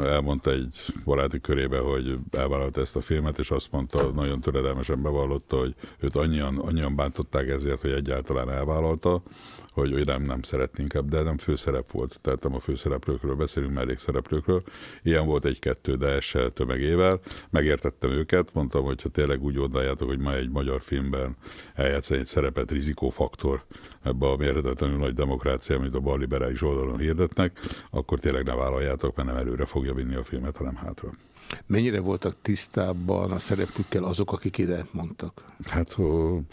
elmondta egy baráti körébe, hogy elvállalta ezt a filmet, és azt mondta, nagyon töredelmesen bevallotta, hogy őt annyian, annyian bántották ezért, hogy egyáltalán elvállalta, hogy, hogy nem, nem szeretnénk, de nem főszerep volt. Tehát nem a főszereplőkről beszélünk, mellékszereplőkről. Ilyen volt egy-kettő, de ez se tömegével. Megértettem őket, mondtam, hogy ha tényleg úgy gondoljátok, hogy ma egy magyar filmben eljátszani egy szerepet, rizikófaktor ebbe a mérhetetlenül nagy demokrácia, amit a bal liberális oldalon hirdetnek, akkor tényleg ne vállaljátok, mert nem előre fogja vinni a filmet, hanem hátra. Mennyire voltak tisztában a szerepükkel azok, akik ident mondtak? Hát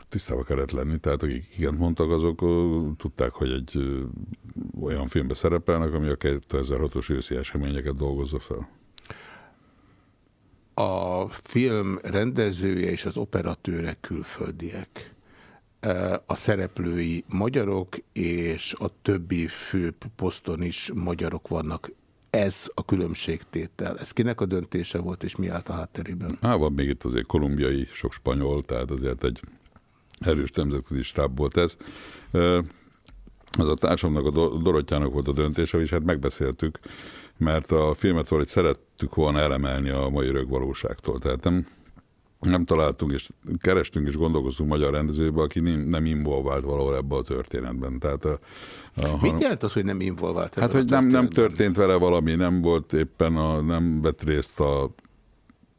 tisztában kellett lenni, tehát akik igent mondtak, azok tudták, hogy egy olyan filmbe szerepelnek, ami a 2006-os őszi eseményeket dolgozza fel. A film rendezője és az operatőre külföldiek a szereplői magyarok, és a többi fő poszton is magyarok vannak ez a különbségtétel. Ez kinek a döntése volt, és mi állt a hátterében? Á, van még itt azért kolumbiai, sok spanyol, tehát azért egy erős nemzetközi stáb volt ez. Az a társamnak, a Dorottyának volt a döntése, és hát megbeszéltük, mert a filmet valahogy szerettük volna elemelni a mai rögvalóságtól. Tehát nem, nem találtunk, és kerestünk és gondolkoztunk magyar rendezőbe, aki nem, involvált valahol ebbe a történetben. Tehát a, a, Mit hanem, jelent az, hogy nem involvált? Hát, hogy nem, nem történt vele valami, nem volt éppen, a, nem vett részt a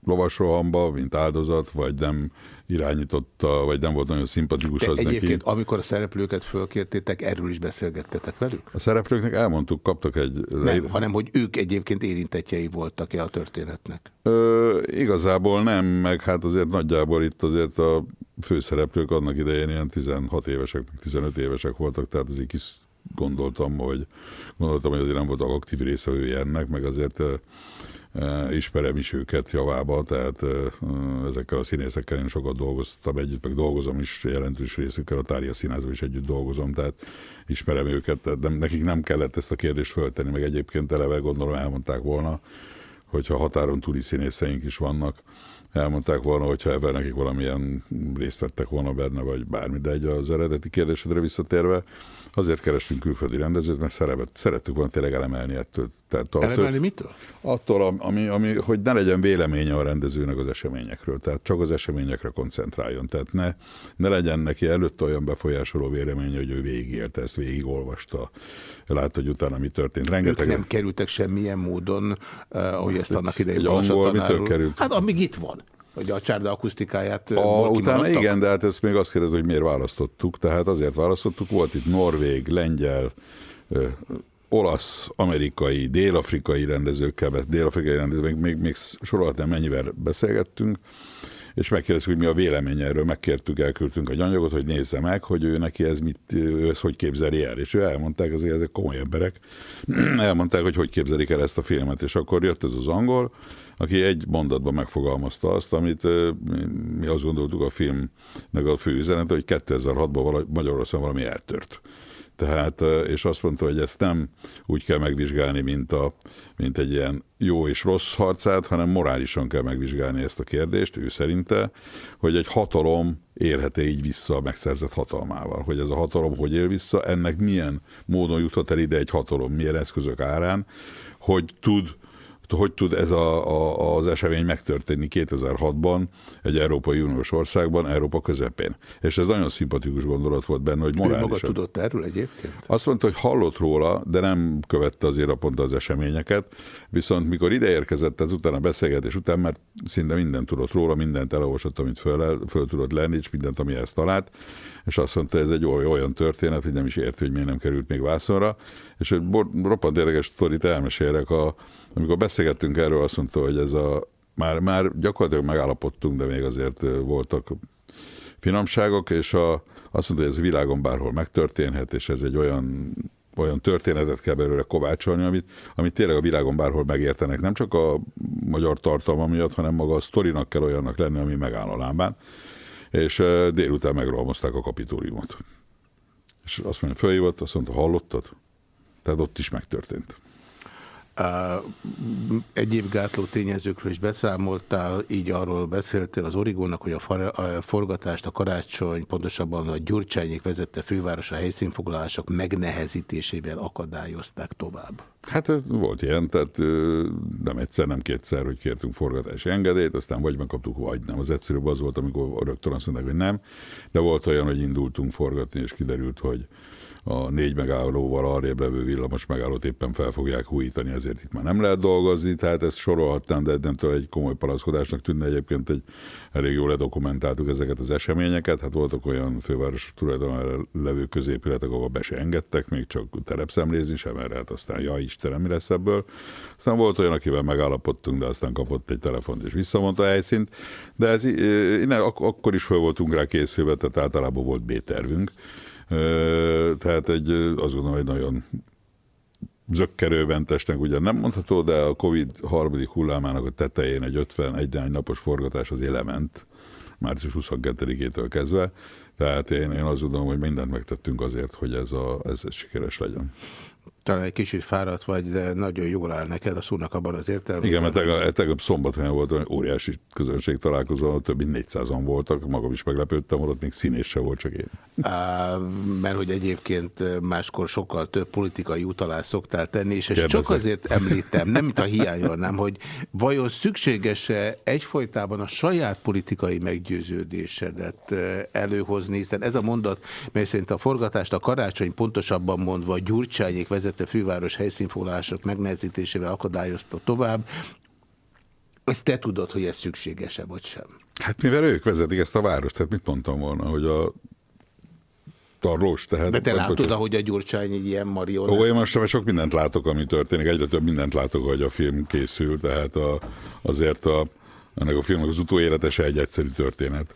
lovasrohamba, mint áldozat, vagy nem irányította, vagy nem volt nagyon szimpatikus De az egyébként, neki. amikor a szereplőket fölkértétek, erről is beszélgettetek velük? A szereplőknek elmondtuk, kaptak egy... Nem, hanem hogy ők egyébként érintetjei voltak-e a történetnek? Ö, igazából nem, meg hát azért nagyjából itt azért a főszereplők annak idején ilyen 16 évesek, meg 15 évesek voltak, tehát azért kis gondoltam, hogy gondoltam, hogy azért nem voltak aktív részevői ennek, meg azért ismerem is őket javába, tehát ezekkel a színészekkel én sokat dolgoztam együtt, meg dolgozom is jelentős részükkel, a Tária Színházban is együtt dolgozom, tehát ismerem őket, tehát nem, nekik nem kellett ezt a kérdést föltenni, meg egyébként eleve gondolom elmondták volna, hogyha határon túli színészeink is vannak, elmondták volna, hogyha ebben nekik valamilyen részt vettek volna benne, vagy bármi, de egy az eredeti kérdésedre visszatérve, azért kerestünk külföldi rendezőt, mert szeret, szerettük volna tényleg elemelni ettől. Tehát Elemelni mitől? Attól, ami, ami, hogy ne legyen véleménye a rendezőnek az eseményekről, tehát csak az eseményekre koncentráljon. Tehát ne, ne legyen neki előtt olyan befolyásoló véleménye, hogy ő végigélte ezt, végigolvasta, látta, hogy utána mi történt. Ők Rengeteg nem kerültek semmilyen módon, uh, ahogy ezt annak idején egy angol mitől került? Hát amíg itt van. Hogy a csárda akusztikáját A, utána igen, de hát ezt még azt kérdez, hogy miért választottuk. Tehát azért választottuk, volt itt norvég, lengyel, ö, olasz, amerikai, dél-afrikai rendezőkkel, dél-afrikai rendezők, még, még, sorolhatnám, mennyivel beszélgettünk, és megkérdeztük, hogy mi a véleménye erről, megkértük, elküldtünk egy anyagot, hogy nézze meg, hogy ő neki ez mit, ő ezt hogy képzeli el. És ő elmondták, azért ezek komoly emberek, elmondták, hogy hogy képzelik el ezt a filmet, és akkor jött ez az angol, aki egy mondatban megfogalmazta azt, amit mi- azt gondoltuk a filmnek a fő üzenete, hogy 2006-ban vala- Magyarországon valami eltört. Tehát, és azt mondta, hogy ezt nem úgy kell megvizsgálni, mint, a, mint egy ilyen jó és rossz harcát, hanem morálisan kell megvizsgálni ezt a kérdést, ő szerinte, hogy egy hatalom élhet-e így vissza a megszerzett hatalmával. Hogy ez a hatalom hogy él vissza, ennek milyen módon juthat el ide egy hatalom, milyen eszközök árán, hogy tud hogy tud ez a, a, az esemény megtörténni 2006-ban egy Európai Uniós országban, Európa közepén. És ez nagyon szimpatikus gondolat volt benne, hogy Ő maga morálisan. tudott erről egyébként? Azt mondta, hogy hallott róla, de nem követte azért a pont az eseményeket, viszont mikor ide érkezett ezután a beszélgetés után, mert szinte mindent tudott róla, mindent elolvasott, amit föl, föl tudott lenni, és mindent, ami ezt talált, és azt mondta, ez egy oly- olyan történet, hogy nem is érti, hogy miért nem került még vászonra, és egy roppant érdekes sztorit elmesélek, a, amikor beszélgettünk erről, azt mondta, hogy ez a, már, már gyakorlatilag megállapodtunk, de még azért voltak finomságok, és a, azt mondta, hogy ez a világon bárhol megtörténhet, és ez egy olyan olyan történetet kell belőle kovácsolni, amit, amit tényleg a világon bárhol megértenek. Nem csak a magyar tartalma miatt, hanem maga a sztorinak kell olyannak lenni, ami megáll a lábán. És délután megrohamozták a kapitóriumot. És azt mondja, fölhívott, azt mondta, hallottad? Tehát ott is megtörtént. Egyéb gátló tényezőkről is beszámoltál, így arról beszéltél az Origónak, hogy a, forgatást a karácsony, pontosabban a Gyurcsányék vezette főváros a helyszínfoglalások megnehezítésével akadályozták tovább. Hát volt ilyen, tehát nem egyszer, nem kétszer, hogy kértünk forgatási engedélyt, aztán vagy megkaptuk, vagy nem. Az egyszerűbb az volt, amikor rögtön azt mondták, hogy nem, de volt olyan, hogy indultunk forgatni, és kiderült, hogy a négy megállóval arrébb levő villamos megállót éppen fel fogják hújítani, ezért itt már nem lehet dolgozni, tehát ezt sorolhatnám, de eddentől egy komoly panaszkodásnak tűnne egyébként egy elég jól ledokumentáltuk ezeket az eseményeket, hát voltak olyan főváros tulajdonában levő középületek, ahol be se engedtek, még csak terepszemlézni sem, mert hát aztán, ja Istenem, mi lesz ebből. Aztán volt olyan, akivel megállapodtunk, de aztán kapott egy telefont és visszamondta a helyszínt, de ez, innen, ak- akkor is fel voltunk rá készülve, tehát általában volt B-tervünk. Tehát egy, azt gondolom, egy nagyon zöggerőmentesnek ugyan nem mondható, de a Covid harmadik hullámának a tetején egy 51 napos forgatás az élement, március 22-től kezdve. Tehát én, én azt gondolom, hogy mindent megtettünk azért, hogy ez, a, ez sikeres legyen. Talán egy kicsit fáradt vagy, de nagyon jól áll neked a szónak abban az értelemben. Igen, mert tegnap, tegnap szombathelyen volt olyan óriási közönség találkozó, több mint 400-an voltak, magam is meglepődtem, ott még színés se volt, csak én. Á, mert hogy egyébként máskor sokkal több politikai utalást szoktál tenni, és ezt csak azért említem, nem mint a hiányolnám, hogy vajon szükséges-e egyfolytában a saját politikai meggyőződésedet eh, előhozni, hiszen ez a mondat, mely szerint a forgatást a karácsony pontosabban mondva Gyurcsányék vezette főváros helyszínfoglalások megnehezítésével akadályozta tovább, Ezt te tudod, hogy ez szükséges-e, vagy sem? Hát mivel ők vezetik ezt a várost, tehát mit mondtam volna, hogy a tarlós, tehát... De te látod, bocsánat. ahogy a Gyurcsány egy ilyen marionett? Ó, én most sem sok mindent látok, ami történik. Egyre több mindent látok, hogy a film készül, tehát a, azért a, ennek a filmnek az utóélete se egy egyszerű történet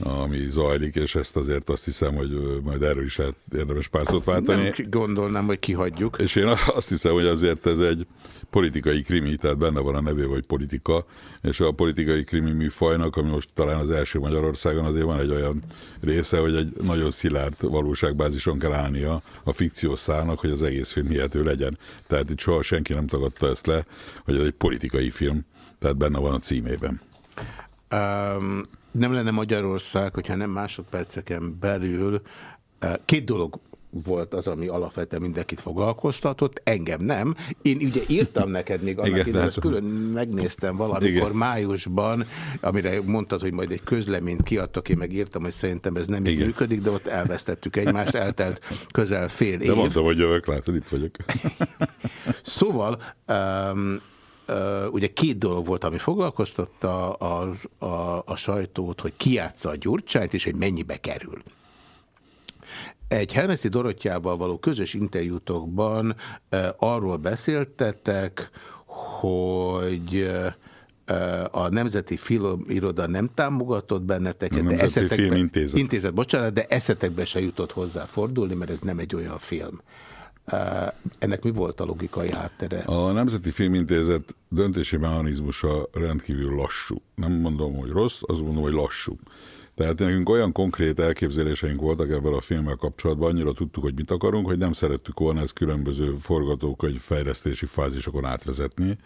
ami zajlik, és ezt azért azt hiszem, hogy majd erről is lehet érdemes pár szót váltani. Nem gondolnám, hogy kihagyjuk. És én azt hiszem, hogy azért ez egy politikai krimi, tehát benne van a nevé, hogy politika, és a politikai krimi műfajnak, ami most talán az első Magyarországon, azért van egy olyan része, hogy egy nagyon szilárd valóságbázison kell állnia a fikciós szálnak, hogy az egész film hihető legyen. Tehát itt soha senki nem tagadta ezt le, hogy ez egy politikai film, tehát benne van a címében. Um, nem lenne Magyarország, hogyha nem másodperceken belül uh, két dolog volt az, ami alapvetően mindenkit foglalkoztatott, engem nem. Én ugye írtam neked még annak idején, ezt külön megnéztem valamikor Igen. májusban, amire mondtad, hogy majd egy közleményt kiadtak, én meg írtam, hogy szerintem ez nem így Igen. működik, de ott elvesztettük egymást, eltelt közel fél De év. mondtam, hogy jövök, látod, itt vagyok. Szóval um, ugye két dolog volt, ami foglalkoztatta a, a, a sajtót, hogy kiátsza a Gyurcsányt, és hogy mennyibe kerül. Egy Helmeszi Dorottyával való közös interjútokban arról beszéltetek, hogy a Nemzeti Filmiroda nem támogatott benneteket, A de eszetekbe, Filmintézet. intézet, bocsánat, de eszetekbe se jutott hozzá fordulni, mert ez nem egy olyan film. Ennek mi volt a logikai háttere? A Nemzeti Filmintézet döntési mechanizmusa rendkívül lassú. Nem mondom, hogy rossz, azt mondom, hogy lassú. Tehát nekünk olyan konkrét elképzeléseink voltak ebben a filmmel kapcsolatban, annyira tudtuk, hogy mit akarunk, hogy nem szerettük volna ezt különböző forgatókönyv fejlesztési fázisokon átvezetni,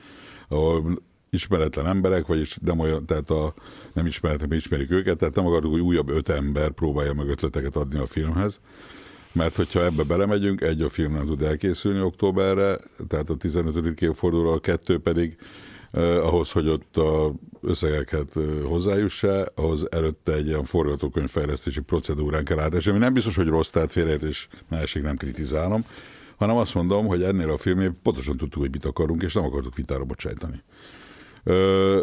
ahol ismeretlen emberek, vagyis nem olyan, tehát a nem ismeretlen, ismerik őket, tehát nem akartuk, hogy újabb öt ember próbálja meg ötleteket adni a filmhez, mert hogyha ebbe belemegyünk, egy a film nem tud elkészülni októberre, tehát a 15. évfordulóra, a kettő pedig eh, ahhoz, hogy ott a összegeket hozzájuss-e, ahhoz előtte egy ilyen forgatókönyvfejlesztési procedúrán kell átesni, ami nem biztos, hogy rossz, tehát félreértés másik nem kritizálom, hanem azt mondom, hogy ennél a filmnél pontosan tudtuk, hogy mit akarunk, és nem akartuk vitára bocsájtani. Ö,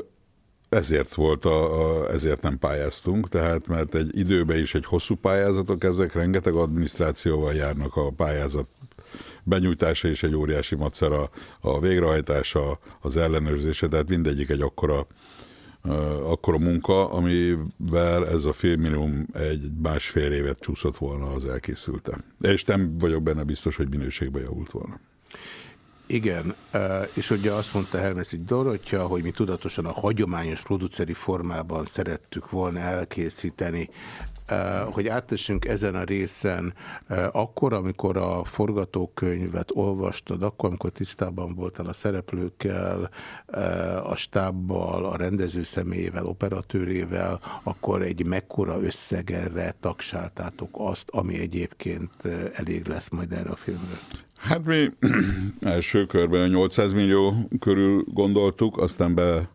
ezért volt a, a, ezért nem pályáztunk, tehát mert egy időben is egy hosszú pályázatok ezek, rengeteg adminisztrációval járnak a pályázat benyújtása és egy óriási macera, a végrehajtása, az ellenőrzése, tehát mindegyik egy akkora, akkora munka, amivel ez a film minimum egy másfél évet csúszott volna az elkészülte. És nem vagyok benne biztos, hogy minőségbe javult volna. Igen, eh, és ugye azt mondta Helmeszi Dorottya, hogy mi tudatosan a hagyományos produceri formában szerettük volna elkészíteni, Eh, hogy áttessünk ezen a részen, eh, akkor, amikor a forgatókönyvet olvastad, akkor, amikor tisztában voltál a szereplőkkel, a stábbal, a rendező személyével, operatőrével, akkor egy mekkora összegerre tagsáltátok azt, ami egyébként elég lesz majd erre a filmre. Hát mi első körben a 800 millió körül gondoltuk, aztán be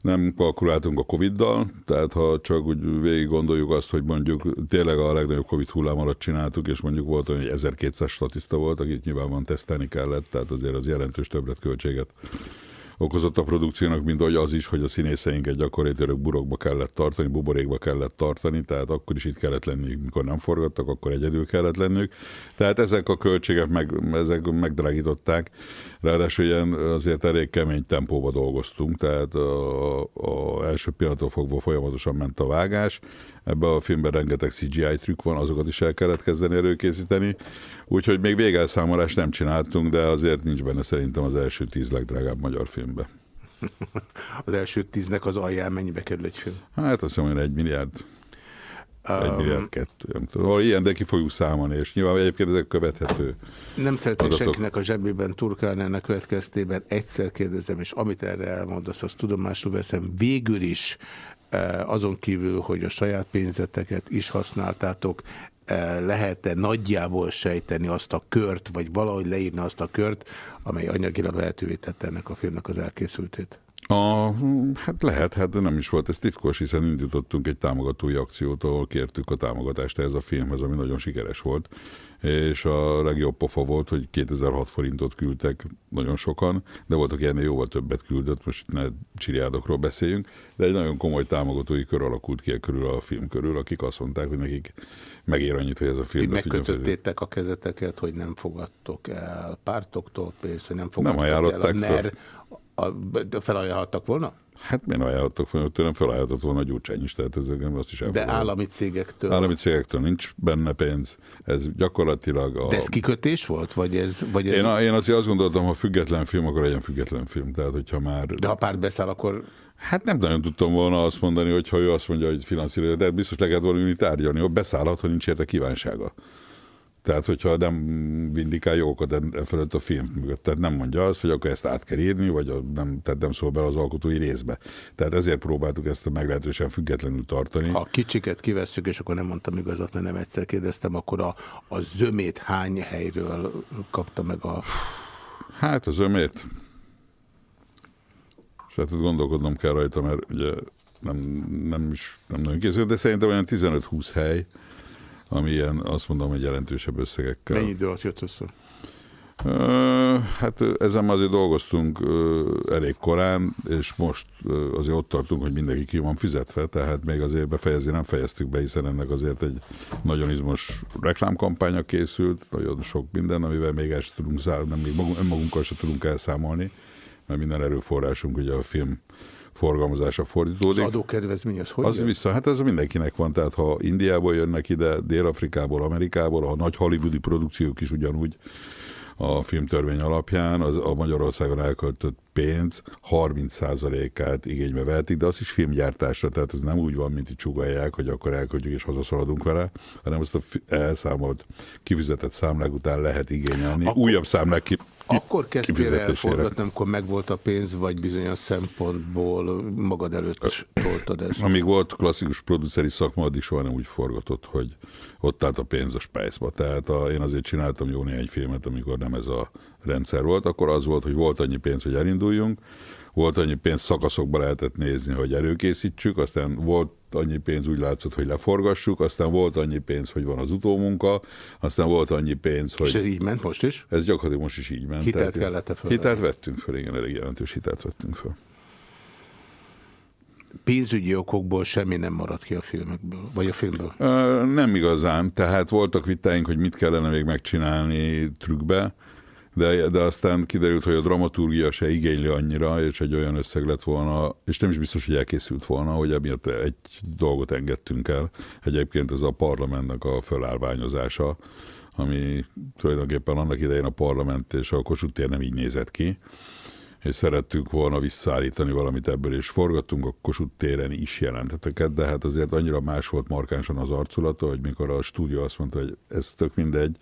nem kalkuláltunk a Covid-dal, tehát ha csak úgy végig gondoljuk azt, hogy mondjuk tényleg a legnagyobb Covid hullám alatt csináltuk, és mondjuk volt olyan, hogy 1200 statiszta volt, akit nyilván tesztelni kellett, tehát azért az jelentős többletköltséget okozott a produkciónak, mint ahogy az is, hogy a színészeinket gyakorlatilag burokba kellett tartani, buborékba kellett tartani, tehát akkor is itt kellett lenni, mikor nem forgattak, akkor egyedül kellett lennünk. Tehát ezek a költségek meg, ezek megdrágították, ráadásul ilyen azért elég kemény tempóba dolgoztunk, tehát a, a első pillanattól fogva folyamatosan ment a vágás, ebben a filmben rengeteg CGI trükk van, azokat is el kellett kezdeni előkészíteni, úgyhogy még végelszámolást nem csináltunk, de azért nincs benne szerintem az első tíz legdrágább magyar filmbe. Az első tíznek az alján mennyibe kerül egy film? Hát azt hiszem, hogy egy milliárd, egy Um, milliárd kettő, nem tudom. Valami ilyen, de ki fogjuk számolni, és nyilván egyébként ezek követhető. Nem szeretnék adatok. senkinek a zsebében turkálni ennek következtében. Egyszer kérdezem, és amit erre elmondasz, azt tudomásul veszem. Végül is azon kívül, hogy a saját pénzeteket is használtátok, eh, lehet-e nagyjából sejteni azt a kört, vagy valahogy leírni azt a kört, amely anyagilag lehetővé tette ennek a filmnek az elkészültét? A, hát lehet, hát de nem is volt ez titkos, hiszen indítottunk egy támogatói akciót, ahol kértük a támogatást ehhez a filmhez, ami nagyon sikeres volt, és a legjobb pofa volt, hogy 2006 forintot küldtek nagyon sokan, de voltak ennél jóval többet küldött, most itt ne csiriádokról beszéljünk, de egy nagyon komoly támogatói kör alakult ki körül a film körül, akik azt mondták, hogy nekik megér annyit, hogy ez a film megkötöttétek a kezeteket, hogy nem fogadtok el pártoktól pénzt, hogy nem fogadtok Nem ajánlották el a. NER. A, felajánlhattak volna? Hát miért ajánlottak hogy tőlem felajánlott volna a Gyurcsány is, tehát ez engem azt is De elfogadom. állami cégektől. Állami cégektől nincs benne pénz, ez gyakorlatilag a... De ez kikötés volt? Vagy ez, vagy ez... Én, én azért azt gondoltam, ha független film, akkor legyen független film. Tehát, hogyha már... De ha párt beszáll, akkor... Hát nem nagyon tudtam volna azt mondani, hogy ha ő azt mondja, hogy finanszírozja, de biztos lehet volna ülni tárgyalni, hogy beszállhat, ha nincs érte kívánsága. Tehát, hogyha nem vindikál jogokat e- e fölött a film mögött. Tehát nem mondja azt, hogy akkor ezt át kell írni, vagy a, nem, tehát nem szól bele az alkotói részbe. Tehát ezért próbáltuk ezt meglehetősen függetlenül tartani. Ha a kicsiket kivesszük, és akkor nem mondtam igazat, mert nem egyszer kérdeztem, akkor a, a zömét hány helyről kapta meg a... Hát az ömét. És hát ott gondolkodnom kell rajta, mert ugye nem, nem is nem nagyon készült, de szerintem olyan 15-20 hely, ami ilyen, azt mondom, hogy jelentősebb összegekkel. Mennyi idő alatt jött össze? Hát ezen azért dolgoztunk elég korán, és most azért ott tartunk, hogy mindenki ki van fizetve, tehát még azért befejezni nem fejeztük be, hiszen ennek azért egy nagyon izmos reklámkampánya készült, nagyon sok minden, amivel még el sem tudunk nem még magunk, önmagunkkal sem tudunk elszámolni, mert minden erőforrásunk ugye a film forgalmazása fordítódik. Az adókedvezmény az hogy Az jön? vissza, hát ez mindenkinek van, tehát ha Indiából jönnek ide, Dél-Afrikából, Amerikából, a nagy hollywoodi produkciók is ugyanúgy a filmtörvény alapján az a Magyarországon elköltött pénz 30%-át igénybe vehetik, de az is filmgyártásra, tehát ez nem úgy van, mint itt csugalják, hogy akkor elköltjük és hazaszaladunk vele, hanem azt a elszámolt, kifizetett számlák után lehet igényelni. Akkor- Újabb számlák ki, Akkor kezdtél el forgatni, amikor megvolt a pénz, vagy bizonyos szempontból magad előtt toltad ezt? Amíg volt klasszikus produceri szakma, addig soha nem úgy forgatott, hogy ott állt a pénz a spájzba. Tehát a, én azért csináltam jó néhány filmet, amikor nem ez a rendszer volt. Akkor az volt, hogy volt annyi pénz, hogy elinduljunk, volt annyi pénz, szakaszokba lehetett nézni, hogy előkészítsük, aztán volt annyi pénz, úgy látszott, hogy leforgassuk, aztán volt annyi pénz, hogy van az utómunka, aztán volt annyi pénz, hogy... És ez így ment most is? Ez gyakorlatilag most is így ment. Hitelt Tehát- kellett-e föl? Hitelt vettünk föl, igen, elég jelentős hitelt vettünk föl. Pénzügyi okokból semmi nem maradt ki a filmekből, vagy a filmből. Nem igazán, tehát voltak vitáink, hogy mit kellene még megcsinálni trükkbe, de, de aztán kiderült, hogy a dramaturgia se igényli annyira, és egy olyan összeg lett volna, és nem is biztos, hogy elkészült volna, hogy emiatt egy dolgot engedtünk el. Egyébként ez a parlamentnek a fölállványozása, ami tulajdonképpen annak idején a parlament és a Kossuth tér nem így nézett ki, és szerettünk volna visszaállítani valamit ebből, és forgattunk a Kossuth téren is jelenteteket, de hát azért annyira más volt markánsan az arculata, hogy mikor a stúdió azt mondta, hogy ez tök mindegy,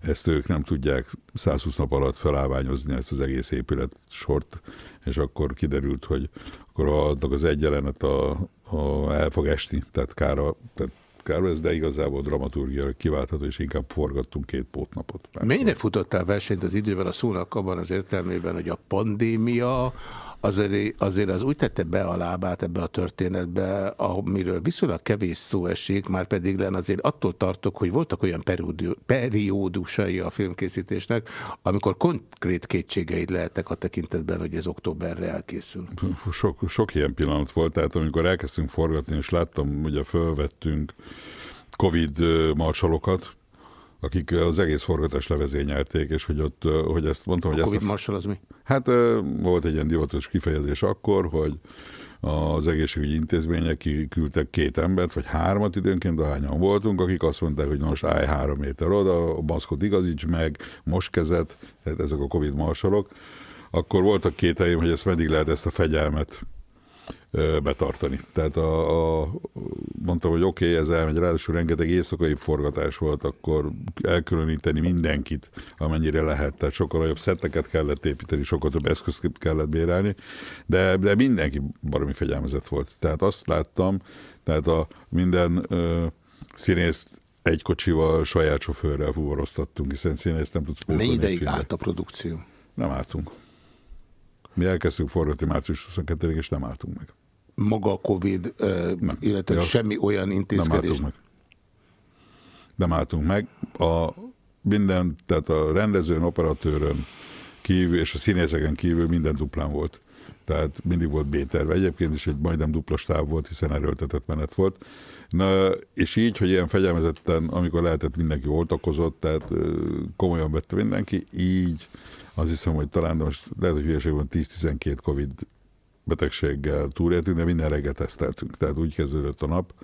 ezt ők nem tudják 120 nap alatt felállványozni ezt az egész épület sort, és akkor kiderült, hogy akkor adnak az egy jelenet a, a el fog esni, tehát kára, tehát kára ez, de igazából dramaturgia kiváltható, és inkább forgattunk két pótnapot. Mennyire futottál versenyt az idővel a szónak abban az értelmében, hogy a pandémia azért, azért az úgy tette be a lábát ebbe a történetbe, amiről viszonylag kevés szó esik, már pedig len azért attól tartok, hogy voltak olyan periódu- periódusai a filmkészítésnek, amikor konkrét kétségeid lehettek a tekintetben, hogy ez októberre elkészül. sok, sok ilyen pillanat volt, tehát amikor elkezdtünk forgatni, és láttam, ugye fölvettünk Covid ö, marsalokat, akik az egész forgatást levezényelték, és hogy ott, hogy ezt mondtam, hogy A ezt... Covid marsal az mi? Hát volt egy ilyen divatos kifejezés akkor, hogy az egészségügyi intézmények kiküldtek két embert, vagy hármat időnként, de hányan voltunk, akik azt mondták, hogy most állj három méter oda, a maszkot igazíts meg, most kezet, tehát ezek a Covid marsalok. Akkor voltak két helyem, hogy ezt meddig lehet ezt a fegyelmet betartani. Tehát a, a, mondtam, hogy oké, okay, ez elmegy, ráadásul rengeteg éjszakai forgatás volt, akkor elkülöníteni mindenkit, amennyire lehet, tehát sokkal nagyobb szetteket kellett építeni, sokkal több eszközt kellett bérelni, de, de mindenki baromi fegyelmezett volt. Tehát azt láttam, tehát a minden ö, színészt egy kocsival, saját sofőrrel fuvaroztattunk, hiszen színészt nem tudsz pótolni egy ideig állt a produkció? Nem álltunk. Mi elkezdtük forgatni március 22 és nem álltunk meg. Maga a Covid, nem. illetve Ja. semmi olyan Nem intézkedés. álltunk meg. Nem álltunk meg. A minden, tehát a rendezőn, operatőrön kívül és a színészeken kívül minden duplán volt. Tehát mindig volt B-terv. Egyébként is egy majdnem dupla stáb volt, hiszen erőltetett menet volt. Na, és így, hogy ilyen fegyelmezetten, amikor lehetett, mindenki oltakozott, tehát komolyan vette mindenki, így azt hiszem, hogy talán, de most lehet, hogy hülyeség van, 10-12 Covid betegséggel túléltünk, de minden reggel teszteltünk. Tehát úgy kezdődött a nap,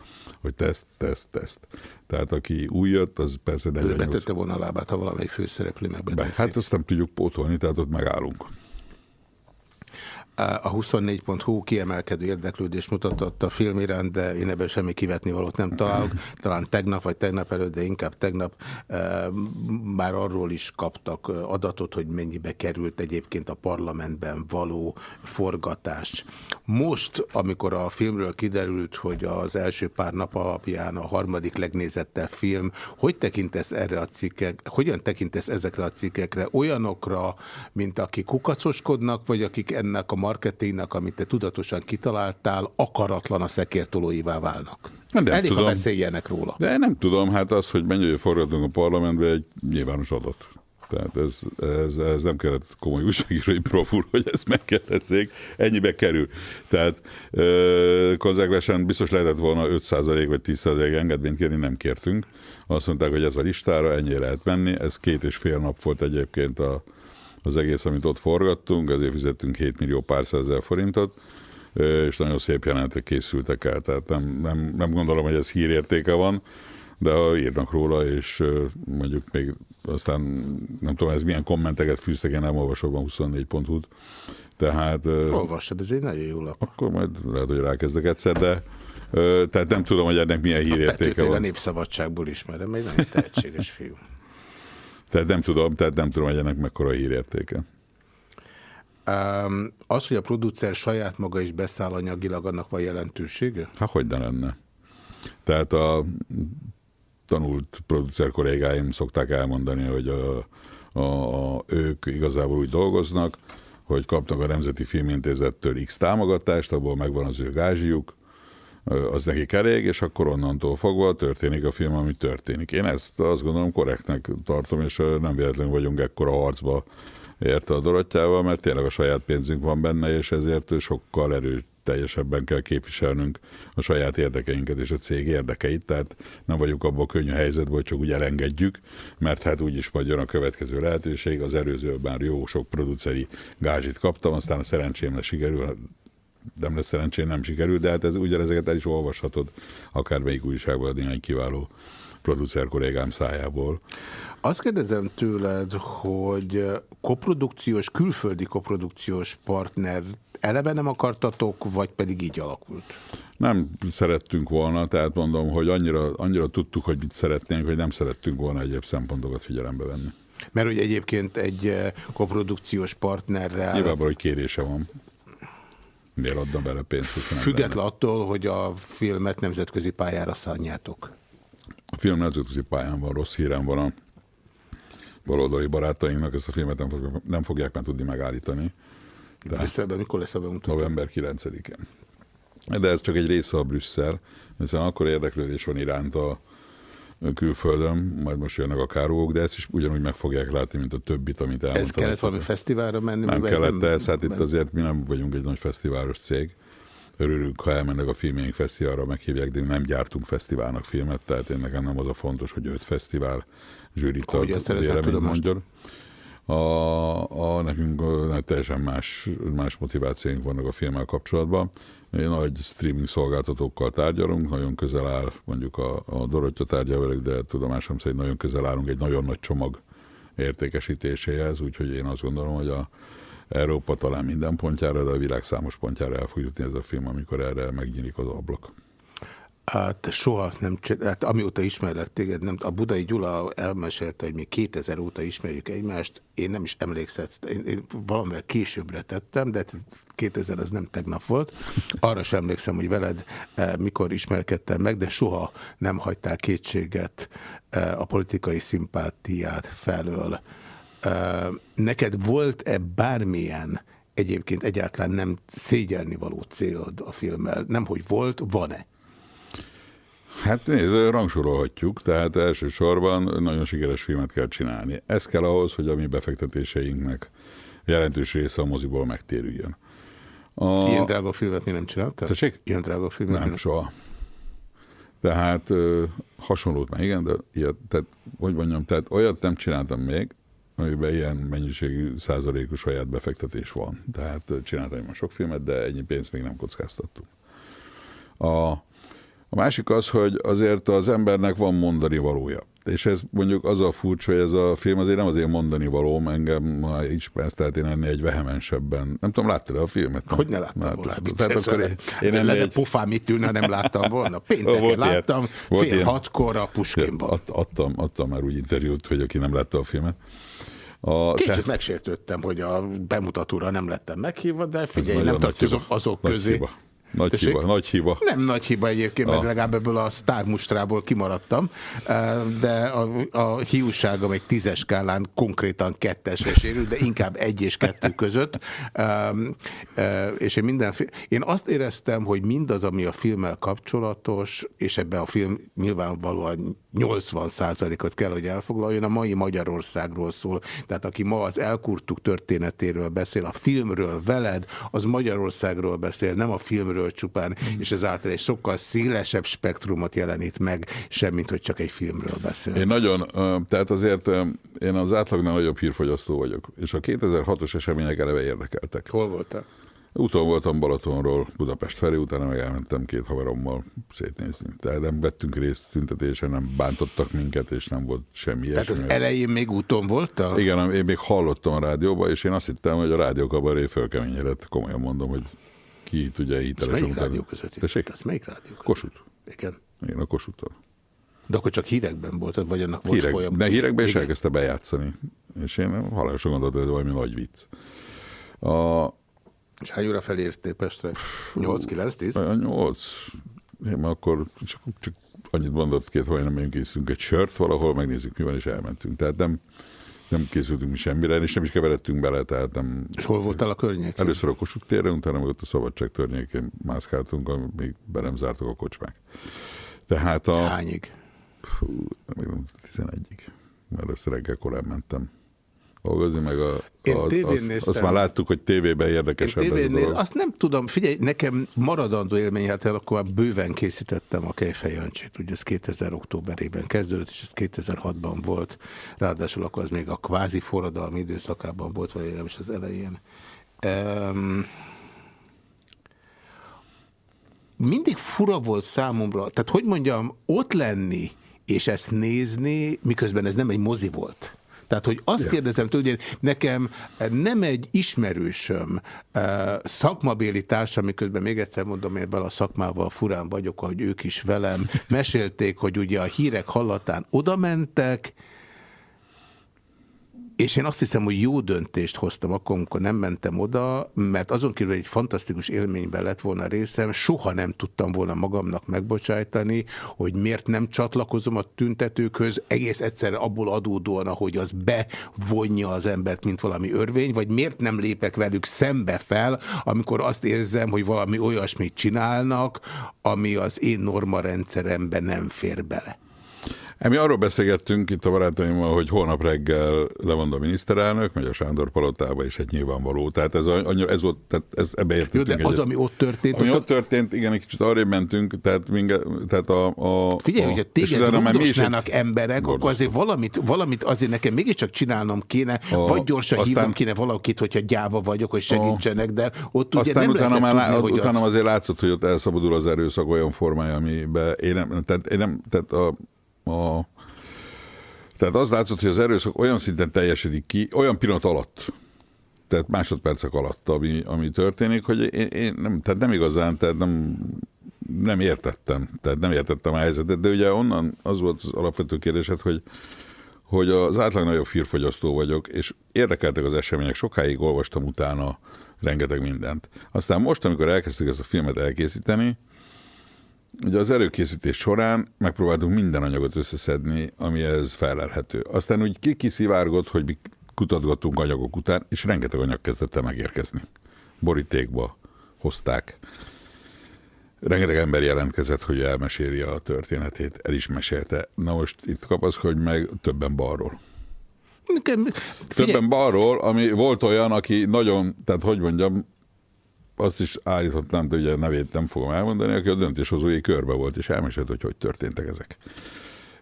hogy teszt, teszt, teszt. Tehát aki új jött, az persze Ez 48 betette volna a lábát, ha valamelyik főszereplő be. megbetegszik. Hát azt nem tudjuk pótolni, tehát ott megállunk. A 24.hu kiemelkedő érdeklődés mutatott a film iránt, de én ebben semmi kivetni valót nem találok. Talán tegnap vagy tegnap előtt, de inkább tegnap már arról is kaptak adatot, hogy mennyibe került egyébként a parlamentben való forgatás. Most, amikor a filmről kiderült, hogy az első pár nap alapján a harmadik legnézettebb film, hogy tekintesz erre a cikkek, hogyan tekintesz ezekre a cikkekre? Olyanokra, mint akik kukacoskodnak, vagy akik ennek a marketingnek, amit te tudatosan kitaláltál, akaratlan a szekértolóivá válnak? Nem, Elég, tudom. ha beszéljenek róla. De nem tudom, hát az, hogy mennyire forgatunk a parlamentbe, egy nyilvános adat. Tehát ez, ez, ez nem kellett komoly újságírói profúr, hogy ezt megkérdezzék, ennyibe kerül. Tehát konzekvensen biztos lehetett volna 5% vagy 10% engedményt kérni, nem kértünk. Azt mondták, hogy ez a listára, ennyi lehet menni. Ez két és fél nap volt egyébként a, az egész, amit ott forgattunk, ezért fizettünk 7 millió pár százezer forintot, és nagyon szép jelenetek készültek el, tehát nem, nem, nem gondolom, hogy ez hírértéke van, de ha írnak róla, és mondjuk még aztán nem tudom, ez milyen kommenteket fűztek, én nem olvasok a 24.hu-t, tehát... Olvastad, ez egy nagyon jó lap. Akkor majd lehet, hogy rákezdek egyszer, de tehát nem tudom, hogy ennek milyen hírértéke a van. Népszabadságból ismerem, egy nagyon tehetséges fiú. Tehát nem tudom, tehát nem tudom, hogy ennek mekkora hírértéke. Um, az, hogy a producer saját maga is beszáll anyagilag, annak van jelentősége? Hát hogy ne lenne. Tehát a tanult producer kollégáim szokták elmondani, hogy a, a, a, ők igazából úgy dolgoznak, hogy kapnak a Nemzeti Filmintézettől X támogatást, abból megvan az ő gázsiuk, az nekik elég, és akkor onnantól fogva történik a film, ami történik. Én ezt azt gondolom korrektnek tartom, és nem véletlenül vagyunk ekkora harcba érte a Dorottyával, mert tényleg a saját pénzünk van benne, és ezért sokkal erőteljesebben kell képviselnünk a saját érdekeinket és a cég érdekeit, tehát nem vagyunk abban a könnyű helyzetben, hogy csak úgy elengedjük, mert hát úgyis majd jön a következő lehetőség, az előző már jó sok produceri gázsit kaptam, aztán a szerencsémre sikerül, nem lesz szerencsém, nem sikerül, de hát ez ugyanezeket el is olvashatod, akármelyik újságban néhány kiváló producer kollégám szájából. Azt kérdezem tőled, hogy koprodukciós, külföldi koprodukciós partner eleve nem akartatok, vagy pedig így alakult? Nem szerettünk volna, tehát mondom, hogy annyira, annyira tudtuk, hogy mit szeretnénk, hogy nem szerettünk volna egyéb szempontokat figyelembe venni. Mert hogy egyébként egy eh, koprodukciós partnerrel, Nyilvánvalóan, hogy kérése van. Miért adna bele pénzt, független attól, hogy a filmet nemzetközi pályára szánjátok. A film nemzetközi pályán van, rossz hírem van a baloldali barátainknak, ezt a filmet nem, fog, nem fogják már tudni megállítani. Brüsszelben mikor lesz a bemutató? November 9-én. De ez csak egy része a Brüsszel, hiszen akkor érdeklődés van iránt a külföldön, majd most jönnek a kárók, de ezt is ugyanúgy meg fogják látni, mint a többit, amit elmondtam. Ez kellett valami fesztiválra menni? Nem kellett, nem- ez, hát itt azért mi nem vagyunk egy nagy fesztiválos cég. Örülünk, ha elmennek a filmjeink fesztiválra, meghívják, de nem gyártunk fesztiválnak filmet, tehát én nekem nem az a fontos, hogy öt fesztivál zsűri tag véleményt mondjon. A, a, nekünk ö, teljesen más, más motivációink vannak a filmmel kapcsolatban. Nagy streaming szolgáltatókkal tárgyalunk, nagyon közel áll, mondjuk a, a Dorottya tárgyal velük, de tudomásom szerint nagyon közel állunk egy nagyon nagy csomag értékesítéséhez, úgyhogy én azt gondolom, hogy a Európa talán minden pontjára, de a világ számos pontjára el fog jutni ez a film, amikor erre megnyílik az ablak. Hát soha nem, hát amióta ismerlek téged, nem, a Budai Gyula elmesélte, hogy mi 2000 óta ismerjük egymást, én nem is emlékszem, én, én valamivel későbbre tettem, de hát 2000 az nem tegnap volt. Arra sem emlékszem, hogy veled eh, mikor ismerkedtem meg, de soha nem hagytál kétséget eh, a politikai szimpátiát felől. Eh, neked volt-e bármilyen egyébként egyáltalán nem szégyelni való célod a filmmel? Nem, hogy volt, van-e? Hát nézd, rangsorolhatjuk, tehát elsősorban nagyon sikeres filmet kell csinálni. Ez kell ahhoz, hogy a mi befektetéseinknek jelentős része a moziból megtérüljön. A... Ilyen drága filmet mi nem csináltál? Tessék? Ilyen drága filmet mi Nem, soha. Tehát ö, hasonlót már igen, de ilyet, tehát, hogy mondjam, tehát olyat nem csináltam még, amiben ilyen mennyiségű százalékos saját befektetés van. Tehát csináltam már sok filmet, de ennyi pénzt még nem kockáztattunk. A, a másik az, hogy azért az embernek van mondani valója. És ez mondjuk az a furcsa, hogy ez a film azért nem azért mondani valóm, engem már ismersz, tehát én ennél egy vehemensebben. Nem tudom, láttad a filmet? Hogy ne láttam Hát, volna? látod. Tehát akkor én, én én ennél egy- pofám itt ülne, nem láttam volna. Pénteken volt ilyen. láttam, Volt fél ilyen. hatkor a Puskinban. Ad, adtam, adtam már úgy interjút, hogy aki nem látta a filmet. A, Kicsit te- megsértődtem, hogy a bemutatóra nem lettem meghívva, de figyelj, nem tartozom azok közé. hiba. Nagy Tessék? hiba, nagy hiba. Nem nagy hiba egyébként, mert Ah. legalább ebből a sztármustrából kimaradtam, eh, de a, a hiúságom egy tízes skálán konkrétan kettesre sérült, de inkább egy és kettő között. Um, eh, És én minden, én azt éreztem, hogy mindaz, ami a filmmel kapcsolatos, és ebbe a film nyilvánvalóan 80%-ot kell, hogy elfoglaljon, a mai Magyarországról szól. Tehát aki ma az elkurtuk történetéről beszél, a filmről veled, az Magyarországról beszél, nem a filmről csupán, és ezáltal egy sokkal szélesebb spektrumot jelenít meg, semmint, hogy csak egy filmről beszél. Én nagyon, tehát azért én az átlagnál nagyobb hírfogyasztó vagyok, és a 2006-os események eleve érdekeltek. Hol voltál? Úton voltam Balatonról Budapest felé, utána meg elmentem két haverommal szétnézni. Tehát nem vettünk részt tüntetésen, nem bántottak minket, és nem volt semmi Tehát az ilyesmi. elején még úton voltál? Igen, én még hallottam a rádióba, és én azt hittem, hogy a rádiókabaré fölkeményedett. Komolyan mondom, hogy ki tudja Ez hitelesen melyik rádió között? Tessék? Ez melyik rádió? Kossuth. Igen. Igen, a Kossuthon. De akkor csak hírekben voltad, vagy annak volt Hírek, folyam? de hírekben is elkezdte bejátszani. És én halálosan gondoltam, hogy valami nagy vicc. A, És hány óra felé értél Pestre? 8-9-10? a nyolc. Én már akkor csak, csak annyit mondott két hogy nem megyünk készülünk egy sört valahol, megnézzük mi van, és elmentünk. Tehát nem, nem készültünk mi semmire, és nem is keveredtünk bele, tehát nem... És hol voltál a környéken? Először a Kossuth téren, utána meg ott a Szabadság környékén mászkáltunk, amíg be nem zártak a kocsmák. Tehát a... Hányig? Fú, még nem 11-ig. Mert először reggel korán mentem dolgozni, meg a, Én az, tévén az, néztem. azt már láttuk, hogy tévében Én érdekesebb ez a tévén néz, dolog. azt nem tudom, figyelj, nekem maradandó élmény, hát én akkor már bőven készítettem a Kejfej Jancsét, ugye ez 2000 októberében kezdődött, és ez 2006-ban volt, ráadásul akkor az még a kvázi forradalmi időszakában volt, vagy nem is az elején. Um, mindig fura volt számomra, tehát hogy mondjam, ott lenni és ezt nézni, miközben ez nem egy mozi volt. Tehát, hogy azt yeah. kérdezem tőle, hogy nekem nem egy ismerősöm, eh, szakmabéli társam, miközben még egyszer mondom, én ebben a szakmával furán vagyok, ahogy ők is velem, mesélték, hogy ugye a hírek hallatán oda mentek, és én azt hiszem, hogy jó döntést hoztam akkor, amikor nem mentem oda, mert azon kívül egy fantasztikus élményben lett volna részem, soha nem tudtam volna magamnak megbocsájtani, hogy miért nem csatlakozom a tüntetőkhöz, egész egyszerűen abból adódóan, ahogy az bevonja az embert, mint valami örvény, vagy miért nem lépek velük szembe fel, amikor azt érzem, hogy valami olyasmit csinálnak, ami az én norma rendszeremben nem fér bele. Mi arról beszélgettünk itt a barátaimmal, hogy holnap reggel lemond a miniszterelnök, megy a Sándor palotába, és egy nyilvánvaló. Tehát ez, annyira, ez volt, tehát ez, ebbe Jó, értettünk de az, egyet. ami ott történt, Ami ott ott történt, igen, egy kicsit arrébb mentünk, tehát, minge, tehát a, a... Figyelj, a, hogyha téged rúgdosnának egy- emberek, akkor Borzasztó. azért valamit, valamit azért nekem mégiscsak csinálnom kéne, A- vagy gyorsan aztán- hívnom kéne valakit, hogyha gyáva vagyok, hogy segítsenek, de ott ugye Aztán nem utána, már, tudni, lá, hogy utána az... azért látszott, hogy ott elszabadul az erőszak olyan formája, amiben én nem, tehát, én nem, tehát a, a tehát az látszott, hogy az erőszak olyan szinten teljesedik ki, olyan pillanat alatt, tehát másodpercek alatt, ami, ami történik, hogy én, én nem, tehát nem igazán, tehát nem, nem értettem, tehát nem értettem a helyzetet, de ugye onnan az volt az alapvető kérdésed, hogy hogy az átlag nagyobb fírfogyasztó vagyok, és érdekeltek az események, sokáig olvastam utána rengeteg mindent. Aztán most, amikor elkezdtük ezt a filmet elkészíteni, ugye az előkészítés során megpróbáltunk minden anyagot összeszedni, ami ez felelhető. Aztán úgy kikiszivárgott, hogy mi kutatgattunk anyagok után, és rengeteg anyag kezdett el megérkezni. borítékba hozták. Rengeteg ember jelentkezett, hogy elmeséli a történetét, el is mesélte. Na most itt kapaszkodj meg többen balról. Többen balról, ami volt olyan, aki nagyon, tehát hogy mondjam, azt is állíthatnám, de ugye nevét nem fogom elmondani, aki a döntéshozói körbe volt, és elmesélt, hogy hogy történtek ezek.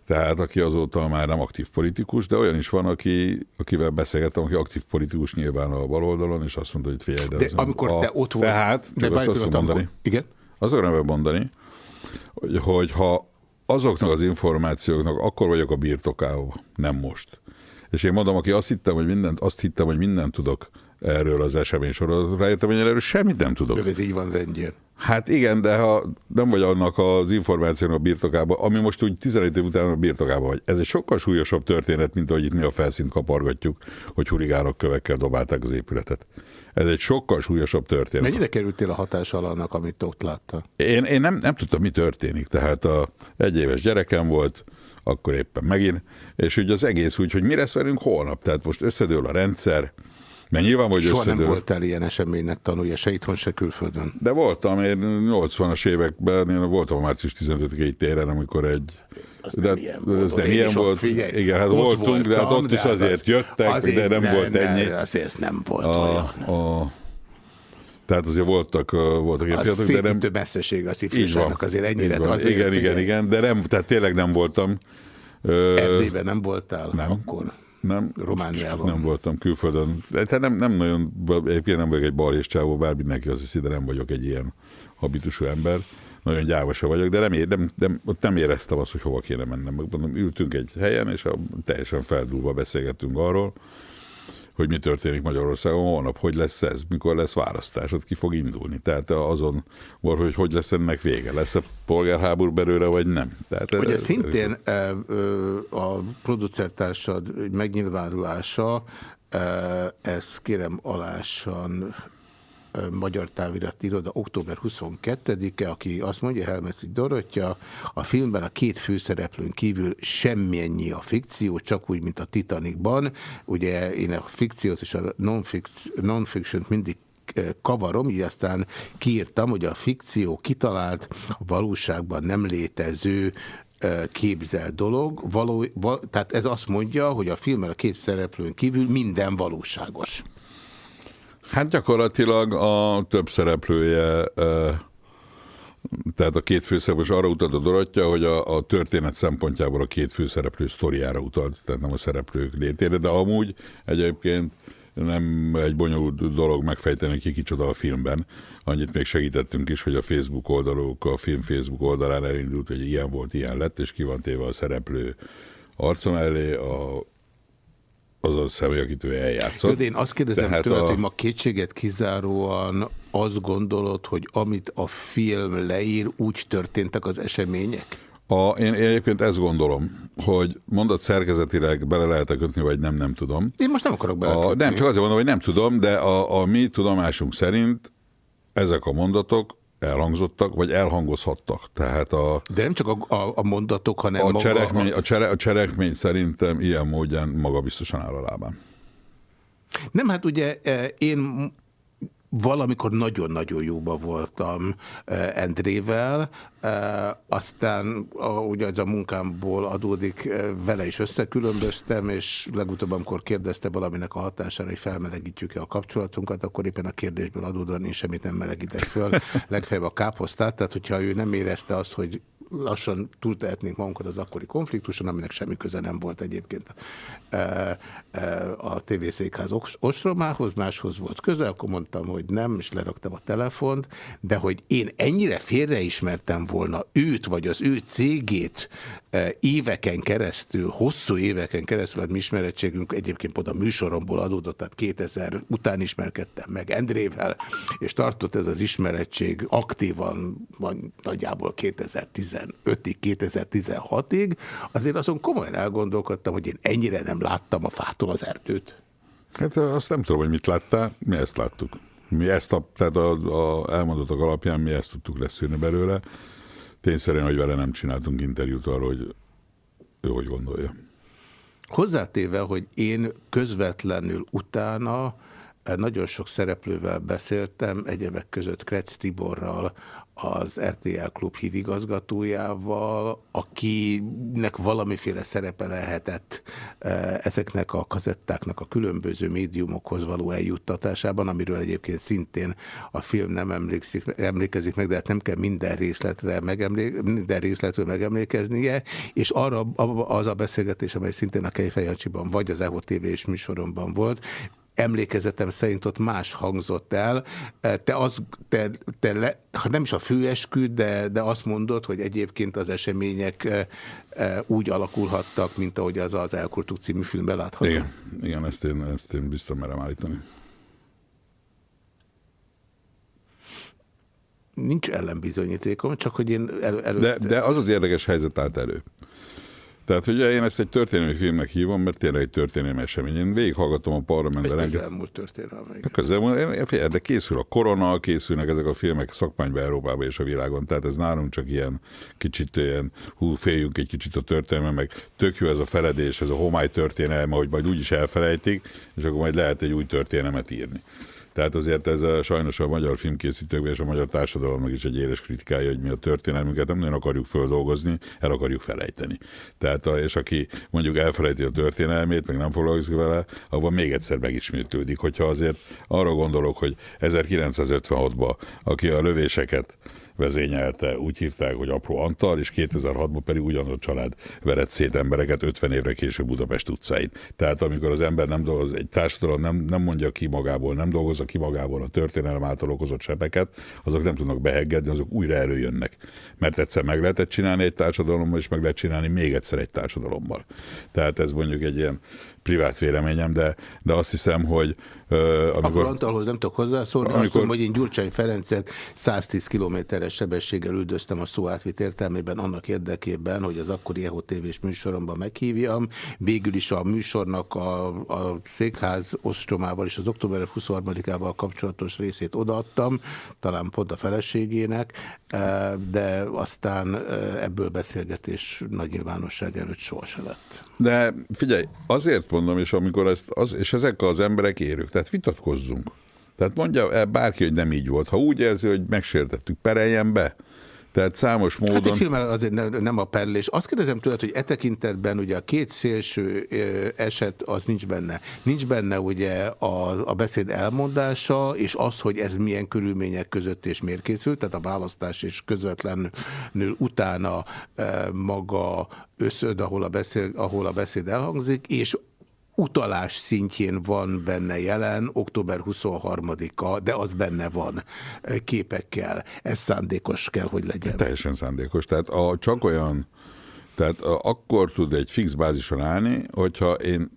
Tehát aki azóta már nem aktív politikus, de olyan is van, aki, akivel beszélgettem, aki aktív politikus nyilván a baloldalon, és azt mondta, hogy figyelj, de, De ez amikor a, te ott volt- Tehát, de csak azt, azt mondani. akkor- igen? Azt akarom mondani, hogy, hogy ha azoknak az információknak akkor vagyok a birtokában, nem most. És én mondom, aki azt hittem, hogy mindent, azt hittem, hogy mindent tudok erről az esemény sorozatról, rájöttem, hogy erről semmit nem tudok. Ez így van rendjén. Hát igen, de ha nem vagy annak az információnak a birtokában, ami most úgy 17 év után a birtokában vagy, ez egy sokkal súlyosabb történet, mint ahogy itt mi a felszínt kapargatjuk, hogy hurigánok kövekkel dobálták az épületet. Ez egy sokkal súlyosabb történet. Mennyire kerültél a hatás alá annak, amit ott láttál? Én, én nem, nem tudtam, mi történik. Tehát a egyéves gyerekem volt, akkor éppen megint, és ugye az egész úgy, hogy mi lesz velünk holnap. Tehát most összedől a rendszer, mert nyilván, hogy Soha összedől. nem voltál ilyen eseménynek tanulja, se itthon, se külföldön. De voltam, én 80-as években, én voltam a március 15-i téren, amikor egy de ez nem ilyen is volt. ott, figyelj, Igen, hát voltunk, de hát voltam, ott is de hát azért az- jöttek, azért de nem ne- volt ne- ennyi. azért ez nem volt a, olyan. A, tehát azért voltak, voltak ilyen A pillanatok, de nem... szépítő messzeség az ifjúságnak azért ennyire. Azért igen, igen, igen, de nem, tehát tényleg nem voltam. Ö, Erdélyben nem voltál nem. akkor? Nem, Romániában. Nem voltam külföldön. Tehát nem, nem nagyon, egyébként nem vagyok egy bal és csávó, bár mindenki azt hiszi, de nem vagyok egy ilyen habitusú ember. Nagyon gyáva vagyok, de nem, ér- nem, nem, ott nem éreztem azt, hogy hova kéne mennem. Ültünk egy helyen, és a, teljesen feldúlva beszélgettünk arról, hogy mi történik Magyarországon holnap, hogy lesz ez, mikor lesz választás, ott ki fog indulni. Tehát azon volt, hogy hogy lesz ennek vége, lesz-e polgárháború belőle, vagy nem. Tehát ez- Ugye ez- szintén ö, a producertársad megnyilvánulása, ö, ez kérem alásan Magyar Távirat Iroda október 22-e, aki azt mondja, Helmeszi Dorottya, a filmben a két főszereplőn kívül semmennyi a fikció, csak úgy, mint a Titanicban. Ugye én a fikciót és a non-fic- non-fiction mindig eh, kavarom, így aztán kiírtam, hogy a fikció kitalált, a valóságban nem létező eh, képzelt dolog. Való, val, tehát ez azt mondja, hogy a filmben a két szereplőn kívül minden valóságos. Hát gyakorlatilag a több szereplője, tehát a két főszereplő, arra utalt a Dorottya, hogy a, a történet szempontjából a két főszereplő sztoriára utalt, tehát nem a szereplők létére, de amúgy egyébként nem egy bonyolult dolog megfejteni, ki kicsoda a filmben. Annyit még segítettünk is, hogy a Facebook oldaluk, a film Facebook oldalán elindult, hogy ilyen volt, ilyen lett, és ki van téve a szereplő arca mellé, a, az a személy, akit ő eljátszott. Jó, de én azt kérdezem Tehát tőled, a- hogy ma kétséget kizáróan azt gondolod, hogy amit a film leír, úgy történtek az események? A, én, én egyébként ezt gondolom, hogy mondat szerkezetileg bele lehet kötni, vagy nem, nem tudom. Én most nem akarok A, belekötni. nem, csak azért mondom, hogy nem tudom, de a, a mi tudomásunk szerint ezek a mondatok elhangzottak, vagy elhangozhattak. Tehát a, De nem csak a, a, a mondatok, hanem a, maga cselekmény, a, csere, a cselekmény szerintem ilyen módon maga biztosan áll a lábán. Nem, hát ugye eh, én valamikor nagyon-nagyon jóba voltam eh, Endrével, eh, aztán ugye ez a munkámból adódik, eh, vele is összekülönböztem, és legutóbb, amikor kérdezte valaminek a hatására, hogy felmelegítjük-e a kapcsolatunkat, akkor éppen a kérdésből adódóan én semmit nem melegítek föl, legfeljebb a káposztát, tehát hogyha ő nem érezte azt, hogy lassan túltehetnénk magunkat az akkori konfliktuson, aminek semmi köze nem volt egyébként e, e, a tévészékház os- ostromához, máshoz volt köze, akkor mondtam, hogy nem, és leraktam a telefont, de hogy én ennyire félreismertem volna őt, vagy az ő cégét e, éveken keresztül, hosszú éveken keresztül, hát mi ismerettségünk egyébként pont a műsoromból adódott, tehát 2000 után ismerkedtem meg Endrével, és tartott ez az ismerettség aktívan van nagyjából 2015-ig, 2016-ig, azért azon komolyan elgondolkodtam, hogy én ennyire nem láttam a fától az erdőt. Hát azt nem tudom, hogy mit láttál, mi ezt láttuk. Mi ezt a, tehát a, a elmondottak alapján mi ezt tudtuk leszűrni belőle. Tényszerűen, hogy vele nem csináltunk interjút arról, hogy ő hogy gondolja. Hozzátéve, hogy én közvetlenül utána nagyon sok szereplővel beszéltem, egyebek között Kretz Tiborral, az RTL klub hídigazgatójával, akinek valamiféle szerepe lehetett eh, ezeknek a kazettáknak a különböző médiumokhoz való eljuttatásában, amiről egyébként szintén a film nem emlékszik, emlékezik meg, de hát nem kell minden részletre megemlé, minden részletről megemlékeznie, és arra az a beszélgetés, amely szintén a Kejfejancsiban vagy az EVO TV és műsoromban volt, emlékezetem szerint ott más hangzott el. Te, az, te, te le, ha nem is a főeskü, de, de azt mondod, hogy egyébként az események e, e, úgy alakulhattak, mint ahogy az az Elkurtuk című filmben látható. Igen, igen ezt, én, ezt én biztos merem állítani. Nincs ellenbizonyítékom, csak hogy én el, előtte... De, de az az érdekes helyzet állt elő. Tehát, hogy én ezt egy történelmi filmnek hívom, mert tényleg egy történelmi esemény. Én végighallgatom a parlamentben. Egy közelmúlt történelmi. Közelmúlt, de készül a korona, készülnek ezek a filmek szakmányba Európában és a világon. Tehát ez nálunk csak ilyen kicsit ilyen, hú, féljünk egy kicsit a történelme, meg tök jó ez a feledés, ez a homály történelme, hogy majd úgyis elfelejtik, és akkor majd lehet egy új történelmet írni. Tehát azért ez a, sajnos a magyar filmkészítőkben és a magyar társadalomnak is egy éles kritikája, hogy mi a történelmünket nem nagyon akarjuk földolgozni, el akarjuk felejteni. Tehát, a, és aki mondjuk elfelejti a történelmét, meg nem foglalkozik vele, avval még egyszer megismétlődik. Hogyha azért arra gondolok, hogy 1956-ban, aki a lövéseket vezényelte, úgy hívták, hogy Apró Antal, és 2006-ban pedig ugyanaz a család verett szét embereket 50 évre később Budapest utcáin. Tehát amikor az ember nem dolgoz, egy társadalom nem, nem mondja ki magából, nem dolgozza ki magából a történelem által okozott sebeket, azok nem tudnak beheggedni, azok újra előjönnek. Mert egyszer meg lehetett csinálni egy társadalommal, és meg lehet csinálni még egyszer egy társadalommal. Tehát ez mondjuk egy ilyen privát véleményem, de, de azt hiszem, hogy amikor... Akkor Antalhoz nem tudok hozzászólni, amikor... azt mondom, hogy én Gyurcsány Ferencet 110 kilométeres sebességgel üldöztem a szó átvit értelmében annak érdekében, hogy az akkori EHO tévés műsoromban meghívjam. Végül is a műsornak a, a székház ostromával és az október 23-ával kapcsolatos részét odaadtam, talán pont a feleségének, de aztán ebből beszélgetés nagy nyilvánosság előtt sohasem lett. De figyelj, azért mondom, és amikor ezt, az, és ezek az emberek érők, tehát vitatkozzunk. Tehát mondja el bárki, hogy nem így volt. Ha úgy érzi, hogy megsértettük, pereljen be. Tehát számos módon... Hát egy filmmel azért ne, nem a perlés. Azt kérdezem tőled, hogy e tekintetben ugye a két szélső eset az nincs benne. Nincs benne ugye a, a beszéd elmondása, és az, hogy ez milyen körülmények között és miért készült, tehát a választás és közvetlenül utána maga összöd, ahol a, beszéd, ahol a beszéd elhangzik, és utalás szintjén van benne jelen, október 23-a, de az benne van képekkel. Ez szándékos kell, hogy legyen. Teljesen szándékos. Tehát a, csak olyan, tehát a, akkor tud egy fix bázison állni, hogyha én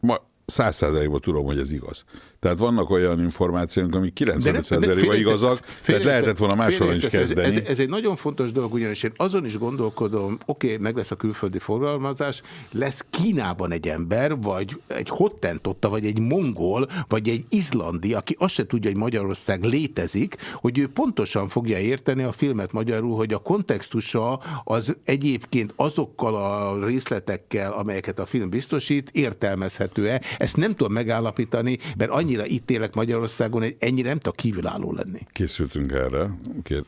ma száz százalékban tudom, hogy ez igaz. Tehát vannak olyan információk, amik 95%-ban igazak, tehát lehetett volna máshol is kezdeni. Ez, ez, ez egy nagyon fontos dolog, ugyanis én azon is gondolkodom, oké, okay, meg lesz a külföldi forgalmazás, lesz Kínában egy ember, vagy egy hottentotta, vagy egy mongol, vagy egy izlandi, aki azt se tudja, hogy Magyarország létezik, hogy ő pontosan fogja érteni a filmet magyarul, hogy a kontextusa az egyébként azokkal a részletekkel, amelyeket a film biztosít, értelmezhető-e. Ezt nem tudom megállapítani, mert annyi annyira itt élek Magyarországon, hogy ennyire nem tudok kívülálló lenni. Készültünk erre,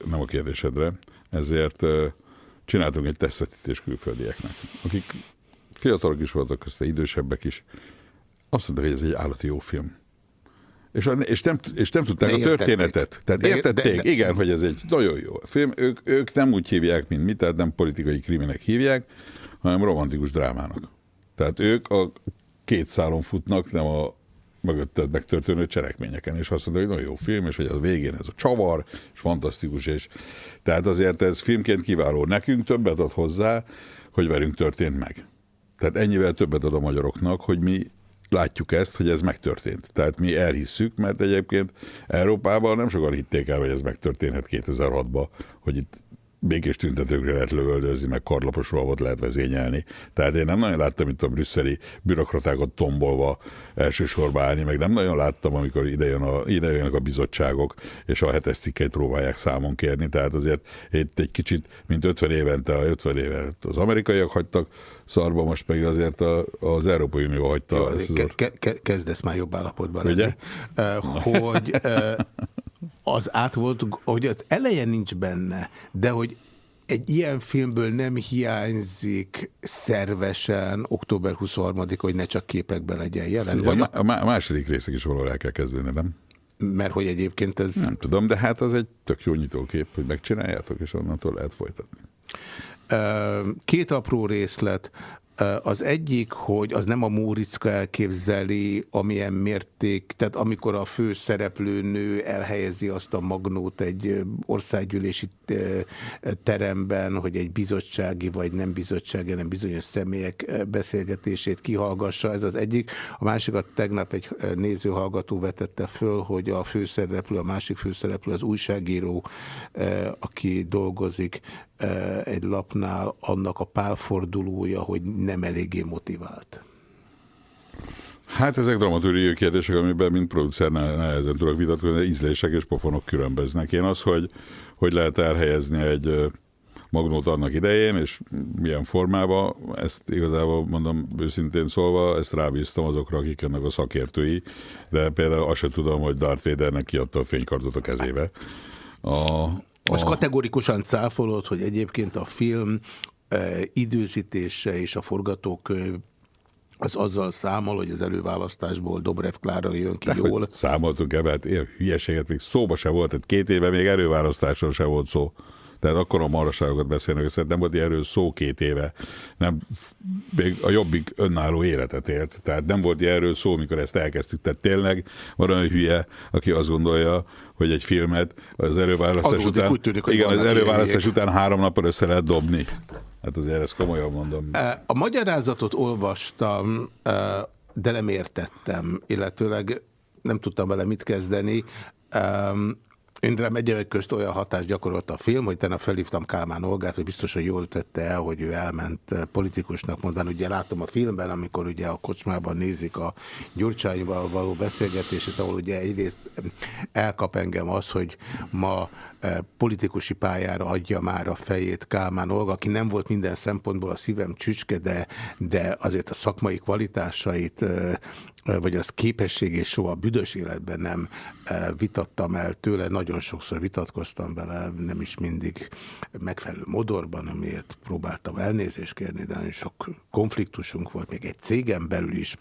nem a kérdésedre, ezért csináltunk egy tesztetítést külföldieknek, akik fiatalok is voltak közte, idősebbek is. Azt mondták, hogy ez egy állati jó film. És, és, nem, és nem tudták de a történetet. Tehát de, értették, de, de, igen, hogy ez egy nagyon jó film. Ők, ők nem úgy hívják, mint mi, tehát nem politikai kriminek hívják, hanem romantikus drámának. Tehát ők a két szálon futnak, nem a mögötted megtörténő cselekményeken, és azt mondta, hogy nagyon jó film, és hogy az végén ez a csavar, és fantasztikus, és tehát azért ez filmként kiváló. Nekünk többet ad hozzá, hogy velünk történt meg. Tehát ennyivel többet ad a magyaroknak, hogy mi látjuk ezt, hogy ez megtörtént. Tehát mi elhisszük, mert egyébként Európában nem sokan hitték el, hogy ez megtörténhet 2006-ban, hogy itt békés tüntetőkre lehet lövöldözni, meg karlapos rohamot lehet vezényelni. Tehát én nem nagyon láttam itt a brüsszeli bürokratákat tombolva elsősorban állni, meg nem nagyon láttam, amikor idejön a, idejönnek a bizottságok, és a hetes cikkeit próbálják számon kérni. Tehát azért itt egy kicsit, mint 50 évente, 50 évet az amerikaiak hagytak, szarba, most pedig azért a, az Európai Unió hagyta. Jó, ezt ke- ke- ke- kezdesz már jobb állapotban lenni. Hogy az át volt, hogy az eleje nincs benne, de hogy egy ilyen filmből nem hiányzik szervesen október 23 hogy ne csak képekben legyen jelen. a, Vagy, má- a má- második részek is valahol el kell kezdeni, nem? mert hogy egyébként ez... Nem tudom, de hát az egy tök jó nyitókép, hogy megcsináljátok, és onnantól lehet folytatni. Két apró részlet. Az egyik, hogy az nem a Móriczka elképzeli, amilyen mérték, tehát amikor a fő szereplőnő elhelyezi azt a magnót egy országgyűlési teremben, hogy egy bizottsági vagy nem bizottsági, hanem bizonyos személyek beszélgetését kihallgassa, ez az egyik. A másikat tegnap egy nézőhallgató vetette föl, hogy a főszereplő, a másik főszereplő az újságíró, aki dolgozik egy lapnál, annak a pálfordulója, hogy nem eléggé motivált. Hát ezek dramaturgiai kérdések, amiben mint producer ne- nehezen tudok vitatkozni, de ízlések és pofonok különböznek. Én az, hogy, hogy lehet elhelyezni egy magnót annak idején, és milyen formában, ezt igazából mondom őszintén szólva, ezt rábíztam azokra, akik ennek a szakértői, de például azt sem tudom, hogy Darth Vadernek kiadta a fénykardot a kezébe. A, Azt kategorikusan cáfolod, hogy egyébként a film időzítése és a forgatókönyv az azzal számol, hogy az előválasztásból Dobrev Klára jön ki De jól. számoltunk ebben, hát ilyen hülyeséget még szóba se volt, tehát két éve még erőválasztásról se volt szó. Tehát akkor a maraságokat beszélnek, hogy nem volt erről szó két éve. Nem, még a jobbik önálló életet élt. Tehát nem volt erről szó, mikor ezt elkezdtük. Tehát tényleg van olyan hülye, aki azt gondolja, hogy egy filmet az erőválasztás Adódik, után, tűnik, igen, az vannak erőválasztás ilyenek. után három napon össze lehet dobni. Hát azért ezt komolyan mondom. A magyarázatot olvastam, de nem értettem, illetőleg nem tudtam vele mit kezdeni. Em, Én rám egyebek közt olyan hatást gyakorolt a film, hogy tegnap felhívtam Kálmán Olgát, hogy biztos, hogy jól tette el, hogy ő elment eh, politikusnak mondani. Ugye látom a filmben, amikor ugye a kocsmában nézik a Gyurcsányval való beszélgetését, ahol ugye egyrészt elkap engem az, hogy ma eh, politikusi pályára adja már a fejét Kálmán Olga, aki nem volt minden szempontból a szívem csücske, de, de azért a szakmai kvalitásait eh, vagy az képességét soha büdös életben nem vitattam el tőle, nagyon sokszor vitatkoztam vele, nem is mindig megfelelő modorban, amiért próbáltam elnézést kérni, de nagyon sok konfliktusunk volt, még egy cégen belül is,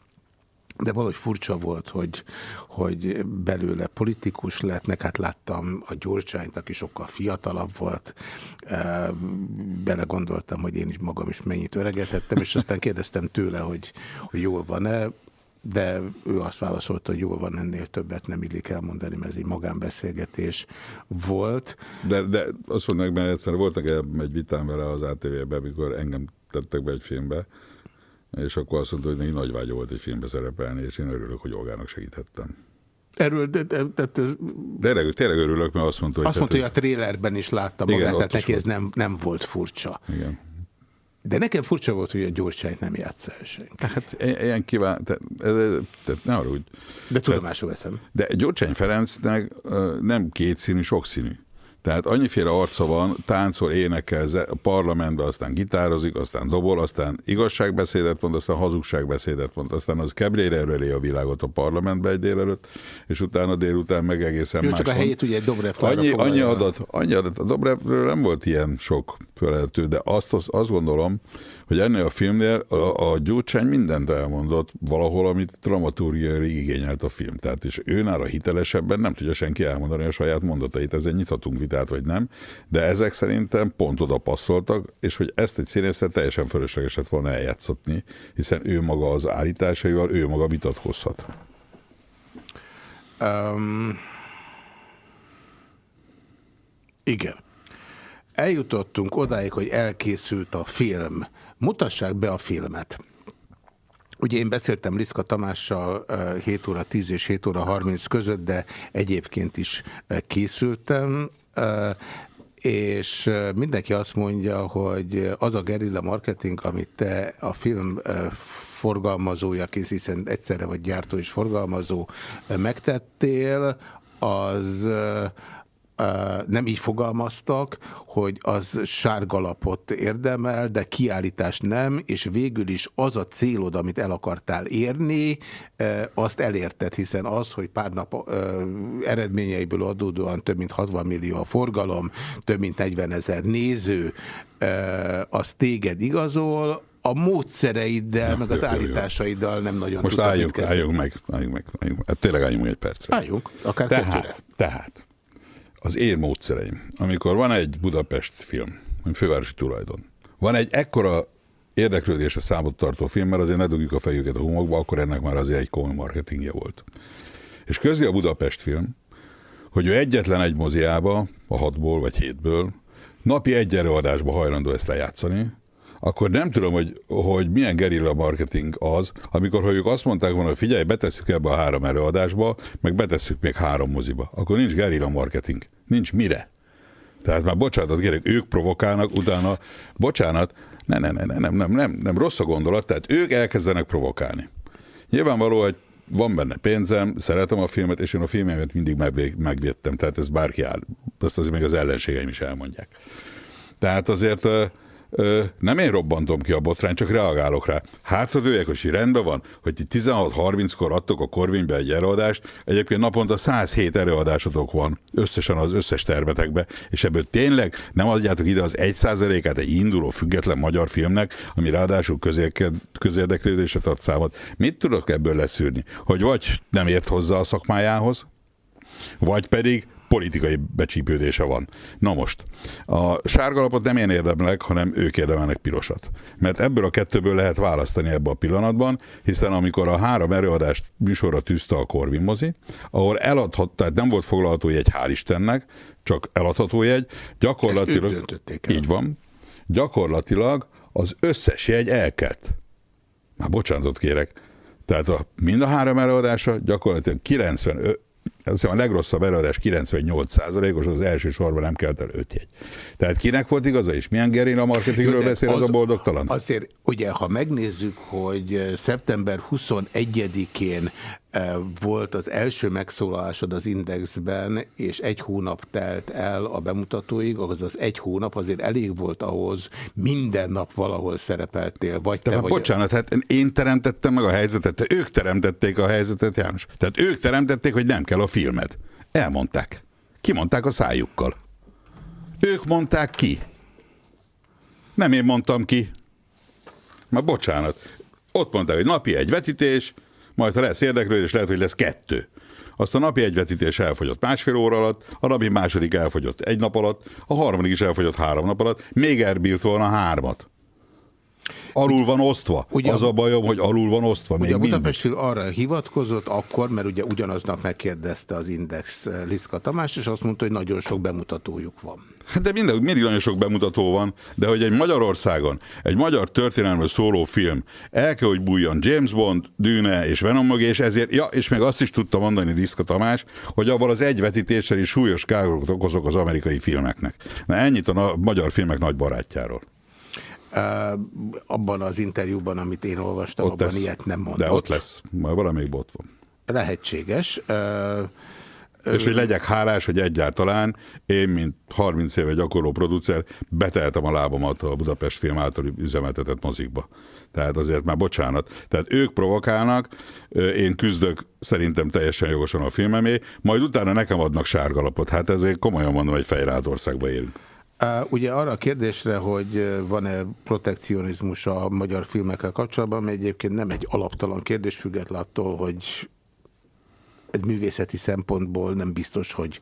de valahogy furcsa volt, hogy, hogy belőle politikus lett, meg hát láttam a Gyurcsányt, aki sokkal fiatalabb volt, belegondoltam, hogy én is magam is mennyit öregedhettem, és aztán kérdeztem tőle, hogy, hogy jól van-e, de ő azt válaszolta, hogy jól van, ennél többet nem illik elmondani, mert ez egy magánbeszélgetés volt. De, de azt mondták, mert egyszer volt nekem egy vitám vele az ATV-ben, amikor engem tettek be egy filmbe, és akkor azt mondta, hogy neki nagy vágya volt egy filmbe szerepelni, és én örülök, hogy Olgának segíthettem. Erről, de, de, de, de, De tényleg, tényleg örülök, mert azt mondta, hogy... azt mondta, hogy a trélerben is látta Igen, magát, tehát neki ez nem, nem volt furcsa. igen. De nekem furcsa volt, hogy a Gyurcsányt nem játsza el senki. Hát ilyen kíván, tehát, ez- tehát ne arra úgy. De tudomásul veszem. De Gyurcsány Ferencnek nem kétszínű, sokszínű. Tehát annyiféle arca van, táncol, énekel, a parlamentben, aztán gitározik, aztán dobol, aztán igazságbeszédet mond, aztán hazugságbeszédet mond, aztán az keblére öröli a világot a parlamentbe egy délelőtt, és utána délután meg egészen Jó, más csak a helyét ugye egy Dobrev annyi, annyi, adat, annyi adat, a Dobrevről nem volt ilyen sok felelhető, de azt, azt gondolom, hogy ennél a filmnél a, a Gyurcsány mindent elmondott valahol, amit dramaturgiai igényelt a film. Tehát és ő nála hitelesebben nem tudja senki elmondani a saját mondatait, ezen nyithatunk vitát, vagy nem, de ezek szerintem pont oda passzoltak, és hogy ezt egy színészet teljesen fölösleges lett volna eljátszatni, hiszen ő maga az állításaival, ő maga vitatkozhat. Um, igen. Eljutottunk odáig, hogy elkészült a film. Mutassák be a filmet. Ugye én beszéltem Liszka Tamással eh, 7 óra 10 és 7 óra 30 között, de egyébként is eh, készültem, eh, és mindenki azt mondja, hogy az a gerilla marketing, amit te a film ö, forgalmazójaként, hiszen egyszerre vagy gyártó és forgalmazó megtettél, az nem így fogalmaztak, hogy az sárgalapot érdemel, de kiállítás nem, és végül is az a célod, amit el akartál érni, azt elérted, hiszen az, hogy pár nap eredményeiből adódóan több mint 60 millió a forgalom, több mint 40 ezer néző, az téged igazol, a módszereiddel, meg az jó, állításaiddal nem nagyon Most álljunk, álljunk meg, álljunk meg, álljunk meg. Tényleg álljunk meg egy percre. Álljunk, akár kettőre. Tehát, tehát, az én módszereim, amikor van egy Budapest film, fővárosi tulajdon, van egy ekkora érdeklődés a számot tartó film, mert azért ne dugjuk a fejüket a homokba, akkor ennek már azért egy komoly marketingje volt. És közli a Budapest film, hogy ő egyetlen egy moziába, a hatból vagy hétből, napi egy előadásba hajlandó ezt lejátszani, akkor nem tudom, hogy, hogy milyen gerilla marketing az, amikor ha ők azt mondták volna, hogy figyelj, betesszük ebbe a három előadásba, meg betesszük még három moziba. Akkor nincs gerilla marketing. Nincs mire. Tehát már bocsánatot kérek, ők provokálnak, utána, bocsánat, ne, ne, ne, ne, nem, nem, nem, nem, rossz a gondolat, tehát ők elkezdenek provokálni. Nyilvánvaló, hogy van benne pénzem, szeretem a filmet, és én a filmemet mindig megvédtem, tehát ez bárki áll. Ezt azért még az ellenségeim is elmondják. Tehát azért ö, nem én robbantom ki a botrányt, csak reagálok rá. Hátradőjek, hogy rendben van, hogy ti 16-30-kor adtok a Korvénybe egy előadást, egyébként naponta 107 előadásotok van összesen az összes termetekbe, és ebből tényleg nem adjátok ide az 1%-át egy induló független magyar filmnek, ami ráadásul közérdeklődésre tart számot. Mit tudok ebből leszűrni? Hogy vagy nem ért hozzá a szakmájához, vagy pedig politikai becsípődése van. Na most, a sárgalapot nem én érdemlek, hanem ők érdemelnek pirosat. Mert ebből a kettőből lehet választani ebbe a pillanatban, hiszen amikor a három előadást műsorra tűzte a Corvin mozi, ahol eladhat, tehát nem volt foglalható jegy, hál' Istennek, csak eladható jegy, gyakorlatilag... Így van. Gyakorlatilag az összes jegy elkelt. Már bocsánatot kérek. Tehát a, mind a három előadása gyakorlatilag 95, azt hiszem a legrosszabb előadás 98%-os, az első sorban nem kelt el 5 jegy. Tehát kinek volt igaza, és milyen gerilla marketingről de beszél az, az- a boldogtalan? Azért, ugye, ha megnézzük, hogy szeptember 21-én eh, volt az első megszólalásod az Indexben, és egy hónap telt el a bemutatóig, az az egy hónap azért elég volt ahhoz, minden nap valahol szerepeltél, vagy te Tehát vagy... bocsánat, hát én teremtettem meg a helyzetet, te ők teremtették a helyzetet, János. Tehát ők teremtették, hogy nem kell a filmed. Elmondták. Kimondták a szájukkal. Ők mondták ki. Nem én mondtam ki. Már bocsánat. Ott mondták, hogy napi egy vetítés, majd ha lesz érdeklődés, lehet, hogy lesz kettő. Azt a napi egy vetítés elfogyott másfél óra alatt, a napi második elfogyott egy nap alatt, a harmadik is elfogyott három nap alatt, még elbírt volna hármat. Alul van osztva. Ugye- az a bajom, hogy alul van osztva. Ugye Még a mindig. Budapest Film arra hivatkozott akkor, mert ugye ugyanaznap megkérdezte az Index eh, Liszka Tamás, és azt mondta, hogy nagyon sok bemutatójuk van. De mindig, mindig nagyon sok bemutató van, de hogy egy Magyarországon, egy magyar történelmről szóló film, el kell, hogy bújjon James Bond, Dűne és Venom mögé, és ezért, ja, és még azt is tudta mondani Diszka Tamás, hogy avval az egy vetítéssel is súlyos károkat okozok az amerikai filmeknek. Na ennyit a magyar filmek nagy barátjáról. Abban az interjúban, amit én olvastam, Ott abban lesz. ilyet nem mondott. De ott lesz, majd valamelyik bot van. Lehetséges. És hogy legyek hálás, hogy egyáltalán én, mint 30 éve gyakorló producer, beteltem a lábamat a Budapest film által üzemeltetett mozikba. Tehát azért már bocsánat. Tehát ők provokálnak, én küzdök szerintem teljesen jogosan a filmemé, majd utána nekem adnak sárgalapot. Hát ezért komolyan mondom, hogy fejrált országba élünk. Ugye arra a kérdésre, hogy van-e protekcionizmus a magyar filmekkel kapcsolatban, ami egyébként nem egy alaptalan kérdés, független attól, hogy ez művészeti szempontból nem biztos, hogy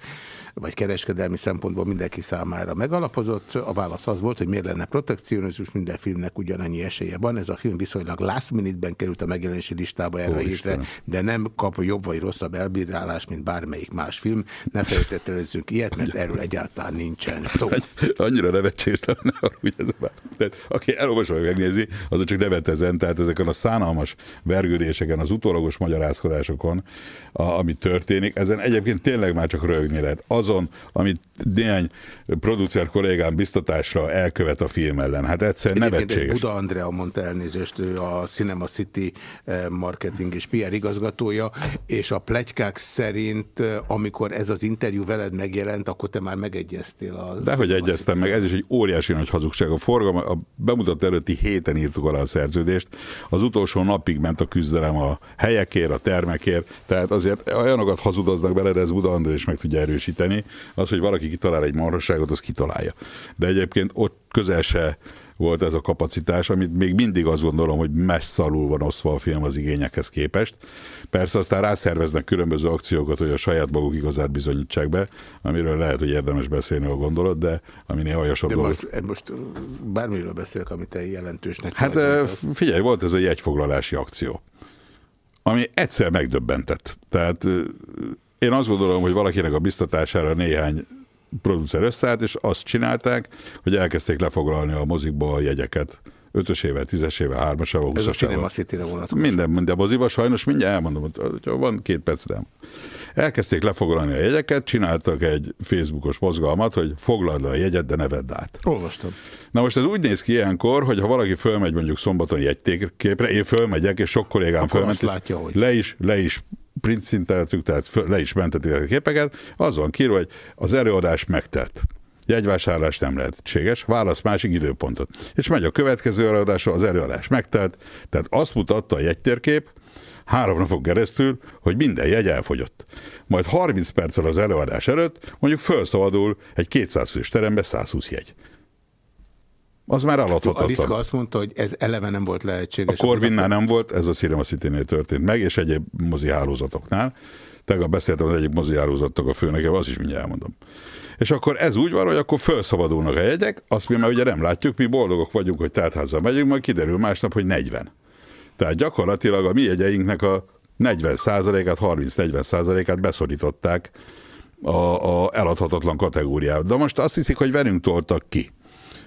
vagy kereskedelmi szempontból mindenki számára megalapozott. A válasz az volt, hogy miért lenne protekcionizmus, minden filmnek ugyanannyi esélye van. Ez a film viszonylag last minute-ben került a megjelenési listába erre Ó, hétre, de nem kap jobb vagy rosszabb elbírálást, mint bármelyik más film. Ne feltételezzünk ilyet, mert erről egyáltalán nincsen szó. Annyira nevetségtelen, hogy ez a tehát, aki elolvasva megnézi, az csak nevet ezen, tehát ezeken a szánalmas vergődéseken, az utólagos magyarázkodásokon, a, ami történik, ezen egyébként tényleg már csak röhögni lehet. Azon, amit néhány producer kollégám biztatásra elkövet a film ellen. Hát egyszerűen Egyébként nevetséges. Buda Andrea mondta elnézést, ő a Cinema City eh, marketing és PR igazgatója, és a plegykák szerint, eh, amikor ez az interjú veled megjelent, akkor te már megegyeztél a... De hogy egyeztem meg, ez is egy óriási nagy hazugság. A forgalma, a bemutató előtti héten írtuk alá a szerződést, az utolsó napig ment a küzdelem a helyekért, a termekért, tehát azért olyanokat hazudoznak bele, de ez Buda André is meg tudja erősíteni. Az, hogy valaki kitalál egy marhasságot, az kitalálja. De egyébként ott közel se volt ez a kapacitás, amit még mindig azt gondolom, hogy messze alul van osztva a film az igényekhez képest. Persze aztán rászerveznek különböző akciókat, hogy a saját maguk igazát bizonyítsák be, amiről lehet, hogy érdemes beszélni, ha gondolod, de ami néha aljasabb De dolog. most, eh, most eh, bármiről beszélek, amit te jelentősnek Hát ö, figyelj, volt ez a jegyfoglalási akció, ami egyszer megdöbbentett. Tehát én azt gondolom, hogy valakinek a biztatására néhány producer összeállt, és azt csinálták, hogy elkezdték lefoglalni a mozikba a jegyeket. Ötösével, tízesével, hármasával, Ez a. Cinema City-re vonatkozik. Minden, minden moziba, sajnos mindjárt elmondom, hogy van két perc, nem. Elkezdték lefoglalni a jegyeket, csináltak egy Facebookos mozgalmat, hogy foglald le a jegyet, de ne vedd át. Olvastam. Na most ez úgy néz ki ilyenkor, hogy ha valaki fölmegy mondjuk szombaton jegytérképre, én fölmegyek, és sok kollégám Akkor fölment, látja, hogy- le is, le is printszinteltük, tehát föl, le is mentetik a képeket, az van kírva, hogy az előadás megtelt. Jegyvásárlás nem lehetséges, válasz másik időpontot. És megy a következő előadásra, az előadás megtelt, tehát azt mutatta a jegytérkép, három napon keresztül, hogy minden jegy elfogyott. Majd 30 perccel az előadás előtt mondjuk felszabadul egy 200 fős terembe 120 jegy. Az már A eladhatatlan. Liszka azt mondta, hogy ez eleve nem volt A lehetséges. Corvinnál nem volt, ez a Cinema city történt meg, és egyéb mozi hálózatoknál. Tegnap beszéltem az egyik mozi hálózattok a főnökevel, azt is mindjárt elmondom. És akkor ez úgy van, hogy akkor felszabadulnak a jegyek, azt mi már ugye nem látjuk, mi boldogok vagyunk, hogy teltházzal megyünk, majd kiderül másnap, hogy 40. Tehát gyakorlatilag a mi jegyeinknek a 40%-át, 30-40%-át beszorították a, a eladhatatlan kategóriába. De most azt hiszik, hogy velünk toltak ki.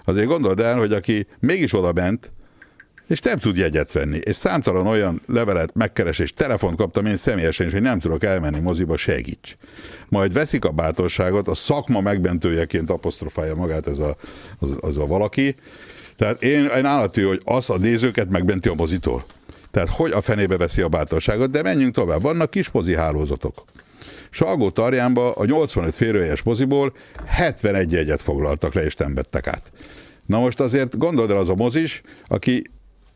Azért gondold el, hogy aki mégis oda ment, és nem tud jegyet venni. És számtalan olyan levelet, megkeresés, telefont kaptam én személyesen is, hogy nem tudok elmenni moziba, segíts. Majd veszik a bátorságot, a szakma megmentőjeként apostrofálja magát ez a, az, az a valaki. Tehát én, én állati, hogy az a nézőket megmenti a mozitól. Tehát hogy a fenébe veszi a bátorságot, de menjünk tovább. Vannak kis mozi hálózatok. Salgó Tarjánba a 85 férőhelyes moziból 71 jegyet foglaltak le, és nem vettek át. Na most azért gondold el az a mozis, aki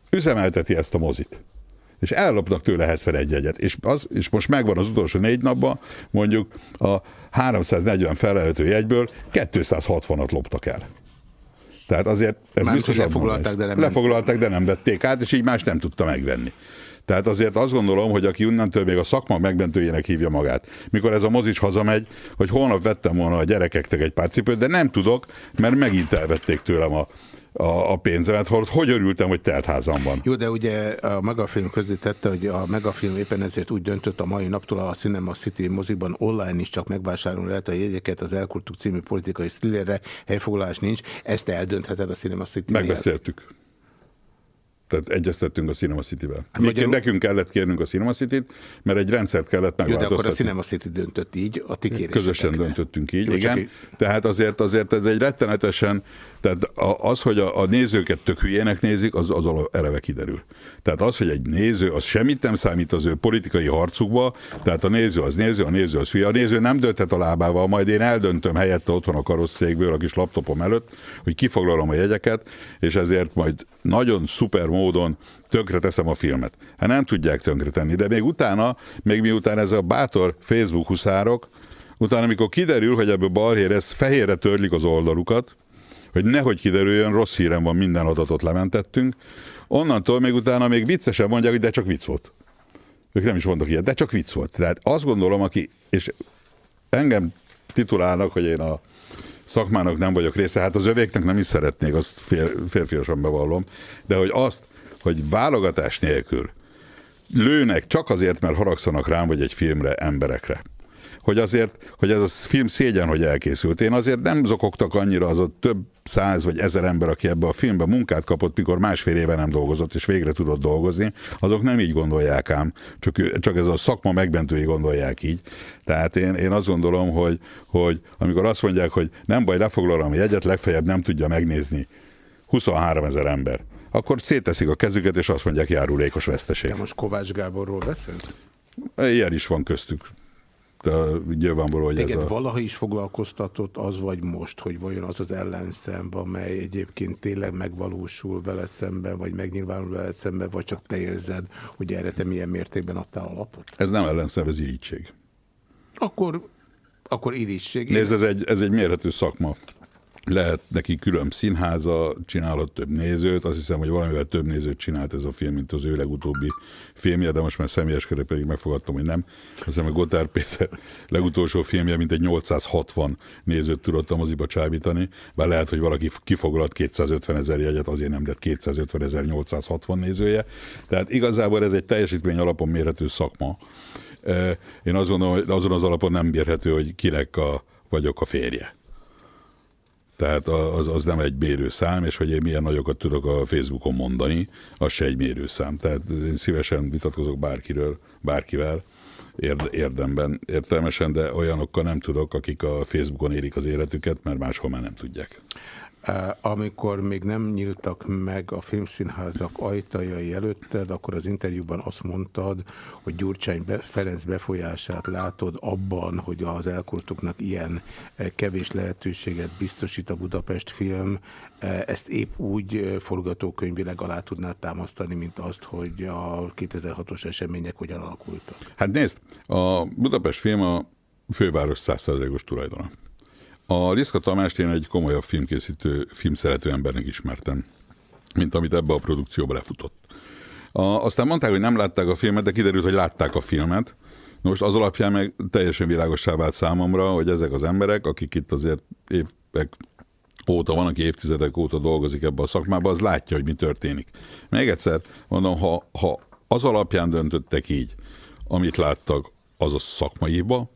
üzemelteti ezt a mozit. És ellopnak tőle 71 jegyet. És, az, és most megvan az utolsó négy napban, mondjuk a 340 felelhető jegyből 260-at loptak el. Tehát azért ez Mármint, biztos lefoglalták, de nem- lefoglalták, de nem vették át, és így más nem tudta megvenni. Tehát azért azt gondolom, hogy aki innentől még a szakma megmentőjének hívja magát, mikor ez a mozis hazamegy, hogy holnap vettem volna a gyerekeknek egy pár cipőt, de nem tudok, mert megint elvették tőlem a, a, a pénzemet, hogy hogy örültem, hogy telt házam van. Jó, de ugye a Megafilm közé tette, hogy a Megafilm éppen ezért úgy döntött a mai naptól a Cinema City mozikban online is csak megvásárolni lehet a jegyeket az Elkurtuk című politikai thrillerre, helyfoglalás nincs. Ezt te eldöntheted a Cinema City Megbeszéltük. Tehát egyeztettünk a Cinema City-vel. Hát magyarul- Nekünk kellett kérnünk a Cinema City-t, mert egy rendszert kellett Jó, de akkor a megváltoztatni. Cinema City döntött így, a ti. Közösen döntöttünk így, Jó, csak igen. így- Tehát azért, azért ez egy rettenetesen, tehát az, hogy a, a nézőket tök hülyének nézik, az, az eleve kiderül. Tehát az, hogy egy néző, az semmit nem számít az ő politikai harcukba, tehát a néző az néző, a néző az hülye. A néző nem dönthet a lábával, majd én eldöntöm helyette otthon a karosszékből, a kis laptopom előtt, hogy kifoglalom a jegyeket, és ezért majd nagyon szuper módon tönkre teszem a filmet. Hát nem tudják tönkretenni, de még utána, még miután ez a bátor Facebook huszárok, utána, amikor kiderül, hogy ebből balhér, ez fehérre törlik az oldalukat, hogy nehogy kiderüljön, rossz hírem van, minden adatot lementettünk, onnantól még utána még viccesen mondják, hogy de csak vicc volt. Ők nem is mondtak ilyet, de csak vicc volt. Tehát azt gondolom, aki, és engem titulálnak, hogy én a szakmának nem vagyok része, hát az övéknek nem is szeretnék, azt fér, férfiasan bevallom, de hogy azt, hogy válogatás nélkül lőnek csak azért, mert haragszanak rám, vagy egy filmre, emberekre. Hogy azért, hogy ez a film szégyen, hogy elkészült. Én azért nem zokogtak annyira az a több száz vagy ezer ember, aki ebbe a filmbe munkát kapott, mikor másfél éve nem dolgozott, és végre tudott dolgozni, azok nem így gondolják ám, csak, csak ez a szakma megbentői gondolják így. Tehát én, én azt gondolom, hogy, hogy amikor azt mondják, hogy nem baj, lefoglalom a jegyet, legfeljebb nem tudja megnézni 23 ezer ember, akkor szétteszik a kezüket, és azt mondják, járulékos veszteség. Te most Kovács Gáborról beszélsz? Ilyen is van köztük. Nyilvánvaló, hogy ez Téged a... valaha is foglalkoztatott az vagy most, hogy vajon az az ellenszemb, amely egyébként tényleg megvalósul vele szemben, vagy megnyilvánul vele szemben, vagy csak te érzed, hogy erre te milyen mértékben adtál alapot? Ez nem ellenszem, ez irítség. Akkor, akkor irítség. Nézd, ez egy, ez egy mérhető szakma. Lehet neki külön színháza, csinálhat több nézőt, azt hiszem, hogy valamivel több nézőt csinált ez a film, mint az ő legutóbbi filmje, de most már személyes körül pedig megfogadtam, hogy nem. Azt hiszem, hogy Gotthard Péter legutolsó filmje, mint egy 860 nézőt tudott a moziba csábítani, bár lehet, hogy valaki kifoglalt 250 ezer jegyet, azért nem lett 250 ezer 860 nézője. Tehát igazából ez egy teljesítmény alapon mérhető szakma. Én azt azon az alapon nem mérhető, hogy kinek a, vagyok a férje. Tehát az, az nem egy mérőszám, és hogy én milyen nagyokat tudok a Facebookon mondani, az se egy mérőszám. Tehát én szívesen vitatkozok bárkiről, bárkivel, érd, érdemben, értelmesen, de olyanokkal nem tudok, akik a Facebookon érik az életüket, mert máshol már nem tudják. Eh, Amikor még nem nyíltak meg a filmszínházak ajtajai előtted, akkor az interjúban azt mondtad, hogy Gyurcsány Ferenc befolyását látod abban, hogy az elkurtuknak ilyen eh, kevés lehetőséget biztosít a Budapest film. Eh, Ezt épp úgy forgatókönyvileg alá tudnád támasztani, mint azt, hogy a 2006-os események hogyan alakultak. Hát nézd, a Budapest film a főváros százszerzelékos tulajdona. A Liszka Tamást én egy komolyabb filmkészítő, filmszerető embernek ismertem, mint amit ebbe a produkcióba lefutott. A, aztán mondták, hogy nem látták a filmet, de kiderült, hogy látták a filmet. Na most az alapján meg teljesen világossá vált számomra, hogy ezek az emberek, akik itt azért évek óta van, aki évtizedek óta dolgozik ebbe a szakmába, az látja, hogy mi történik. Még egyszer mondom, ha, ha az alapján döntöttek így, amit láttak, az a szakmai hiba,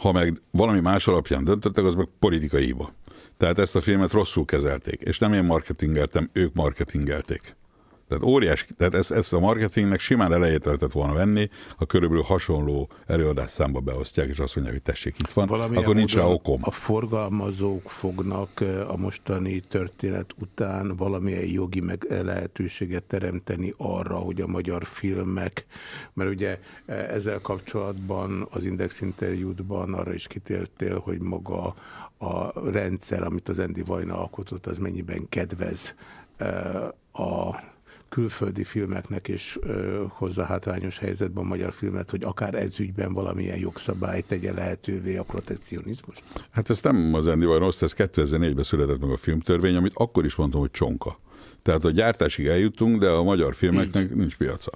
ha meg valami más alapján döntöttek, az meg politikai hiba. Tehát ezt a filmet rosszul kezelték, és nem én marketingeltem, ők marketingelték. Tehát óriás, tehát ezt, ezt a marketingnek simán elejét lehetett volna venni, ha körülbelül hasonló előadás számba beosztják, és azt mondják, hogy tessék, itt van, Valamilyen akkor nincs rá okom. A forgalmazók fognak a mostani történet után valamilyen jogi meg eh, lehetőséget teremteni arra, hogy a magyar filmek, mert ugye ezzel kapcsolatban az Index interjútban arra is kitértél, hogy maga a rendszer, amit az Endi Vajna alkotott, az mennyiben kedvez a külföldi filmeknek és ö, hátrányos helyzetben a magyar filmet, hogy akár ez ügyben valamilyen jogszabály tegye lehetővé a protekcionizmus? Hát ez nem az Andy Warhol, ez 2004-ben született meg a filmtörvény, amit akkor is mondtam, hogy csonka. Tehát a gyártásig eljutunk, de a magyar filmeknek nincs piaca.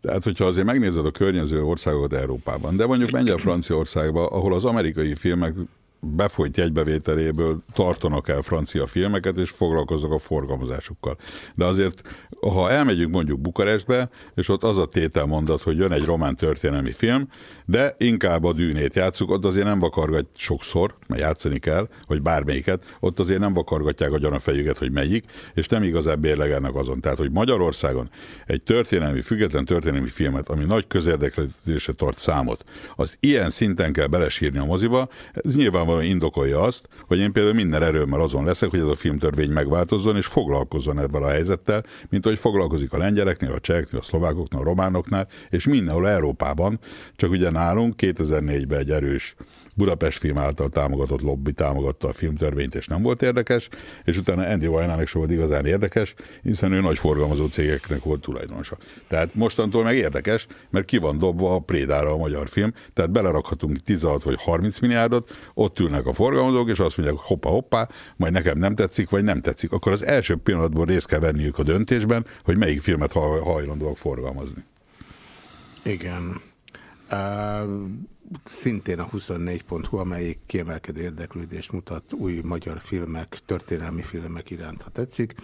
Tehát, hogyha azért megnézed a környező országokat Európában, de mondjuk menj el Franciaországba, ahol az amerikai filmek befolyt jegybevételéből tartanak el francia filmeket, és foglalkoznak a forgalmazásukkal. De azért, ha elmegyünk mondjuk Bukarestbe, és ott az a tételmondat, hogy jön egy román történelmi film, de inkább a dűnét játszuk, ott azért nem vakargat sokszor, mert játszani kell, vagy bármelyiket, ott azért nem vakargatják a gyanafejüket, hogy melyik, és nem igazán bérlegelnek azon. Tehát, hogy Magyarországon egy történelmi, független történelmi filmet, ami nagy közérdeklődésre tart számot, az ilyen szinten kell belesírni a moziba, ez nyilvánvalóan indokolja azt, hogy én például minden erőmmel azon leszek, hogy ez a filmtörvény megváltozzon, és foglalkozzon ebben a helyzettel, mint hogy foglalkozik a lengyeleknél, a cseheknél, a szlovákoknál, a románoknál, és mindenhol Európában, csak ugye nálunk 2004-ben egy erős Budapest film által támogatott lobby támogatta a filmtörvényt, és nem volt érdekes, és utána Andy Vajnának sem volt igazán érdekes, hiszen ő nagy forgalmazó cégeknek volt tulajdonosa. Tehát mostantól meg érdekes, mert ki van dobva a prédára a magyar film, tehát belerakhatunk 16 vagy 30 milliárdot, ott ülnek a forgalmazók, és azt mondják, hoppá, hoppá, majd nekem nem tetszik, vagy nem tetszik. Akkor az első pillanatban részt kell venniük a döntésben, hogy melyik filmet haj- hajlandóak forgalmazni. Igen. Szintén a 24.hu, amelyik kiemelkedő érdeklődést mutat új magyar filmek, történelmi filmek iránt, ha tetszik,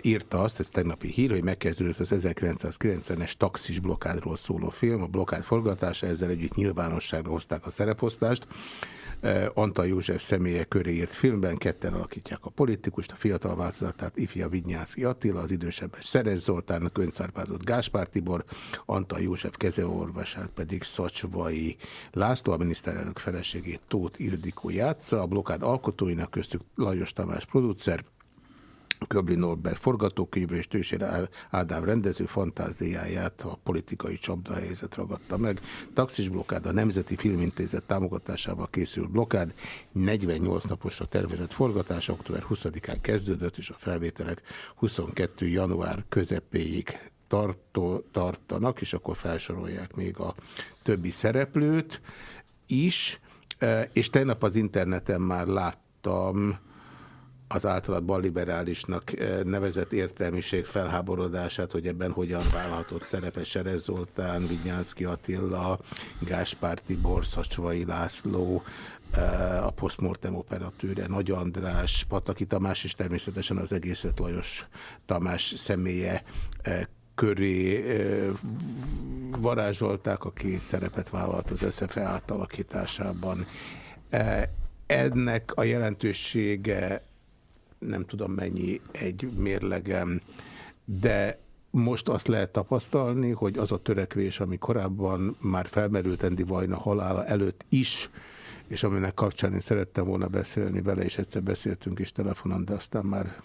írta azt, ez tegnapi hír, hogy megkezdődött az 1990-es taxis blokkádról szóló film, a blokkád forgatása, ezzel együtt nyilvánosságra hozták a szereposztást, Antal József személye köré írt filmben, ketten alakítják a politikust, a fiatal változatát Ifja Vignyászki Attila, az idősebbes Szerez Zoltán, a Könyvszárpádot Gáspár Tibor, Antal József kezeorvosát pedig Szacsvai László, a miniszterelnök feleségét Tóth Ildikó játsza, a blokád alkotóinak köztük Lajos Tamás producer, Köbli Norbert forgatókönyvről és Tősére Ádám rendező fantáziáját a politikai csapdahelyzet ragadta meg. Taxis blokkád a Nemzeti Filmintézet támogatásával készül blokkád, 48 naposra tervezett forgatás október 20-án kezdődött, és a felvételek 22. január közepéig tartó, tartanak, és akkor felsorolják még a többi szereplőt is, e, és tegnap az interneten már láttam, az általad balliberálisnak eh, nevezett értelmiség felháborodását, hogy ebben hogyan válhatott szerepe Serez Zoltán, Vinyánszki Attila, Gáspár Tibor, Szacsvai László, eh, a postmortem operatőre, Nagy András, Pataki Tamás, és természetesen az egészet Lajos Tamás személye eh, köré varázsolták, aki szerepet vállalt az SZFE átalakításában. Ennek a jelentősége nem tudom mennyi egy mérlegem, de most azt lehet tapasztalni, hogy az a törekvés, ami korábban már felmerült Endi Vajna halála előtt is, és aminek kapcsán én szerettem volna beszélni vele, és egyszer beszéltünk is telefonon, de aztán már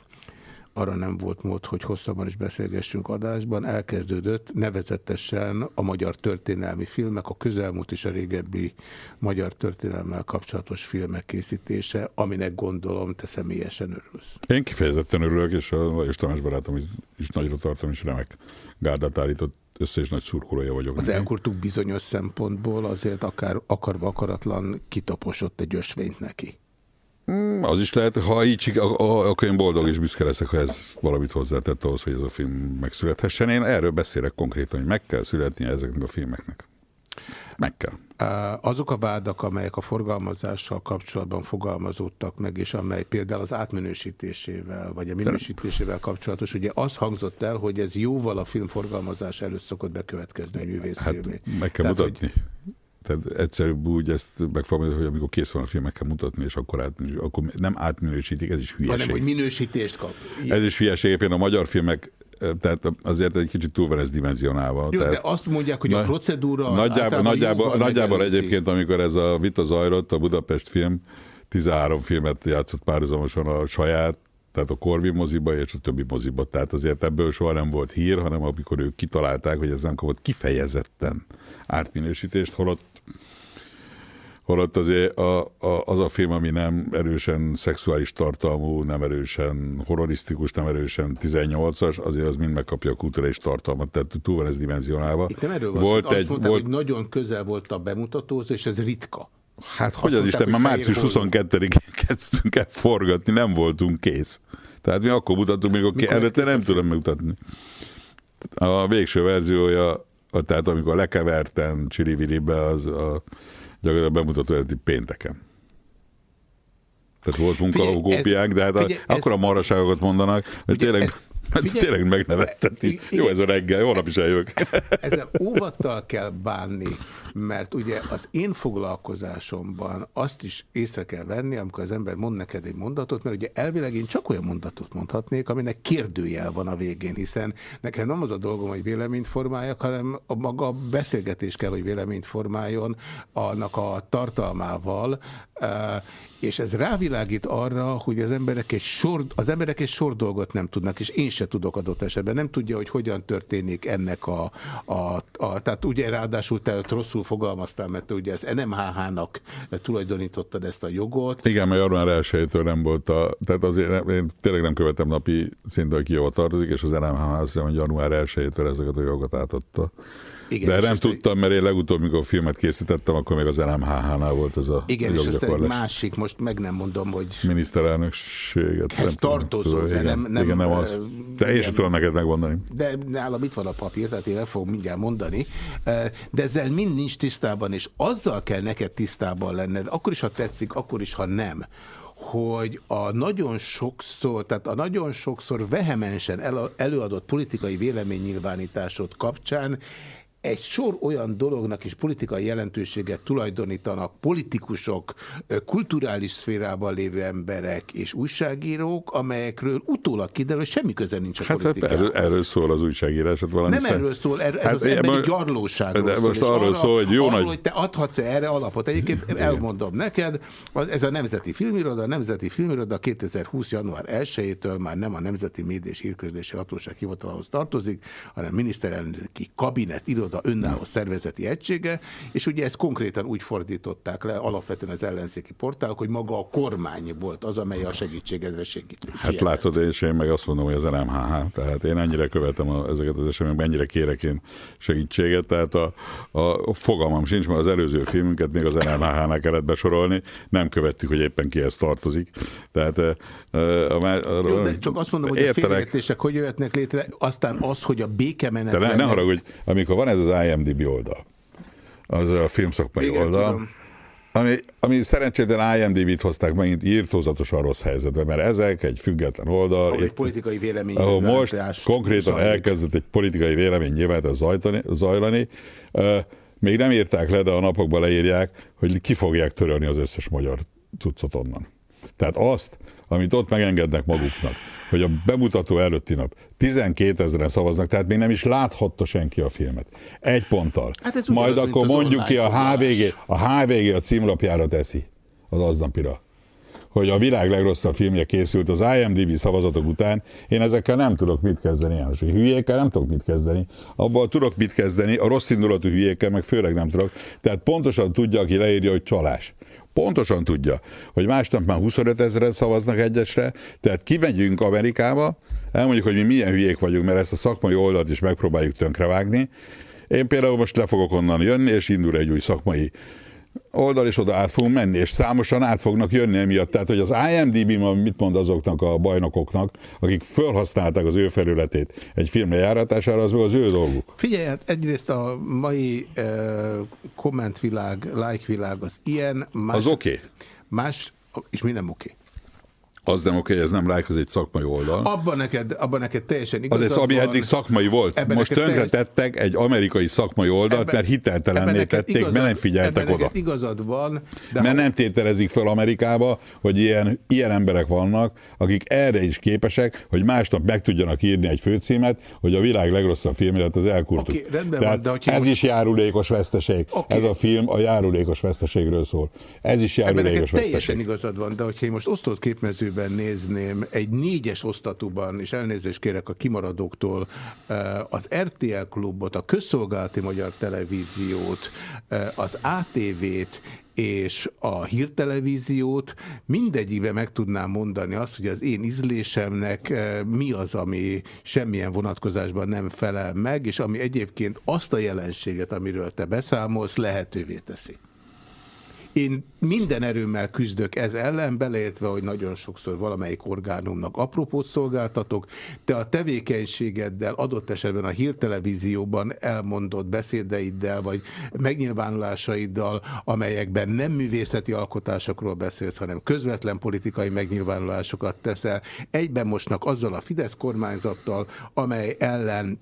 arra nem volt mód, hogy hosszabban is beszélgessünk adásban, elkezdődött nevezetesen a magyar történelmi filmek, a közelmúlt és a régebbi magyar történelmmel kapcsolatos filmek készítése, aminek gondolom te személyesen örülsz. Én kifejezetten örülök, és a Lajos Tamás barátom is nagyra tartom, és remek gárdát állított össze, és nagy szurkolója vagyok. Az elkurtuk bizonyos szempontból azért akár akarva akaratlan kitaposott egy ösvényt neki. Az is lehet, ha így, akkor én boldog és büszke leszek, ha ez valamit hozzátett ahhoz, hogy ez a film megszülethessen. Én erről beszélek konkrétan, hogy meg kell születni ezeknek a filmeknek. Meg kell. Azok a vádak, amelyek a forgalmazással kapcsolatban fogalmazódtak meg, és amely például az átminősítésével, vagy a minősítésével kapcsolatos, ugye az hangzott el, hogy ez jóval a filmforgalmazás előtt szokott bekövetkezni a művészfilmé. Hát meg kell Tehát, mutatni. Hogy tehát egyszerűbb úgy ezt megfogalmazni, hogy amikor kész van a film, meg kell mutatni, és akkor, átminős, akkor nem átminősítik, ez is hülyeség. Hanem, hogy minősítést kap. Ez is hülyeség. Éppen a magyar filmek tehát azért egy kicsit túl van ez dimenzionálva. Jó, tehát, de azt mondják, hogy a procedúra az nagyjából, nagyjából, nagyjából egyébként, amikor ez a vita zajlott, a Budapest film 13 filmet játszott párhuzamosan a saját tehát a Korvi moziba és a többi moziba. Tehát azért ebből soha nem volt hír, hanem amikor ők kitalálták, hogy ez nem kapott kifejezetten átminősítést, holott Holott azért a, a, az a film, ami nem erősen szexuális tartalmú, nem erősen horrorisztikus, nem erősen 18-as, azért az mind megkapja a kulturális tartalmat, tehát túl van ez dimenzionálva. Itt nem erről volt egy, mondtam, volt... hogy nagyon közel volt a bemutatóhoz, és ez ritka. Hát Azt hogy az Isten, már március 22-én kezdtünk el forgatni, nem voltunk kész. Tehát mi akkor mutattunk, még akkor előtte nem tudom megmutatni. A végső verziója, tehát amikor lekeverten Csiriviribe, az a gyakorlatilag bemutató előtti pénteken. Tehát volt munkakópiák, de hát figyelj, akkor a maraságokat mondanak, hogy tényleg, ez, hát figyelj, tényleg megnevetteti. Jó ez a reggel, jó nap is eljövök. Ezzel óvattal kell bánni, mert ugye az én foglalkozásomban azt is észre kell venni, amikor az ember mond neked egy mondatot, mert ugye elvileg én csak olyan mondatot mondhatnék, aminek kérdőjel van a végén, hiszen nekem nem az a dolgom, hogy véleményt formáljak, hanem a maga beszélgetés kell, hogy véleményt formáljon annak a tartalmával, és ez rávilágít arra, hogy az emberek egy sor, az emberek egy sor dolgot nem tudnak, és én se tudok adott esetben. Nem tudja, hogy hogyan történik ennek a, a, a tehát ugye ráadásul te rosszul fogalmaztál, mert ugye az NMHH-nak tulajdonítottad ezt a jogot. Igen, mert január 1 nem volt a, tehát azért én tényleg nem követem napi szinten, hogy ki hova tartozik, és az NMHH azt hiszem, hogy január 1 ezeket a jogot átadta Igen, De nem ezt- tudtam, mert én legutóbb, mikor filmet készítettem, akkor még az LMHH-nál volt ez a Igen, és aztán egy másik, most meg nem mondom, hogy miniszterelnökséget. Ez tartozó, de nem- nem, igen, nem az. De én sem tudom neked megmondani. de nálam itt van a papír, tehát én meg fogom mindjárt mondani, de ezzel mind nincs tisztában, és azzal kell neked tisztában lenned, akkor is, ha tetszik, akkor is, ha nem, hogy a nagyon sokszor, tehát a nagyon sokszor vehemensen el, előadott politikai véleménynyilvánításod kapcsán egy sor olyan dolognak is politikai jelentőséget tulajdonítanak politikusok, kulturális szférában lévő emberek és újságírók, amelyekről utólag kiderül, hogy semmi köze nincs a Hát, hát politikához. erről, erről szól az újságírás. Hát valami Nem szer- erről szól, erről, ez Hát az emberi most- gyarlóságról De szól, most és arról szól, hogy jó arról, nagy... hogy te adhatsz -e erre alapot. Egyébként elmondom neked, az- ez a Nemzeti Filmiroda, a Nemzeti Filmiroda 2020. január 1-től már nem a Nemzeti Média és Hírközlési Hatóság hivatalához tartozik, hanem miniszterelnöki kabinet iroda önálló szervezeti egysége, és ugye ezt konkrétan úgy fordították le alapvetően az ellenzéki portálok, hogy maga a kormány volt az, amely a segítségedre segít. Hát látod, és én meg azt mondom, hogy az LMHH, tehát én ennyire követem a, ezeket az eseményeket, ennyire kérek én segítséget, tehát a, a, a fogalmam sincs, mert az előző filmünket még az LMHH-nál kellett besorolni, nem követtük, hogy éppen kihez tartozik. Tehát e, e, a, a, a, Jó, de csak azt mondom, hogy a értelek, félreértések hogy jöhetnek létre, aztán az, hogy a békemenet... ne, ne haragudj, amikor van ez az IMDb oldal, az a filmszakmai Igen, oldal, tudom. ami, ami szerencsétlen IMDb-t hozták megint írtózatosan rossz helyzetbe, mert ezek egy független oldal, ahol egy itt- politikai vélemény ahol most konkrétan zajlik. elkezdett egy politikai vélemény nyilvánítás zajtani, zajlani. Ö, Még nem írták le, de a napokban leírják, hogy ki fogják törölni az összes magyar cuccot onnan. Tehát azt, amit ott megengednek maguknak, hogy a bemutató előtti nap 12 ezeren szavaznak, tehát még nem is láthatta senki a filmet. Egy ponttal. Hát Majd ugyanaz, akkor az mondjuk ki a HVG, a HVG a címlapjára teszi az aznapira hogy a világ legrosszabb filmje készült az IMDb szavazatok után, én ezekkel nem tudok mit kezdeni, János. Hogy Hülyékkel nem tudok mit kezdeni. Abban tudok mit kezdeni, a rossz indulatú hülyékkel meg főleg nem tudok. Tehát pontosan tudja, aki leírja, hogy csalás. Pontosan tudja, hogy másnap már 25 ezeren szavaznak egyesre, tehát kimegyünk Amerikába, elmondjuk, hogy mi milyen hülyék vagyunk, mert ezt a szakmai oldalt is megpróbáljuk tönkrevágni. Én például most le fogok onnan jönni, és indul egy új szakmai oldal, és oda át fogunk menni, és számosan át fognak jönni emiatt. Tehát, hogy az IMDb ma mit mond azoknak a bajnokoknak, akik felhasználták az ő felületét egy film lejáratására, az az ő dolguk. Figyelj, hát egyrészt a mai uh, kommentvilág, like világ az ilyen, más, Az oké. Okay. más, és mi nem oké. Az nem oké, okay, ez nem like, az egy szakmai oldal. Abban neked, abban neked teljesen Az igazad ez, ami eddig szakmai volt. Ebben Most neked teljes- tönkretettek egy amerikai szakmai oldalt, ebben- mert hiteltelenné tették, mert nem figyeltek oda. igazad van, de mert ha- nem tételezik fel Amerikába, hogy ilyen, ilyen emberek vannak, akik erre is képesek, hogy másnap meg tudjanak írni egy főcímet, hogy a világ legrosszabb filmje lett az elkurtuk. Oké, rendben Tehát van, de hogyha ez most- is járulékos veszteség. Oké. Ez a film a járulékos veszteségről szól. Ez is Ebben járulékos teljesen veszteség. igazad van, de hogyha én most osztott képmezőben nézném, egy négyes osztatúban, és elnézést kérek a kimaradóktól, eh, az RTL klubot, a közszolgálati magyar televíziót, eh, az ATV-t, és a hírtelevíziót, mindegyikben meg tudnám mondani azt, hogy az én ízlésemnek eh, mi az, ami semmilyen vonatkozásban nem felel meg, és ami egyébként azt a jelenséget, amiről te beszámolsz, lehetővé teszi. Én minden erőmmel küzdök ez ellen, beleértve, hogy nagyon sokszor valamelyik orgánumnak apropót szolgáltatok, te a tevékenységeddel, adott esetben a hírtelevízióban elmondott beszédeiddel, vagy megnyilvánulásaiddal, amelyekben nem művészeti alkotásokról beszélsz, hanem közvetlen politikai megnyilvánulásokat teszel, egyben mostnak azzal a Fidesz kormányzattal, amely ellen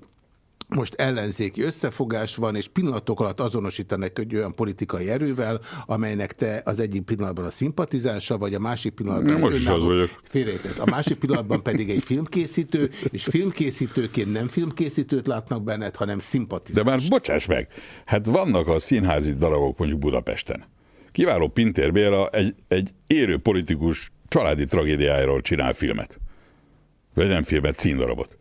most ellenzéki összefogás van, és pillanatok alatt azonosítanak egy olyan politikai erővel, amelynek te az egyik pillanatban a szimpatizánsa, vagy a másik pillanatban... Most is az vagyok. Félreértesz. A másik pillanatban pedig egy filmkészítő, és filmkészítőként nem filmkészítőt látnak benned, hanem szimpatizáns. De már bocsáss meg, hát vannak a színházi darabok mondjuk Budapesten. Kiváló Pintér Béla egy, egy érő politikus családi tragédiájáról csinál filmet. Vagy nem filmet, színdarabot.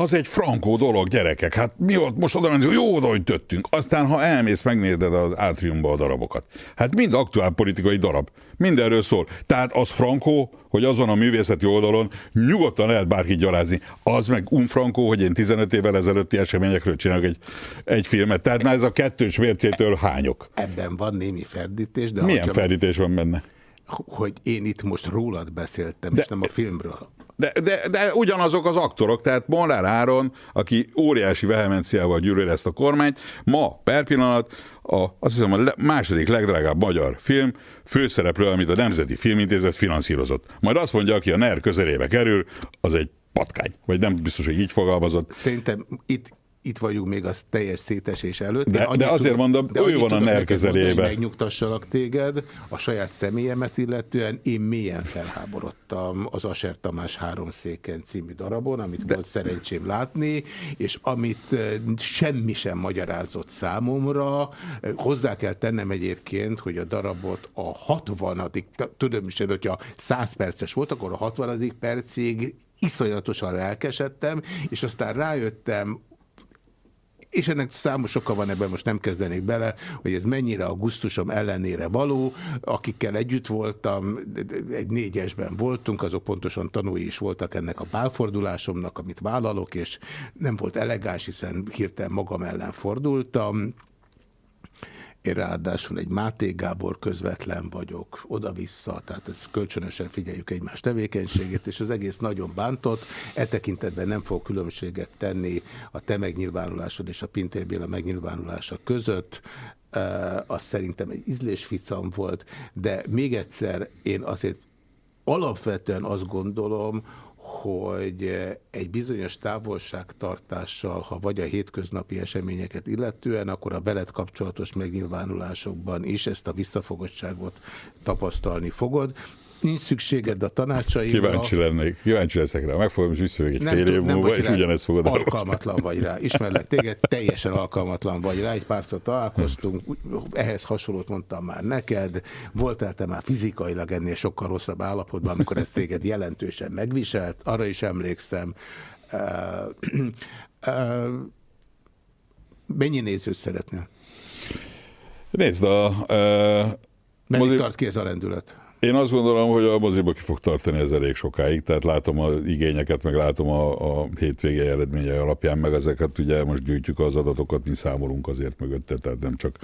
Az egy frankó dolog, gyerekek. Hát mi ott most oda mentünk, jó oda, hogy töttünk. Aztán, ha elmész, megnézed az átriumba a darabokat. Hát mind aktuál politikai darab. Mindenről szól. Tehát az frankó, hogy azon a művészeti oldalon nyugodtan lehet bárki gyalázni. Az meg unfrankó, hogy én 15 évvel ezelőtti eseményekről csinálok egy, egy filmet. Tehát már ez a kettős mércétől hányok. Ebben van némi ferdítés, de Milyen hogyha- ferdítés van benne? hogy én itt most rólad beszéltem, de, és nem a filmről. De, de, de ugyanazok az aktorok, tehát Molnár Áron, aki óriási vehemenciával gyűlöl ezt a kormányt, ma per pillanat a, azt hiszem a második legdrágább magyar film főszereplő, amit a Nemzeti Filmintézet finanszírozott. Majd azt mondja, aki a NER közelébe kerül, az egy patkány. Vagy nem biztos, hogy így fogalmazott. Szerintem itt itt vagyunk még az teljes szétesés előtt. De- de azért mondom, ő annyit van a NER közelébe. Megnyugtassalak téged, a saját személyemet illetően én mélyen felháborodtam az Aser Tamás Három széken című darabon, amit de... volt szerencsém látni, és amit semmi sem magyarázott számomra. Hozzá kell tennem egyébként, hogy a darabot a 60 tudom is, hogyha 100 perces volt, akkor a 60 percig iszonyatosan lelkesedtem, és aztán rájöttem, és ennek számos oka van ebben, most nem kezdenék bele, hogy ez mennyire a gusztusom ellenére való. Akikkel együtt voltam, egy négyesben voltunk, azok pontosan tanúi is voltak ennek a pálfordulásomnak, amit vállalok, és nem volt elegáns, hiszen hirtelen magam ellen fordultam. Én ráadásul egy Máté Gábor közvetlen vagyok, oda-vissza, tehát ezt kölcsönösen figyeljük egymás tevékenységét, és az egész nagyon bántott. E tekintetben nem fog különbséget tenni a te megnyilvánulásod és a Pintér Béla megnyilvánulása között. Uh, az szerintem egy ízlésficam volt, de még egyszer én azért alapvetően azt gondolom, hogy egy bizonyos távolságtartással, ha vagy a hétköznapi eseményeket illetően, akkor a veled kapcsolatos megnyilvánulásokban is ezt a visszafogottságot tapasztalni fogod. Nincs szükséged a tanácsaimra. Kíváncsi lennék, kíváncsi leszek rá. Megfogom, és visszajövök egy fél tud- év múlva, és rá. ugyanezt fogod. Alkalmatlan vagy rá. Ismerlek téged, teljesen alkalmatlan vagy rá. Egy párszor találkoztunk, úgy- ehhez hasonlót mondtam már neked. Voltál te már fizikailag ennél sokkal rosszabb állapotban, amikor ez téged jelentősen megviselt. Arra is emlékszem. Uh, uh, mennyi nézőt szeretnél? Nézd, a... Uh, Meddig mozi- tart ki ez a lendület? Én azt gondolom, hogy a moziba ki fog tartani ez elég sokáig, tehát látom az igényeket, meg látom a, a hétvége eredményei alapján, meg ezeket ugye most gyűjtjük az adatokat, mi számolunk azért mögötte, tehát nem csak.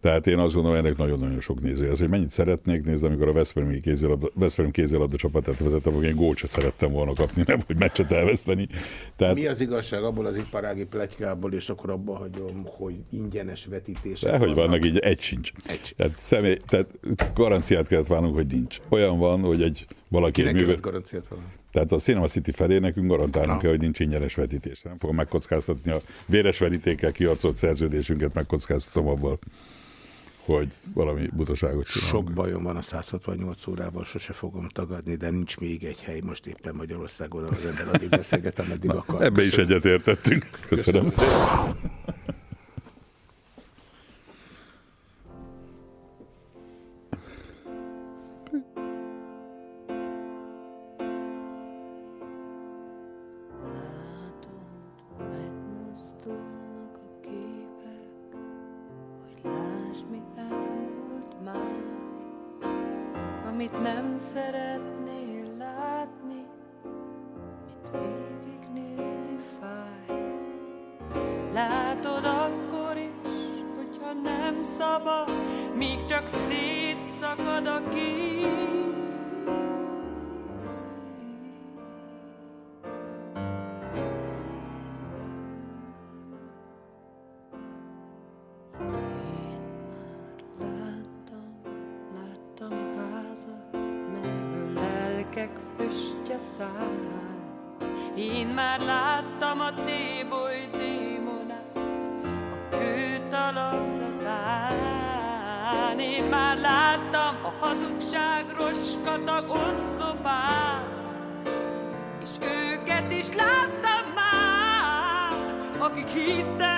Tehát én azt gondolom, ennek nagyon-nagyon sok néző. Ez, hogy mennyit szeretnék nézni, amikor a Veszprém kézilabda, Veszprém kézilabda csapatát vezetem, akkor én gólt szerettem volna kapni, nem, hogy meccset elveszteni. Tehát Mi az igazság abból az iparági pletykából, és akkor abba hagyom, hogy ingyenes vetítések Dehogy vannak így, egy sincs. Egy. Tehát, személy, tehát garanciát kellett várnunk, hogy nincs. Olyan van, hogy egy valaki egy műve... követ garanciát van? Tehát a Cinema City felé nekünk garantálnunk Na. kell, hogy nincs ingyenes vetítés. Nem fogom megkockáztatni a véres verítékkel kiarcolt szerződésünket, megkockáztatom abban, hogy valami butaságot csinálunk. Sok bajom van a 168 órával, sose fogom tagadni, de nincs még egy hely most éppen Magyarországon, ahol az ember addig beszélget, ameddig akar. Ebbe is egyetértettünk. Köszönöm, Köszönöm szépen. Amit nem szeretnél látni, mit végignézni fáj. Látod akkor is, hogyha nem szabad, míg csak szétszakad a kép. Láttam a téboly démonát, a kőtalapzatán. Én már láttam a hazugság roskatag oszlopát, és őket is láttam már, akik hittel,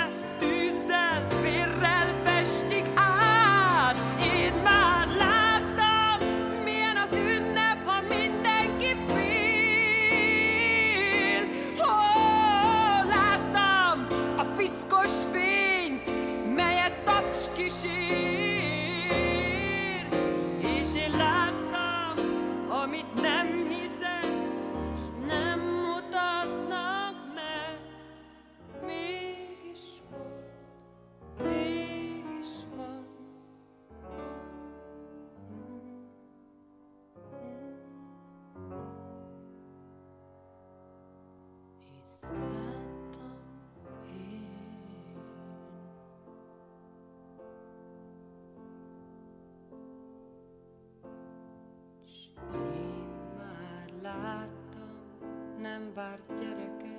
vár gyereke,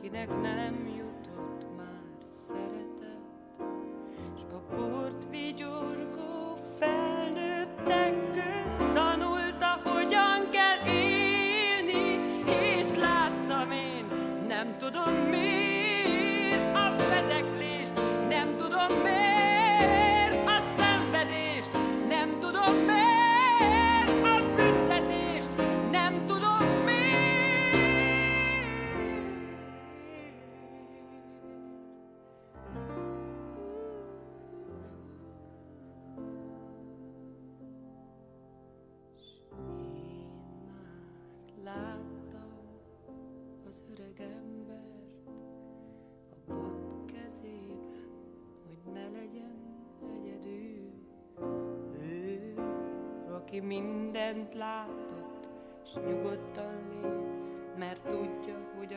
kinek nem jut.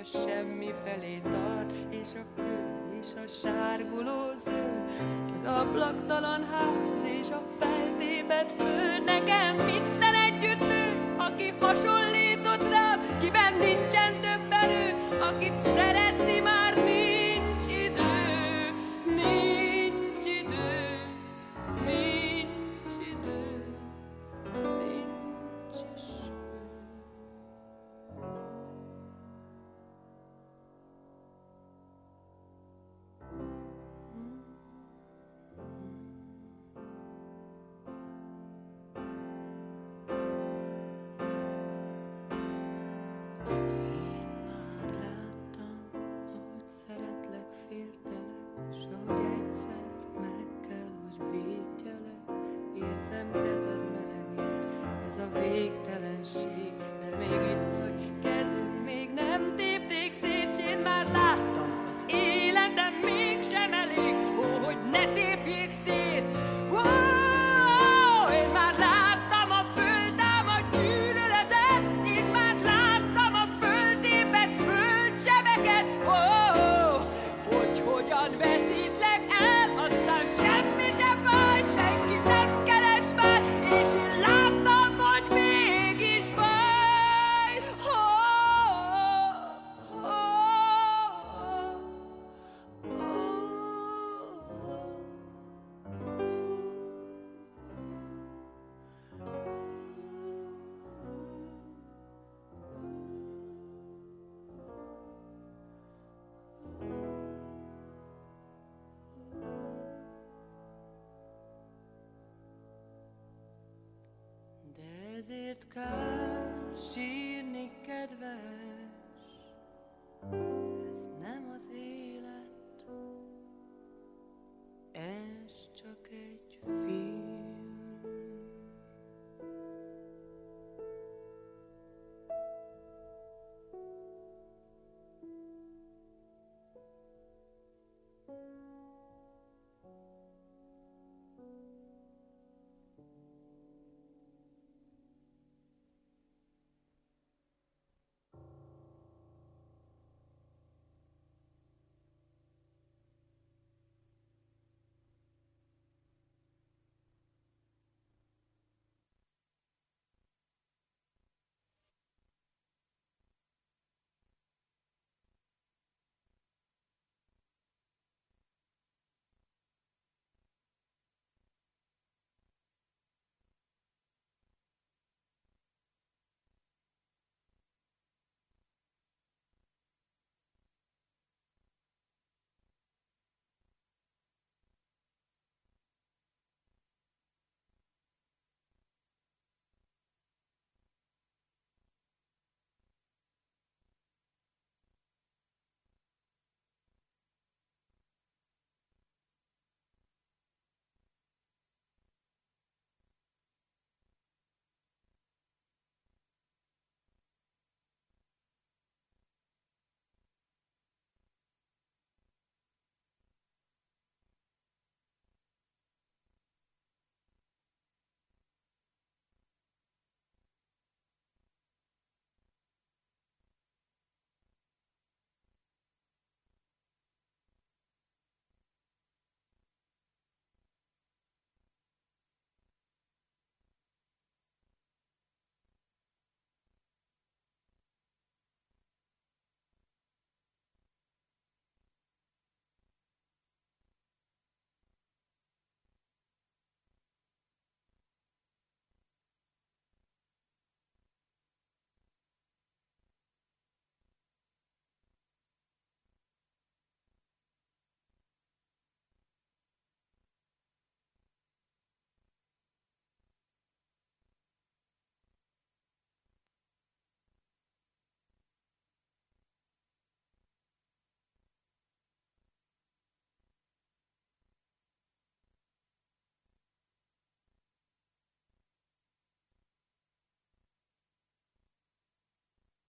semmi felé tart, és a kő és a sárguló zöld, az ablaktalan ház és a feltébet föld. Kár sírni kedves.